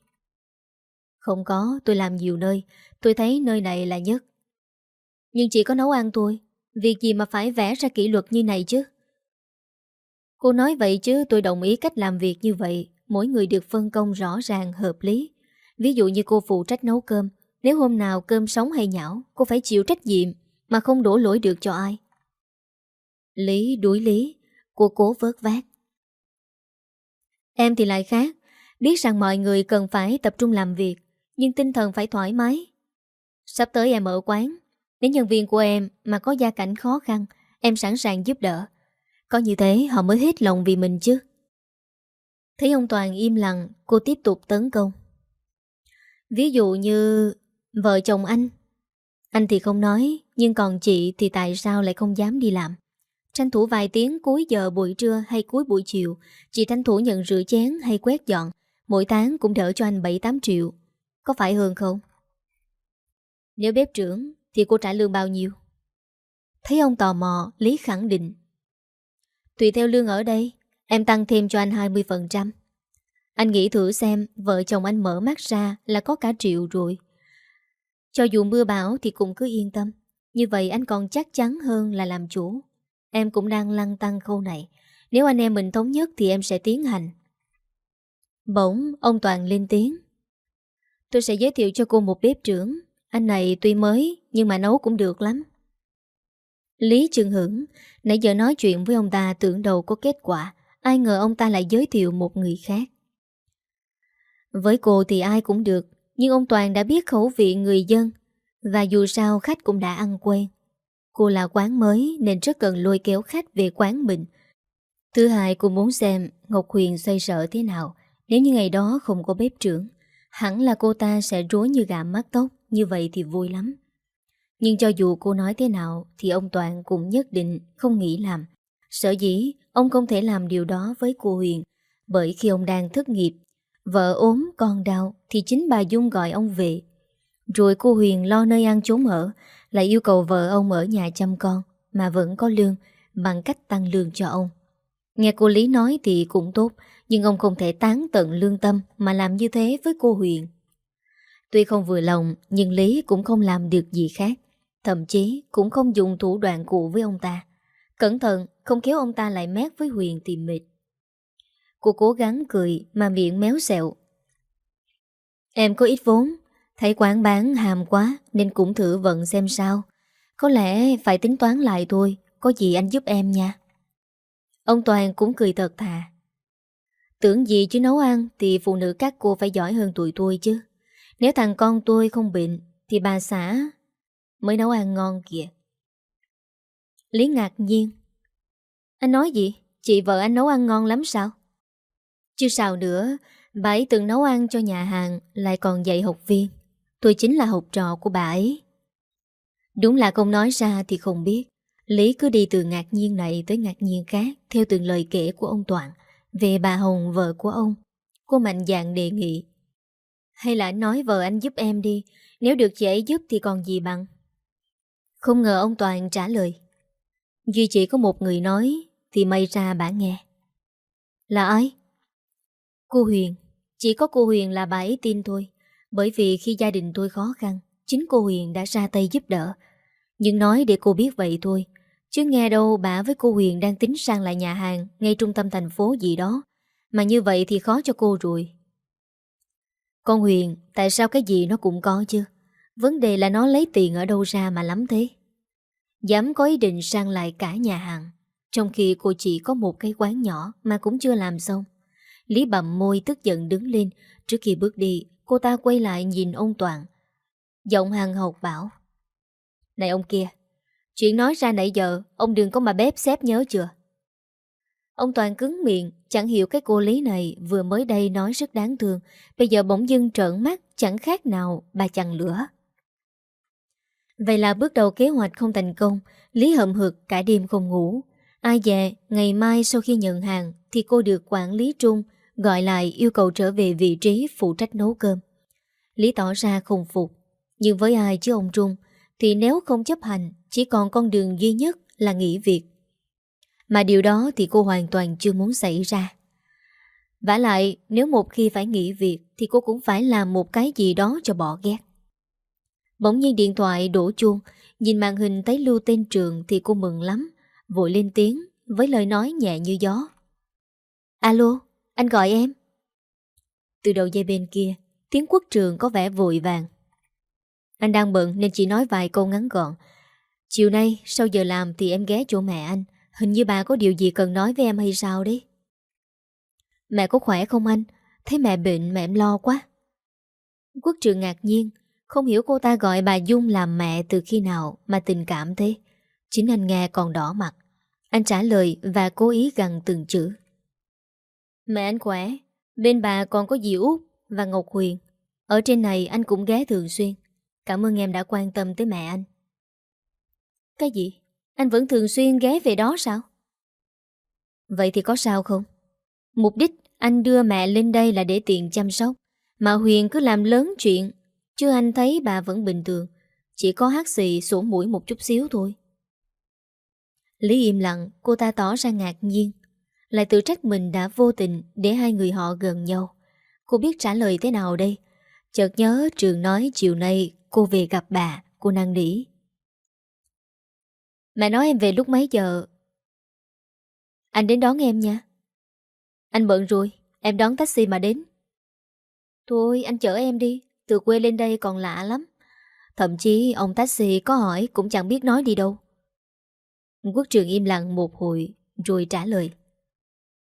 Không có, tôi làm nhiều nơi. Tôi thấy nơi này là nhất. Nhưng chỉ có nấu ăn thôi. Việc gì mà phải vẽ ra kỷ luật như này chứ? Cô nói vậy chứ tôi đồng ý cách làm việc như vậy. Mỗi người được phân công rõ ràng, hợp lý Ví dụ như cô phụ trách nấu cơm Nếu hôm nào cơm sống hay nhão Cô phải chịu trách nhiệm Mà không đổ lỗi được cho ai Lý đuổi lý Cô cố vớt vát Em thì lại khác Biết rằng mọi người cần phải tập trung làm việc nhưng tinh thần phải thoải mái. Sắp tới em mở quán, nếu nhân viên của em mà có gia cảnh khó khăn, em sẵn sàng giúp đỡ. Có như thế họ mới hết lòng vì mình chứ. Thấy ông Toàn im lặng, cô tiếp tục tấn công. Ví dụ như vợ chồng anh. Anh thì không nói, nhưng còn chị thì tại sao lại không dám đi làm? Tranh thủ vài tiếng cuối giờ buổi trưa hay cuối buổi chiều, chị tranh thủ nhận rửa chén hay quét dọn, mỗi tháng cũng đỡ cho anh 7-8 triệu. Có phải hơn không? Nếu bếp trưởng Thì cô trả lương bao nhiêu? Thấy ông tò mò Lý khẳng định Tùy theo lương ở đây Em tăng thêm cho anh 20% Anh nghĩ thử xem, Vợ chồng anh mở mắt ra là có cả triệu rồi. Cho dù mưa bão Thì cũng cứ yên tâm. Như vậy anh còn chắc chắn hơn là làm chủ. Em cũng đang lăng tăng khâu này. Nếu anh em mình thống nhất Thì em sẽ tiến hành. Bỗng, ông Toàn lên tiếng. Tôi sẽ giới thiệu cho cô một bếp trưởng. Anh này tuy mới, Nhưng mà nấu cũng được lắm. Lý Trương Hưởng, Nãy giờ nói chuyện với ông ta tưởng đầu có kết quả. Ai ngờ ông ta lại giới thiệu một người khác. Với cô thì ai cũng được, Nhưng ông Toàn đã biết khẩu vị người dân, Và dù sao khách cũng đã ăn quen. Cô là quán mới Nên rất cần lôi kéo khách về quán mình. Thứ hai, cô muốn xem Ngọc Huyền xoay sở thế nào. Nếu như ngày đó không có bếp trưởng, Hẳn là cô ta sẽ rối như gà mắt tóc, Như vậy thì vui lắm. Nhưng cho dù cô nói thế nào Thì ông Toàn cũng nhất định không nghĩ làm. Sở dĩ Ông không thể làm điều đó với cô Huyền, Bởi khi ông đang thất nghiệp, Vợ ốm, con đau, Thì chính bà Dung gọi ông về. Rồi cô Huyền lo nơi ăn trốn ở, Lại yêu cầu vợ ông ở nhà chăm con, Mà vẫn có lương, Bằng cách tăng lương cho ông. Nghe cô Lý nói thì cũng tốt, Nhưng ông không thể tán tận lương tâm Mà làm như thế với cô Huyền. Tuy không vừa lòng, Nhưng Lý cũng không làm được gì khác, Thậm chí cũng không dùng thủ đoạn cụ với ông ta. Cẩn thận, Không kéo ông ta lại mét với Huyền thì mệt. Cô cố gắng cười Mà miệng méo xẹo. Em có ít vốn, Thấy quán bán hàm quá Nên cũng thử vận xem sao. Có lẽ phải tính toán lại thôi, Có gì anh giúp em nha. Ông Toàn cũng cười thật thà. Tưởng gì chứ nấu ăn Thì phụ nữ các cô phải giỏi hơn tụi tôi chứ. Nếu thằng con tôi không bệnh Thì bà xã Mới nấu ăn ngon kìa. Lý ngạc nhiên. Anh nói gì? Chị vợ anh nấu ăn ngon lắm sao? Chứ sao nữa, Bà ấy từng nấu ăn cho nhà hàng, Lại còn dạy học viên. Tôi chính là học trò của bà ấy. Đúng là không nói ra thì không biết. Lý cứ đi từ ngạc nhiên này tới ngạc nhiên khác, Theo từng lời kể của ông Toàn, Về bà Hồng, vợ của ông. Cô mạnh dạn đề nghị. Hay là nói vợ anh giúp em đi, Nếu được chị ấy giúp thì còn gì bằng? Không ngờ ông Toàn trả lời. Duy chỉ có một người nói Thì may ra bà nghe. Là ai? Cô Huyền. Chỉ có cô Huyền là bà ấy tin thôi. Bởi vì khi gia đình tôi khó khăn, Chính cô Huyền đã ra tay giúp đỡ. Nhưng nói để cô biết vậy thôi, Chứ nghe đâu bà với cô Huyền đang tính sang lại nhà hàng Ngay trung tâm thành phố gì đó. Mà như vậy thì khó cho cô rồi. Con Huyền, Tại sao cái gì nó cũng có chứ? Vấn đề là nó lấy tiền ở đâu ra mà lắm thế? Dám có ý định sang lại cả nhà hàng, Trong khi cô chỉ có một cái quán nhỏ Mà cũng chưa làm xong. Lý bầm môi tức giận đứng lên, Trước khi bước đi, Cô ta quay lại nhìn ông Toàn. Giọng hàng học bảo, Này ông kia, Chuyện nói ra nãy giờ, Ông đừng có mà bếp xếp nhớ chưa? Ông Toàn cứng miệng, Chẳng hiểu cái cô Lý này Vừa mới đây nói rất đáng thương, Bây giờ bỗng dưng trợn mắt, Chẳng khác nào bà chằn lửa. Vậy là bước đầu kế hoạch không thành công, Lý hậm hực cả đêm không ngủ. Ai dè ngày mai sau khi nhận hàng Thì cô được quản lý Trung, Gọi lại yêu cầu trở về vị trí phụ trách nấu cơm. Lý tỏ ra không phục. Nhưng với ai chứ ông Trung? Thì nếu không chấp hành, Chỉ còn con đường duy nhất là nghỉ việc. Mà điều đó thì cô hoàn toàn chưa muốn xảy ra. Vả lại, nếu một khi phải nghỉ việc Thì cô cũng phải làm một cái gì đó cho bỏ ghét. Bỗng nhiên điện thoại đổ chuông. Nhìn màn hình thấy lưu tên trường Thì cô mừng lắm. Vội lên tiếng với lời nói nhẹ như gió. Alo, anh gọi em. Từ đầu dây bên kia Tiếng quốc trường có vẻ vội vàng. Anh đang bận nên chỉ nói vài câu ngắn gọn. Chiều nay sau giờ làm thì em ghé chỗ mẹ anh. Hình như bà có điều gì cần nói với em hay sao đấy? Mẹ có khỏe không anh? Thấy mẹ bệnh mẹ em lo quá. Quốc trường ngạc nhiên. Không hiểu cô ta gọi bà Dung làm mẹ từ khi nào Mà tình cảm thế. Chính anh nghe còn đỏ mặt. Anh trả lời và cố ý gần từng chữ. Mẹ anh khỏe. Bên bà còn có dì Út và Ngọc Huyền. Ở trên này anh cũng ghé thường xuyên. Cảm ơn em đã quan tâm tới mẹ anh. Cái gì? Anh vẫn thường xuyên ghé về đó sao? Vậy thì có sao không? Mục đích anh đưa mẹ lên đây là để tiện chăm sóc. Mà Huyền cứ làm lớn chuyện Chứ anh thấy bà vẫn bình thường, Chỉ có hát xì sổ mũi một chút xíu thôi. Lý im lặng, Cô ta tỏ ra ngạc nhiên. Lại tự trách mình đã vô tình Để hai người họ gần nhau. Cô biết trả lời thế nào đây? Chợt nhớ trường nói chiều nay Cô về gặp bà, Cô năng nỉ. Mẹ nói em về lúc mấy giờ? Anh đến đón em nha. Anh bận rồi, Em đón taxi mà đến. Thôi, anh chở em đi. Từ quê lên đây còn lạ lắm. Thậm chí ông taxi có hỏi Cũng chẳng biết nói đi đâu. Quốc trường im lặng một hồi Rồi trả lời.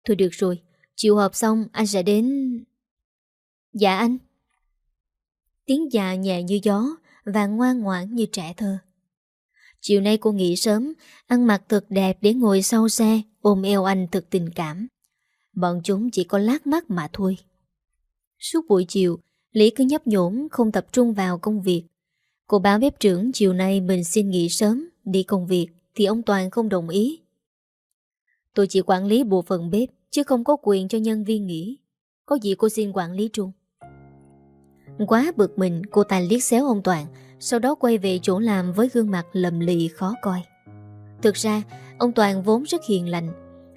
Thôi được rồi, Chiều họp xong anh sẽ đến. Dạ anh. Tiếng già nhẹ như gió Và ngoan ngoãn như trẻ thơ. Chiều nay cô nghỉ sớm, Ăn mặc thật đẹp để ngồi sau xe, Ôm eo anh thật tình cảm. Bọn chúng chỉ có lát mắt mà thôi. Suốt buổi chiều Lý cứ nhấp nhổm, không tập trung vào công việc. Cô báo bếp trưởng, chiều nay mình xin nghỉ sớm, Đi công việc. Thì ông Toàn không đồng ý. Tôi chỉ quản lý bộ phận bếp, Chứ không có quyền cho nhân viên nghỉ. Có gì cô xin quản lý Trung? Quá bực mình, cô ta liếc xéo ông Toàn, Sau đó quay về chỗ làm với gương mặt lầm lì khó coi. Thực ra, ông Toàn vốn rất hiền lành.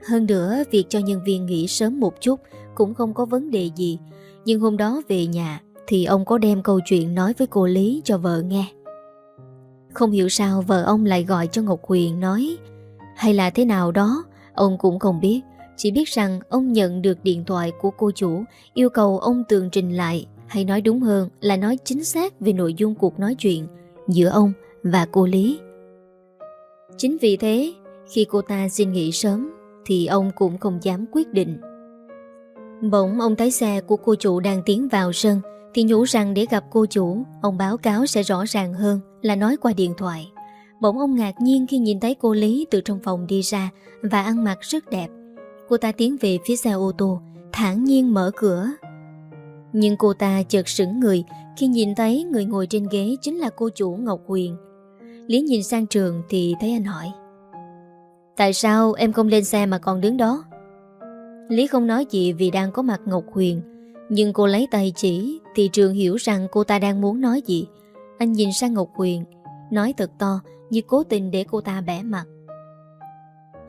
Hơn nữa, việc cho nhân viên nghỉ sớm một chút Cũng không có vấn đề gì. Nhưng hôm đó về nhà thì ông có đem câu chuyện nói với cô Lý cho vợ nghe. Không hiểu sao vợ ông lại gọi cho Ngọc Huyền nói, Hay là thế nào đó? Ông cũng không biết, Chỉ biết rằng ông nhận được điện thoại của cô chủ, Yêu cầu ông tường trình lại, Hay nói đúng hơn là nói chính xác Về nội dung cuộc nói chuyện Giữa ông và cô Lý. Chính vì thế, Khi cô ta xin nghỉ sớm, Thì ông cũng không dám quyết định. Bỗng ông thấy xe của cô chủ đang tiến vào sân thì nhủ rằng để gặp cô chủ Ông báo cáo sẽ rõ ràng hơn Là nói qua điện thoại Bỗng ông ngạc nhiên khi nhìn thấy cô Lý từ trong phòng đi ra và ăn mặc rất đẹp. Cô ta tiến về phía xe ô tô, thản nhiên mở cửa. Nhưng cô ta chợt sững người khi nhìn thấy người ngồi trên ghế chính là cô chủ Ngọc Huyền. Lý nhìn sang trường thì thấy anh hỏi. Tại sao em không lên xe mà còn đứng đó? Lý không nói gì vì đang có mặt Ngọc Huyền nhưng cô lấy tay chỉ, Thì trường hiểu rằng cô ta đang muốn nói gì. Anh nhìn sang Ngọc Huyền, Nói thật to, như cố tình để cô ta bẻ mặt.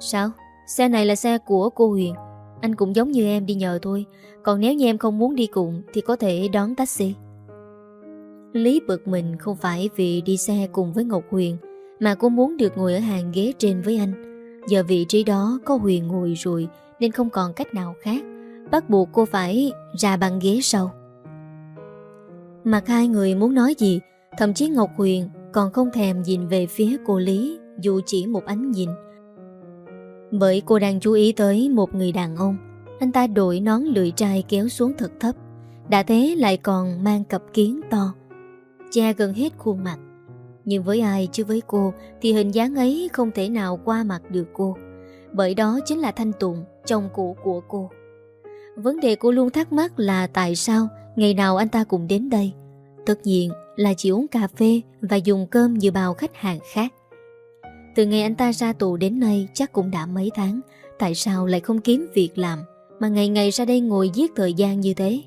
Sao? Xe này là xe của cô Huyền. Anh cũng giống như em đi nhờ thôi. Còn nếu như em không muốn đi cùng, Thì có thể đón taxi. Lý bực mình không phải vì đi xe cùng với Ngọc Huyền, Mà cô muốn được ngồi ở hàng ghế trên với anh. Giờ vị trí đó có Huyền ngồi rồi, Nên không còn cách nào khác. Bắt buộc cô phải ra bàn ghế sau. Mặt hai người muốn nói gì Thậm chí Ngọc Huyền còn không thèm nhìn về phía cô Lý Dù chỉ một ánh nhìn. Bởi cô đang chú ý tới một người đàn ông Anh ta đội nón lưỡi trai kéo xuống thật thấp Đã thế lại còn mang cặp kiến to Che gần hết khuôn mặt. Nhưng với ai chứ với cô Thì hình dáng ấy không thể nào qua mặt được cô Bởi đó chính là Thanh Tùng, Chồng cũ của cô. Vấn đề cô luôn thắc mắc là tại sao Ngày nào anh ta cũng đến đây Tất nhiên là chỉ uống cà phê và dùng cơm như bao khách hàng khác. Từ ngày anh ta ra tù đến nay chắc cũng đã mấy tháng, tại sao lại không kiếm việc làm mà ngày ngày ra đây ngồi giết thời gian như thế?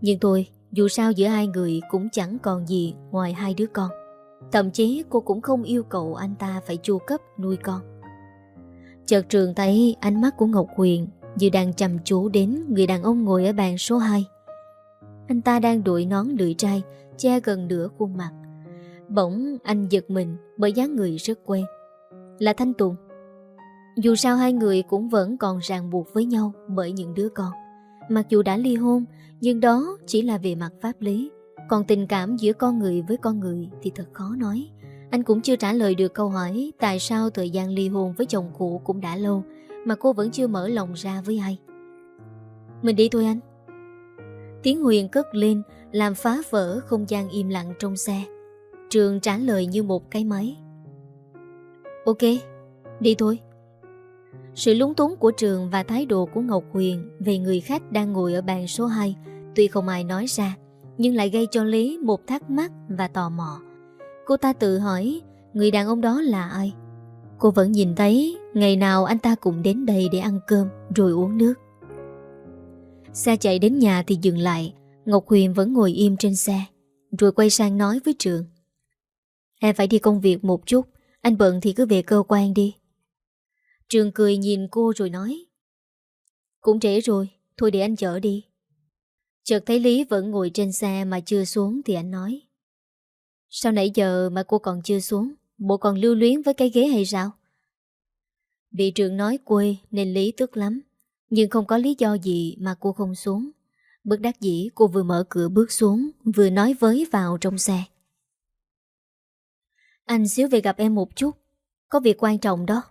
Nhưng tôi, dù sao giữa hai người cũng chẳng còn gì ngoài hai đứa con. Thậm chí cô cũng không yêu cầu anh ta phải chu cấp nuôi con. Chợt trường thấy ánh mắt của Ngọc quyền như đang chăm chú đến người đàn ông ngồi ở bàn số 2. Anh ta đang đội nón lưỡi trai, Che gần nửa khuôn mặt. Bỗng anh giật mình Bởi dáng người rất quen. Là Thanh Tùng. Dù sao hai người cũng vẫn còn ràng buộc với nhau Bởi những đứa con. Mặc dù đã ly hôn, Nhưng đó chỉ là về mặt pháp lý. Còn tình cảm giữa con người với con người Thì thật khó nói. Anh cũng chưa trả lời được câu hỏi Tại sao thời gian ly hôn với chồng cũ cũng đã lâu. Mà cô vẫn chưa mở lòng ra với ai. Mình đi thôi anh. Tiếng Huyền cất lên Làm phá vỡ không gian im lặng trong xe. Trường trả lời như một cái máy. Ok, đi thôi. Sự lúng túng của Trường và thái độ của Ngọc Huyền Về người khách đang ngồi ở bàn số 2 Tuy không ai nói ra Nhưng lại gây cho Lý một thắc mắc và tò mò. Cô ta tự hỏi Người đàn ông đó là ai? Cô vẫn nhìn thấy Ngày nào anh ta cũng đến đây để ăn cơm, Rồi uống nước. Xe chạy đến nhà thì dừng lại, Ngọc Huyền vẫn ngồi im trên xe, Rồi quay sang nói với Trường. Em phải đi công việc một chút, Anh bận thì cứ về cơ quan đi. Trường cười nhìn cô rồi nói, Cũng trễ rồi, Thôi để anh chở đi. Chợt thấy Lý vẫn ngồi trên xe mà chưa xuống Thì anh nói, Sao nãy giờ mà cô còn chưa xuống? Bộ còn lưu luyến với cái ghế hay sao? Bị trường nói quê Nên Lý tức lắm, nhưng không có lý do gì mà cô không xuống. Bước đắc dĩ, cô vừa mở cửa bước xuống, Vừa nói với vào trong xe. Anh xíu về gặp em một chút, Có việc quan trọng đó.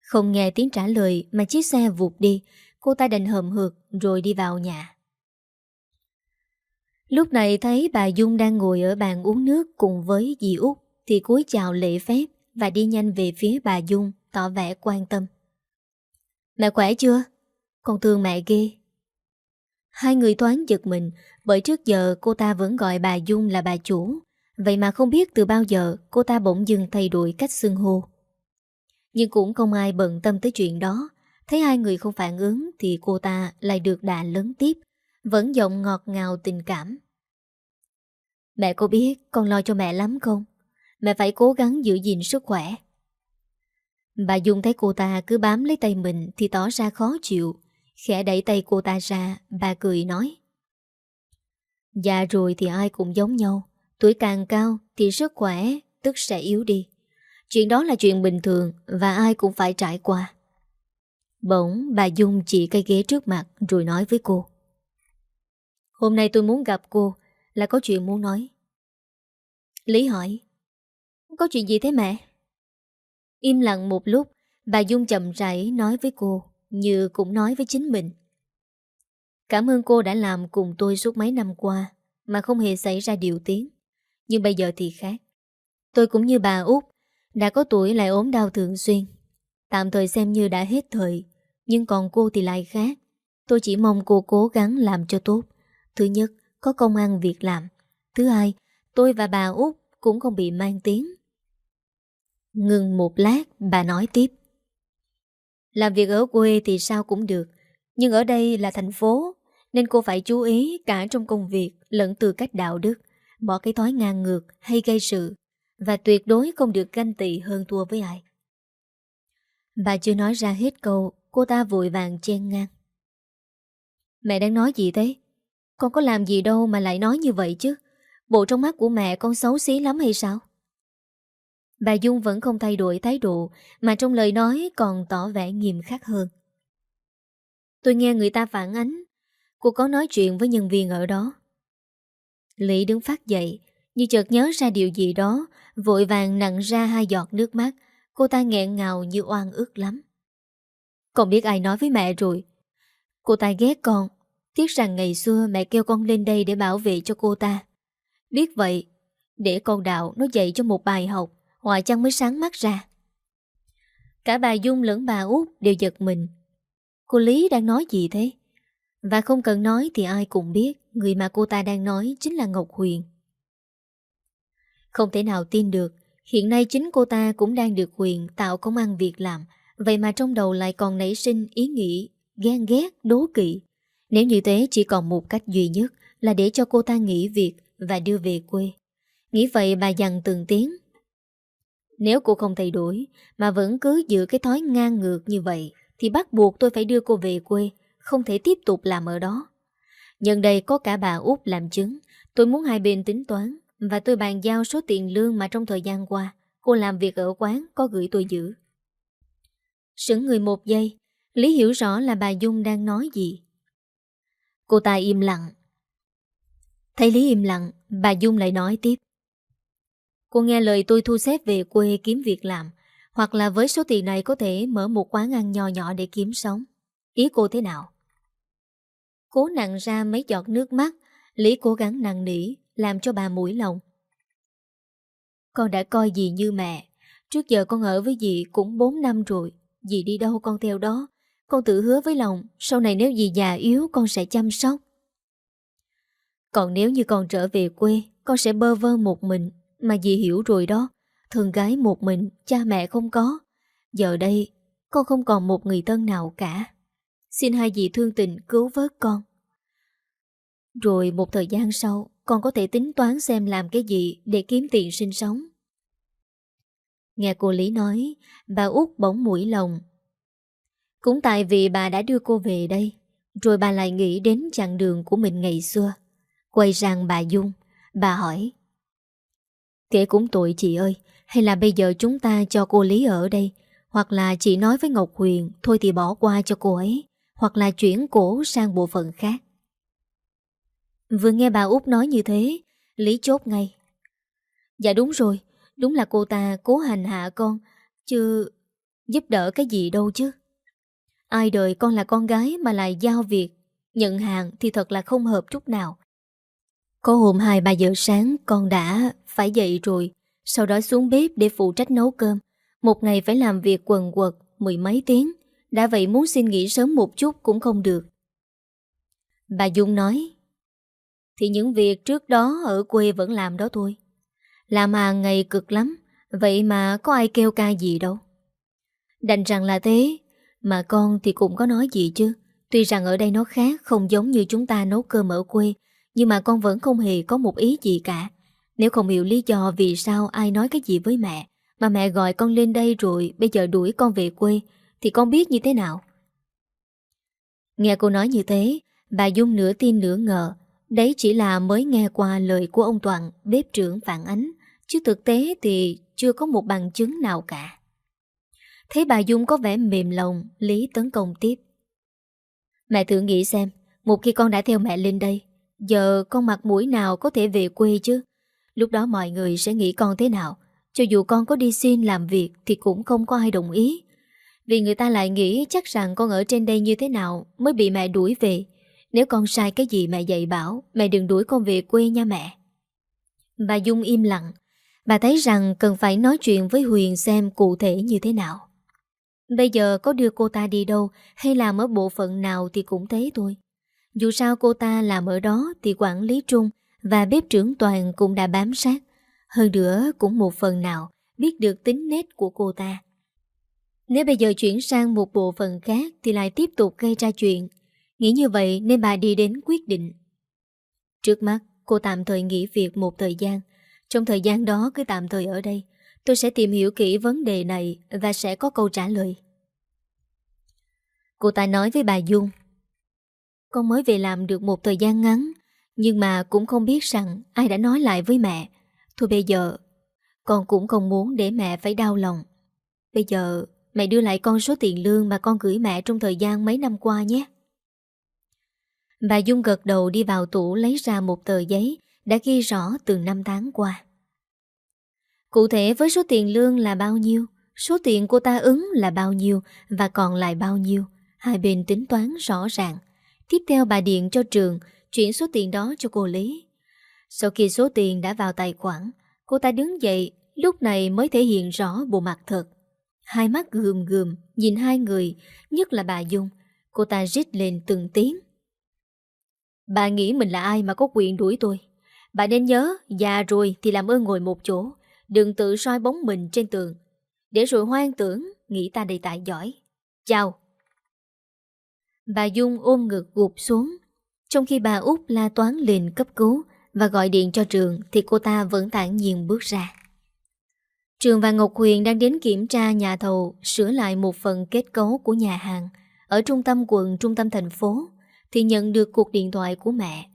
Không nghe tiếng trả lời Mà chiếc xe vụt đi, Cô ta đành hầm hược rồi đi vào nhà. Lúc này thấy bà Dung đang ngồi ở bàn uống nước cùng với dì Út. Thì cúi chào lễ phép Và đi nhanh về phía bà Dung, Tỏ vẻ quan tâm Mẹ khỏe chưa? Con thương mẹ ghê. Hai người toán giật mình, bởi trước giờ cô ta vẫn gọi bà Dung là bà chủ. Vậy mà không biết từ bao giờ cô ta bỗng dừng thay đổi cách xưng hô. Nhưng cũng không ai bận tâm tới chuyện đó Thấy hai người không phản ứng Thì cô ta lại được đà lớn tiếp, Vẫn giọng ngọt ngào tình cảm Mẹ có biết con lo cho mẹ lắm không? Mẹ phải cố gắng giữ gìn sức khỏe. Bà Dung thấy cô ta cứ bám lấy tay mình Thì tỏ ra khó chịu. Khẽ đẩy tay cô ta ra, Bà cười nói. Già rồi thì ai cũng giống nhau. Tuổi càng cao thì sức khỏe Tức sẽ yếu đi. Chuyện đó là chuyện bình thường Và ai cũng phải trải qua. Bỗng bà Dung chỉ cây ghế trước mặt Rồi nói với cô. Hôm nay tôi muốn gặp cô, Là có chuyện muốn nói. Lý hỏi có chuyện gì thế mẹ. Im lặng một lúc Bà Dung chậm rãi nói với cô Như cũng nói với chính mình. Cảm ơn cô đã làm cùng tôi suốt mấy năm qua Mà không hề xảy ra điều tiếng. Nhưng bây giờ thì khác. Tôi cũng như bà út Đã có tuổi lại ốm đau thường xuyên. Tạm thời xem như đã hết thời Nhưng còn cô thì lại khác. Tôi chỉ mong cô cố gắng làm cho tốt. Thứ nhất, có công ăn việc làm. Thứ hai, tôi và bà út cũng không bị mang tiếng. Ngừng một lát, bà nói tiếp Làm việc ở quê thì sao cũng được Nhưng ở đây là thành phố Nên cô phải chú ý cả trong công việc lẫn từ cách đạo đức Bỏ cái thói ngang ngược hay gây sự Và tuyệt đối không được ganh tị hơn thua với ai Bà chưa nói ra hết câu Cô ta vội vàng chen ngang Mẹ đang nói gì thế? Con có làm gì đâu mà lại nói như vậy chứ Bộ trong mắt của mẹ con xấu xí lắm hay sao? Bà Dung vẫn không thay đổi thái độ, Mà trong lời nói còn tỏ vẻ nghiêm khắc hơn. Tôi nghe người ta phản ánh, Cô có nói chuyện với nhân viên ở đó. Lý đứng phát dậy, Như chợt nhớ ra điều gì đó, Vội vàng nặng ra hai giọt nước mắt. Cô ta nghẹn ngào như oan ức lắm. Con biết ai nói với mẹ rồi. Cô ta ghét con, Tiếc rằng ngày xưa mẹ kêu con lên đây để bảo vệ cho cô ta. Biết vậy, Để con đạo nó dạy cho một bài học. Hòa chăng mới sáng mắt ra. Cả bà Dung lẫn bà út đều giật mình. Cô Lý đang nói gì thế? Và không cần nói thì ai cũng biết Người mà cô ta đang nói chính là Ngọc Huyền. Không thể nào tin được Hiện nay chính cô ta cũng đang được Huyền tạo công ăn việc làm Vậy mà trong đầu lại còn nảy sinh ý nghĩ Ghen ghét, đố kỵ. Nếu như thế chỉ còn một cách duy nhất Là để cho cô ta nghỉ việc Và đưa về quê. Nghĩ vậy bà dằn từng tiếng nếu cô không thay đổi, Mà vẫn cứ giữ cái thói ngang ngược như vậy, Thì bắt buộc tôi phải đưa cô về quê, Không thể tiếp tục làm ở đó. Nhân đây có cả bà út làm chứng, Tôi muốn hai bên tính toán, Và tôi bàn giao số tiền lương mà trong thời gian qua, Cô làm việc ở quán có gửi tôi giữ. Sững người một giây, Lý hiểu rõ là bà Dung đang nói gì. Cô ta im lặng. Thấy Lý im lặng, Bà Dung lại nói tiếp. Cô nghe lời tôi thu xếp về quê kiếm việc làm, Hoặc là với số tiền này có thể mở một quán ăn nhỏ nhỏ để kiếm sống. Ý cô thế nào? Cố nặng ra mấy giọt nước mắt, Lý cố gắng nặng nỉ, Làm cho bà mũi lòng. Con đã coi dì như mẹ. Trước giờ con ở với dì cũng 4 năm rồi. Dì đi đâu con theo đó. Con tự hứa với lòng, Sau này nếu dì già yếu, con sẽ chăm sóc. Còn nếu như con trở về quê, Con sẽ bơ vơ một mình. Mà dì hiểu rồi đó. Thường gái một mình, Cha mẹ không có. Giờ đây, Con không còn một người thân nào cả. Xin hai dì thương tình cứu vớt con. Rồi một thời gian sau, Con có thể tính toán xem làm cái gì Để kiếm tiền sinh sống. Nghe cô Lý nói, Bà út bỗng mũi lòng. Cũng tại vì bà đã đưa cô về đây, Rồi bà lại nghĩ đến chặng đường của mình ngày xưa. Quay sang bà Dung, Bà hỏi Kể cũng tội chị ơi, Hay là bây giờ chúng ta cho cô Lý ở đây, Hoặc là chị nói với Ngọc Huyền, Thôi thì bỏ qua cho cô ấy, Hoặc là chuyển cổ sang bộ phận khác. Vừa nghe bà út nói như thế, Lý chốt ngay. Dạ đúng rồi, Đúng là cô ta cố hành hạ con, Chứ giúp đỡ cái gì đâu chứ. Ai đời con là con gái mà lại giao việc, Nhận hàng thì thật là không hợp chút nào. Có hôm 2-3 giờ sáng, con đã phải dậy rồi, Sau đó xuống bếp để phụ trách nấu cơm. Một ngày phải làm việc quần quật, Mười mấy tiếng. Đã vậy muốn xin nghỉ sớm một chút cũng không được. Bà Dung nói, Thì những việc trước đó ở quê vẫn làm đó thôi. Làm hàng ngày cực lắm, Vậy mà có ai kêu ca gì đâu. Đành rằng là thế, Mà con thì cũng có nói gì chứ. Tuy rằng ở đây nó khác, Không giống như chúng ta nấu cơm ở quê nhưng mà con vẫn không hề có một ý gì cả. Nếu không hiểu lý do vì sao ai nói cái gì với mẹ, Mà mẹ gọi con lên đây rồi Bây giờ đuổi con về quê, Thì con biết như thế nào? Nghe cô nói như thế, Bà Dung nửa tin nửa ngờ. Đấy chỉ là mới nghe qua lời của ông Toàn, Bếp trưởng phản ánh. Chứ thực tế thì chưa có một bằng chứng nào cả. Thấy bà Dung có vẻ mềm lòng, Lý tấn công tiếp. Mẹ thử nghĩ xem, Một khi con đã theo mẹ lên đây Giờ con mặt mũi nào có thể về quê chứ? Lúc đó mọi người sẽ nghĩ con thế nào? Cho dù con có đi xin làm việc Thì cũng không có ai đồng ý. Vì người ta lại nghĩ chắc rằng con ở trên đây như thế nào Mới bị mẹ đuổi về. Nếu con sai cái gì mẹ dạy bảo, Mẹ đừng đuổi con về quê nha mẹ. Bà Dung im lặng. Bà thấy rằng cần phải nói chuyện với Huyền xem cụ thể như thế nào. Bây giờ có đưa cô ta đi đâu hay làm ở bộ phận nào thì cũng thế thôi. Dù sao cô ta làm ở đó thì quản lý trung và bếp trưởng toàn cũng đã bám sát. Hơn nữa cũng một phần nào biết được tính nết của cô ta. Nếu bây giờ chuyển sang một bộ phận khác thì lại tiếp tục gây ra chuyện. Nghĩ như vậy nên bà đi đến quyết định. Trước mắt, cô tạm thời nghỉ việc một thời gian. Trong thời gian đó cứ tạm thời ở đây. Tôi sẽ tìm hiểu kỹ vấn đề này và sẽ có câu trả lời. Cô ta nói với bà Dung con mới về làm được một thời gian ngắn Nhưng mà cũng không biết rằng ai đã nói lại với mẹ Thôi bây giờ Con cũng không muốn để mẹ phải đau lòng Bây giờ mẹ đưa lại con số tiền lương mà con gửi mẹ trong thời gian mấy năm qua nhé Bà Dung gật đầu đi vào tủ lấy ra một tờ giấy đã ghi rõ từ năm tháng qua. Cụ thể với số tiền lương là bao nhiêu, số tiền cô ta ứng là bao nhiêu và còn lại bao nhiêu. Hai bên tính toán rõ ràng. Tiếp theo bà điện cho trường chuyển số tiền đó cho cô Lý. Sau khi số tiền đã vào tài khoản, cô ta đứng dậy, lúc này mới thể hiện rõ bộ mặt thật. Hai mắt gườm gườm, nhìn hai người, nhất là bà Dung. Cô ta rít lên từng tiếng. Bà nghĩ mình là ai mà có quyền đuổi tôi? Bà nên nhớ, già rồi thì làm ơn ngồi một chỗ, đừng tự soi bóng mình trên tường. Để rồi hoang tưởng, nghĩ ta đầy tài giỏi. Chào! Bà Dung ôm ngực gục xuống. Trong khi bà út la toán lên cấp cứu và gọi điện cho Trường thì cô ta vẫn thản nhiên bước ra. Trường và Ngọc Huyền đang đến kiểm tra nhà thầu sửa lại một phần kết cấu của nhà hàng ở trung tâm quận, trung tâm thành phố thì nhận được cuộc điện thoại của mẹ.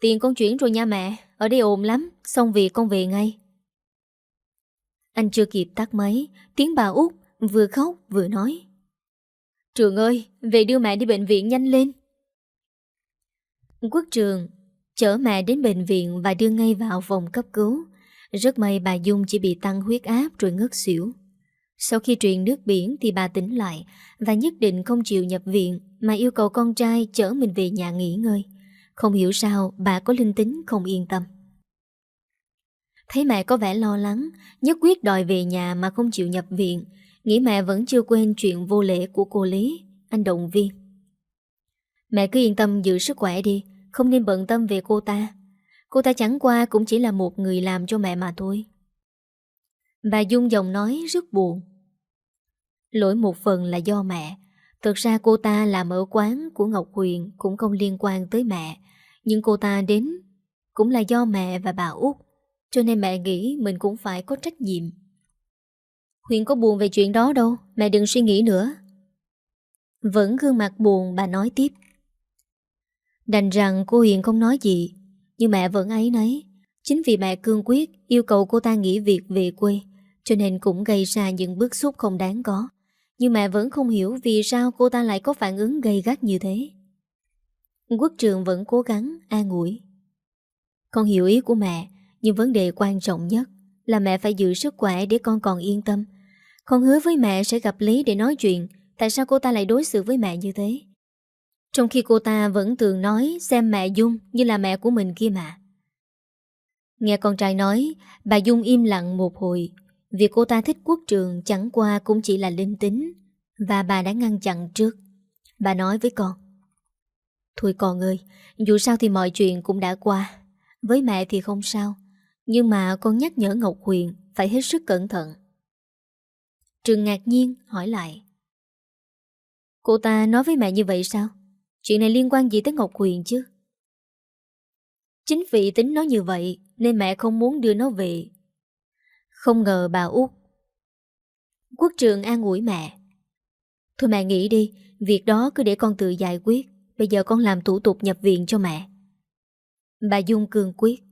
Tiền con chuyển rồi nha mẹ, ở đây ồn lắm, xong việc con về ngay. Anh chưa kịp tắt máy, tiếng bà út vừa khóc vừa nói. Trường ơi, về đưa mẹ đi bệnh viện nhanh lên. Quốc trường chở mẹ đến bệnh viện và đưa ngay vào phòng cấp cứu. Rất may bà Dung chỉ bị tăng huyết áp rồi ngất xỉu. Sau khi truyền nước biển thì bà tỉnh lại và nhất định không chịu nhập viện mà yêu cầu con trai chở mình về nhà nghỉ ngơi. Không hiểu sao bà có linh tính không yên tâm. Thấy mẹ có vẻ lo lắng, nhất quyết đòi về nhà mà không chịu nhập viện Nghĩ mẹ vẫn chưa quên chuyện vô lễ của cô Lý, Anh động viên. Mẹ cứ yên tâm giữ sức khỏe đi, Không nên bận tâm về cô ta. Cô ta chẳng qua cũng chỉ là một người làm cho mẹ mà thôi. Bà Dung giọng nói rất buồn. Lỗi một phần là do mẹ. Thực ra cô ta làm ở quán của Ngọc Huyền Cũng không liên quan tới mẹ. Nhưng cô ta đến Cũng là do mẹ và bà út, Cho nên mẹ nghĩ mình cũng phải có trách nhiệm. Huyền có buồn về chuyện đó đâu, Mẹ đừng suy nghĩ nữa. Vẫn gương mặt buồn, bà nói tiếp. Đành rằng cô Huyền không nói gì, Nhưng mẹ vẫn ấy nấy. Chính vì mẹ cương quyết Yêu cầu cô ta nghỉ việc về quê, Cho nên cũng gây ra những bức xúc không đáng có. Nhưng mẹ vẫn không hiểu Vì sao cô ta lại có phản ứng gây gắt như thế. Quốc trường vẫn cố gắng, an ủi. Con hiểu ý của mẹ, Nhưng vấn đề quan trọng nhất Là mẹ phải giữ sức khỏe để con còn yên tâm con hứa với mẹ sẽ gặp Lý để nói chuyện. Tại sao cô ta lại đối xử với mẹ như thế? Trong khi cô ta vẫn thường nói Xem mẹ Dung như là mẹ của mình kia mà. Nghe con trai nói, Bà Dung im lặng một hồi. Việc cô ta thích quốc trường chẳng qua cũng chỉ là linh tính, Và bà đã ngăn chặn trước. Bà nói với con, Thôi con ơi, Dù sao thì mọi chuyện cũng đã qua. Với mẹ thì không sao, Nhưng mà con nhắc nhở Ngọc Huyền Phải hết sức cẩn thận. Trường ngạc nhiên hỏi lại. Cô ta nói với mẹ như vậy sao? Chuyện này liên quan gì tới Ngọc Huyền chứ? Chính vì tính nó như vậy nên mẹ không muốn đưa nó về. Không ngờ bà út. Quốc trường an ủi mẹ. Thôi mẹ nghĩ đi, việc đó cứ để con tự giải quyết. Bây giờ con làm thủ tục nhập viện cho mẹ. Bà Dung cương quyết.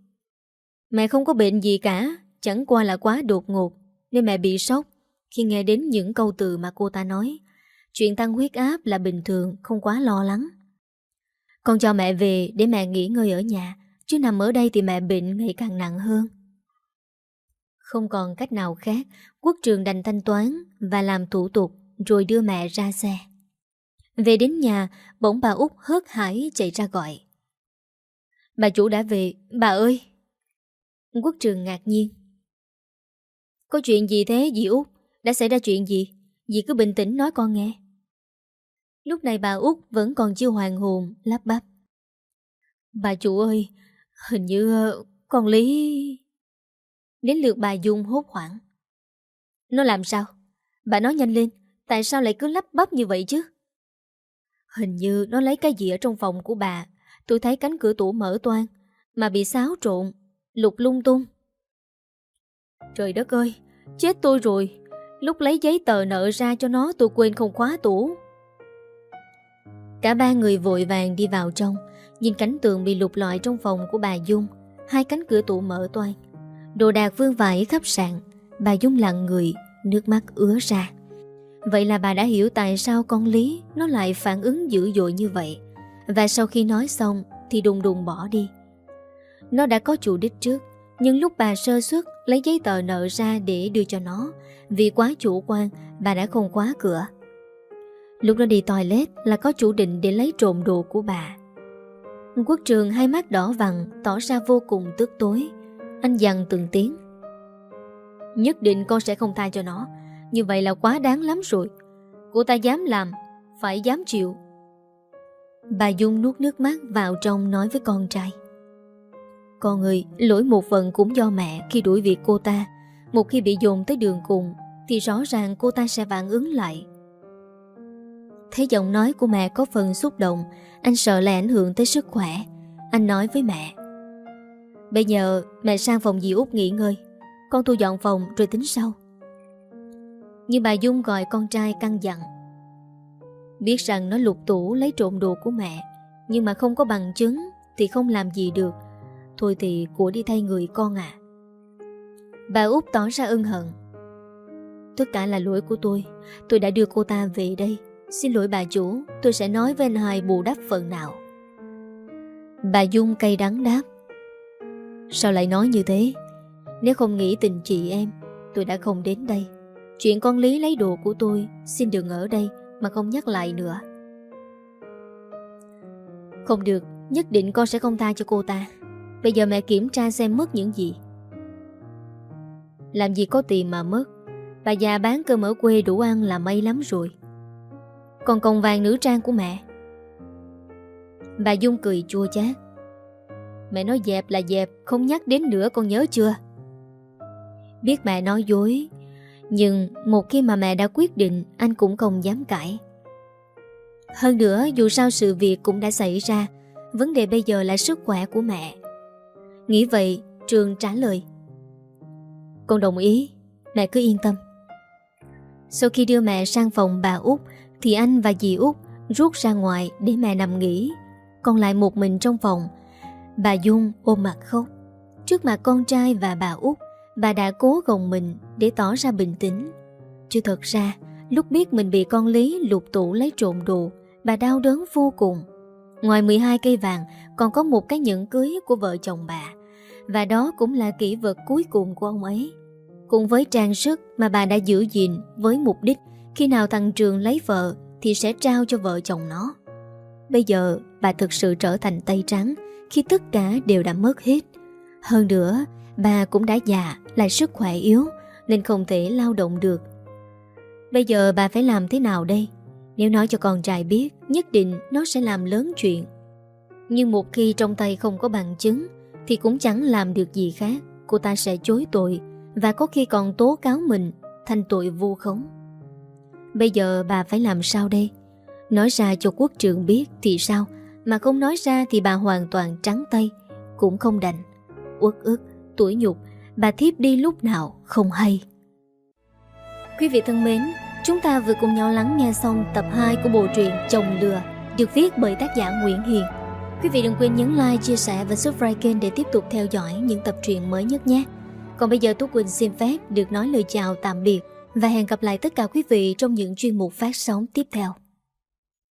Mẹ không có bệnh gì cả, chẳng qua là quá đột ngột, nên mẹ bị sốc khi nghe đến những câu từ mà cô ta nói. Chuyện tăng huyết áp là bình thường, không quá lo lắng. Con cho mẹ về để mẹ nghỉ ngơi ở nhà, chứ nằm ở đây thì mẹ bệnh ngày càng nặng hơn. Không còn cách nào khác, quốc trường đành thanh toán và làm thủ tục rồi đưa mẹ ra xe. Về đến nhà, bỗng bà út hớt hải chạy ra gọi. Bà chủ đã về, bà ơi! Quốc trường ngạc nhiên. Có chuyện gì thế dì út? Đã xảy ra chuyện gì? Dì cứ bình tĩnh nói con nghe. Lúc này bà út vẫn còn chưa hoàn hồn, lắp bắp. Bà chủ ơi, hình như ờ, con Lý... Đến lượt bà Dung hốt hoảng. Nó làm sao? Bà nói nhanh lên, tại sao lại cứ lắp bắp như vậy chứ? Hình như nó lấy cái gì ở trong phòng của bà. Tôi thấy cánh cửa tủ mở toan, mà bị xáo trộn, lục lung tung. Trời đất ơi, chết tôi rồi. Lúc lấy giấy tờ nợ ra cho nó tôi quên không khóa tủ. Cả ba người vội vàng đi vào trong, nhìn cánh tường bị lục loại trong phòng của bà Dung, hai cánh cửa tủ mở toan. Đồ đạc vương vãi khắp sàn, bà Dung lặng người, nước mắt ứa ra. Vậy là bà đã hiểu tại sao con Lý nó lại phản ứng dữ dội như vậy. Và sau khi nói xong thì đùng đùng bỏ đi. Nó đã có chủ đích trước, nhưng lúc bà sơ xuất lấy giấy tờ nợ ra để đưa cho nó, vì quá chủ quan, bà đã không khóa cửa. Lúc nó đi toilet là có chủ định để lấy trộm đồ của bà. Quốc trường hai mắt đỏ vằn tỏ ra vô cùng tức tối. Anh dằn từng tiếng. Nhất định con sẽ không tha cho nó. Như vậy là quá đáng lắm rồi. Cô ta dám làm, phải dám chịu. Bà Dung nuốt nước mắt vào trong nói với con trai. Con ơi, lỗi một phần cũng do mẹ khi đuổi việc cô ta. Một khi bị dồn tới đường cùng, thì rõ ràng cô ta sẽ phản ứng lại. Thấy giọng nói của mẹ có phần xúc động Anh sợ là ảnh hưởng tới sức khỏe. Anh nói với mẹ Bây giờ mẹ sang phòng dì út nghỉ ngơi. Con thu dọn phòng rồi tính sau. Nhưng bà Dung gọi con trai căng dặn. Biết rằng nó lục tủ lấy trộm đồ của mẹ Nhưng mà không có bằng chứng Thì không làm gì được. Thôi thì của đi thay người con à Bà út tỏ ra ân hận. Tất cả là lỗi của tôi. Tôi đã đưa cô ta về đây. Xin lỗi bà chủ. Tôi sẽ nói với anh hai bù đắp phần nào. Bà Dung cay đắng đáp. Sao lại nói như thế? Nếu không nghĩ tình chị em, Tôi đã không đến đây. Chuyện con Lý lấy đồ của tôi, Xin đừng ở đây mà không nhắc lại nữa. Không được, Nhất định con sẽ không tha cho cô ta. Bây giờ mẹ kiểm tra xem mất những gì. Làm gì có tiền mà mất. Bà già bán cơm ở quê đủ ăn là may lắm rồi. Còn còng vàng nữ trang của mẹ. Bà Dung cười chua chát. Mẹ nói dẹp là dẹp, Không nhắc đến nữa, con nhớ chưa? Biết mẹ nói dối, Nhưng một khi mà mẹ đã quyết định, Anh cũng không dám cãi. Hơn nữa, dù sao sự việc cũng đã xảy ra, Vấn đề bây giờ là sức khỏe của mẹ. Nghĩ vậy, Trường trả lời. Con đồng ý, Mẹ cứ yên tâm. Sau khi đưa mẹ sang phòng bà út, thì anh và dì út rút ra ngoài để mẹ nằm nghỉ. Còn lại một mình trong phòng, Bà Dung ôm mặt khóc. Trước mặt con trai và bà út, Bà đã cố gồng mình để tỏ ra bình tĩnh. Chứ thật ra, Lúc biết mình bị con Lý lục tủ lấy trộm đồ, Bà đau đớn vô cùng. Ngoài 12 cây vàng, Còn có một cái nhẫn cưới của vợ chồng bà. Và đó cũng là kỷ vật cuối cùng của ông ấy. Cùng với trang sức mà bà đã giữ gìn Với mục đích khi nào thằng Trường lấy vợ Thì sẽ trao cho vợ chồng nó. Bây giờ bà thực sự trở thành tay trắng Khi tất cả đều đã mất hết. Hơn nữa, Bà cũng đã già Lại sức khỏe yếu, Nên không thể lao động được. Bây giờ bà phải làm thế nào đây? Nếu nói cho con trai biết, Nhất định nó sẽ làm lớn chuyện. Nhưng một khi trong tay không có bằng chứng thì cũng chẳng làm được gì khác. Cô ta sẽ chối tội Và có khi còn tố cáo mình Thành tội vu khống. Bây giờ bà phải làm sao đây? Nói ra cho quốc trưởng biết thì sao Mà không nói ra thì bà hoàn toàn trắng tay Cũng không đành. Uất ức, tuổi nhục Bà thiếp đi lúc nào không hay. Quý vị thân mến Chúng ta vừa cùng nhau lắng nghe xong tập 2 của bộ truyện Chồng Lừa được viết bởi tác giả Nguyễn Hiền. Quý vị đừng quên nhấn like, chia sẻ và subscribe kênh để tiếp tục theo dõi những tập truyện mới nhất nhé. Còn bây giờ Tú Quỳnh xin phép được nói lời chào tạm biệt và hẹn gặp lại tất cả quý vị trong những chuyên mục phát sóng tiếp theo.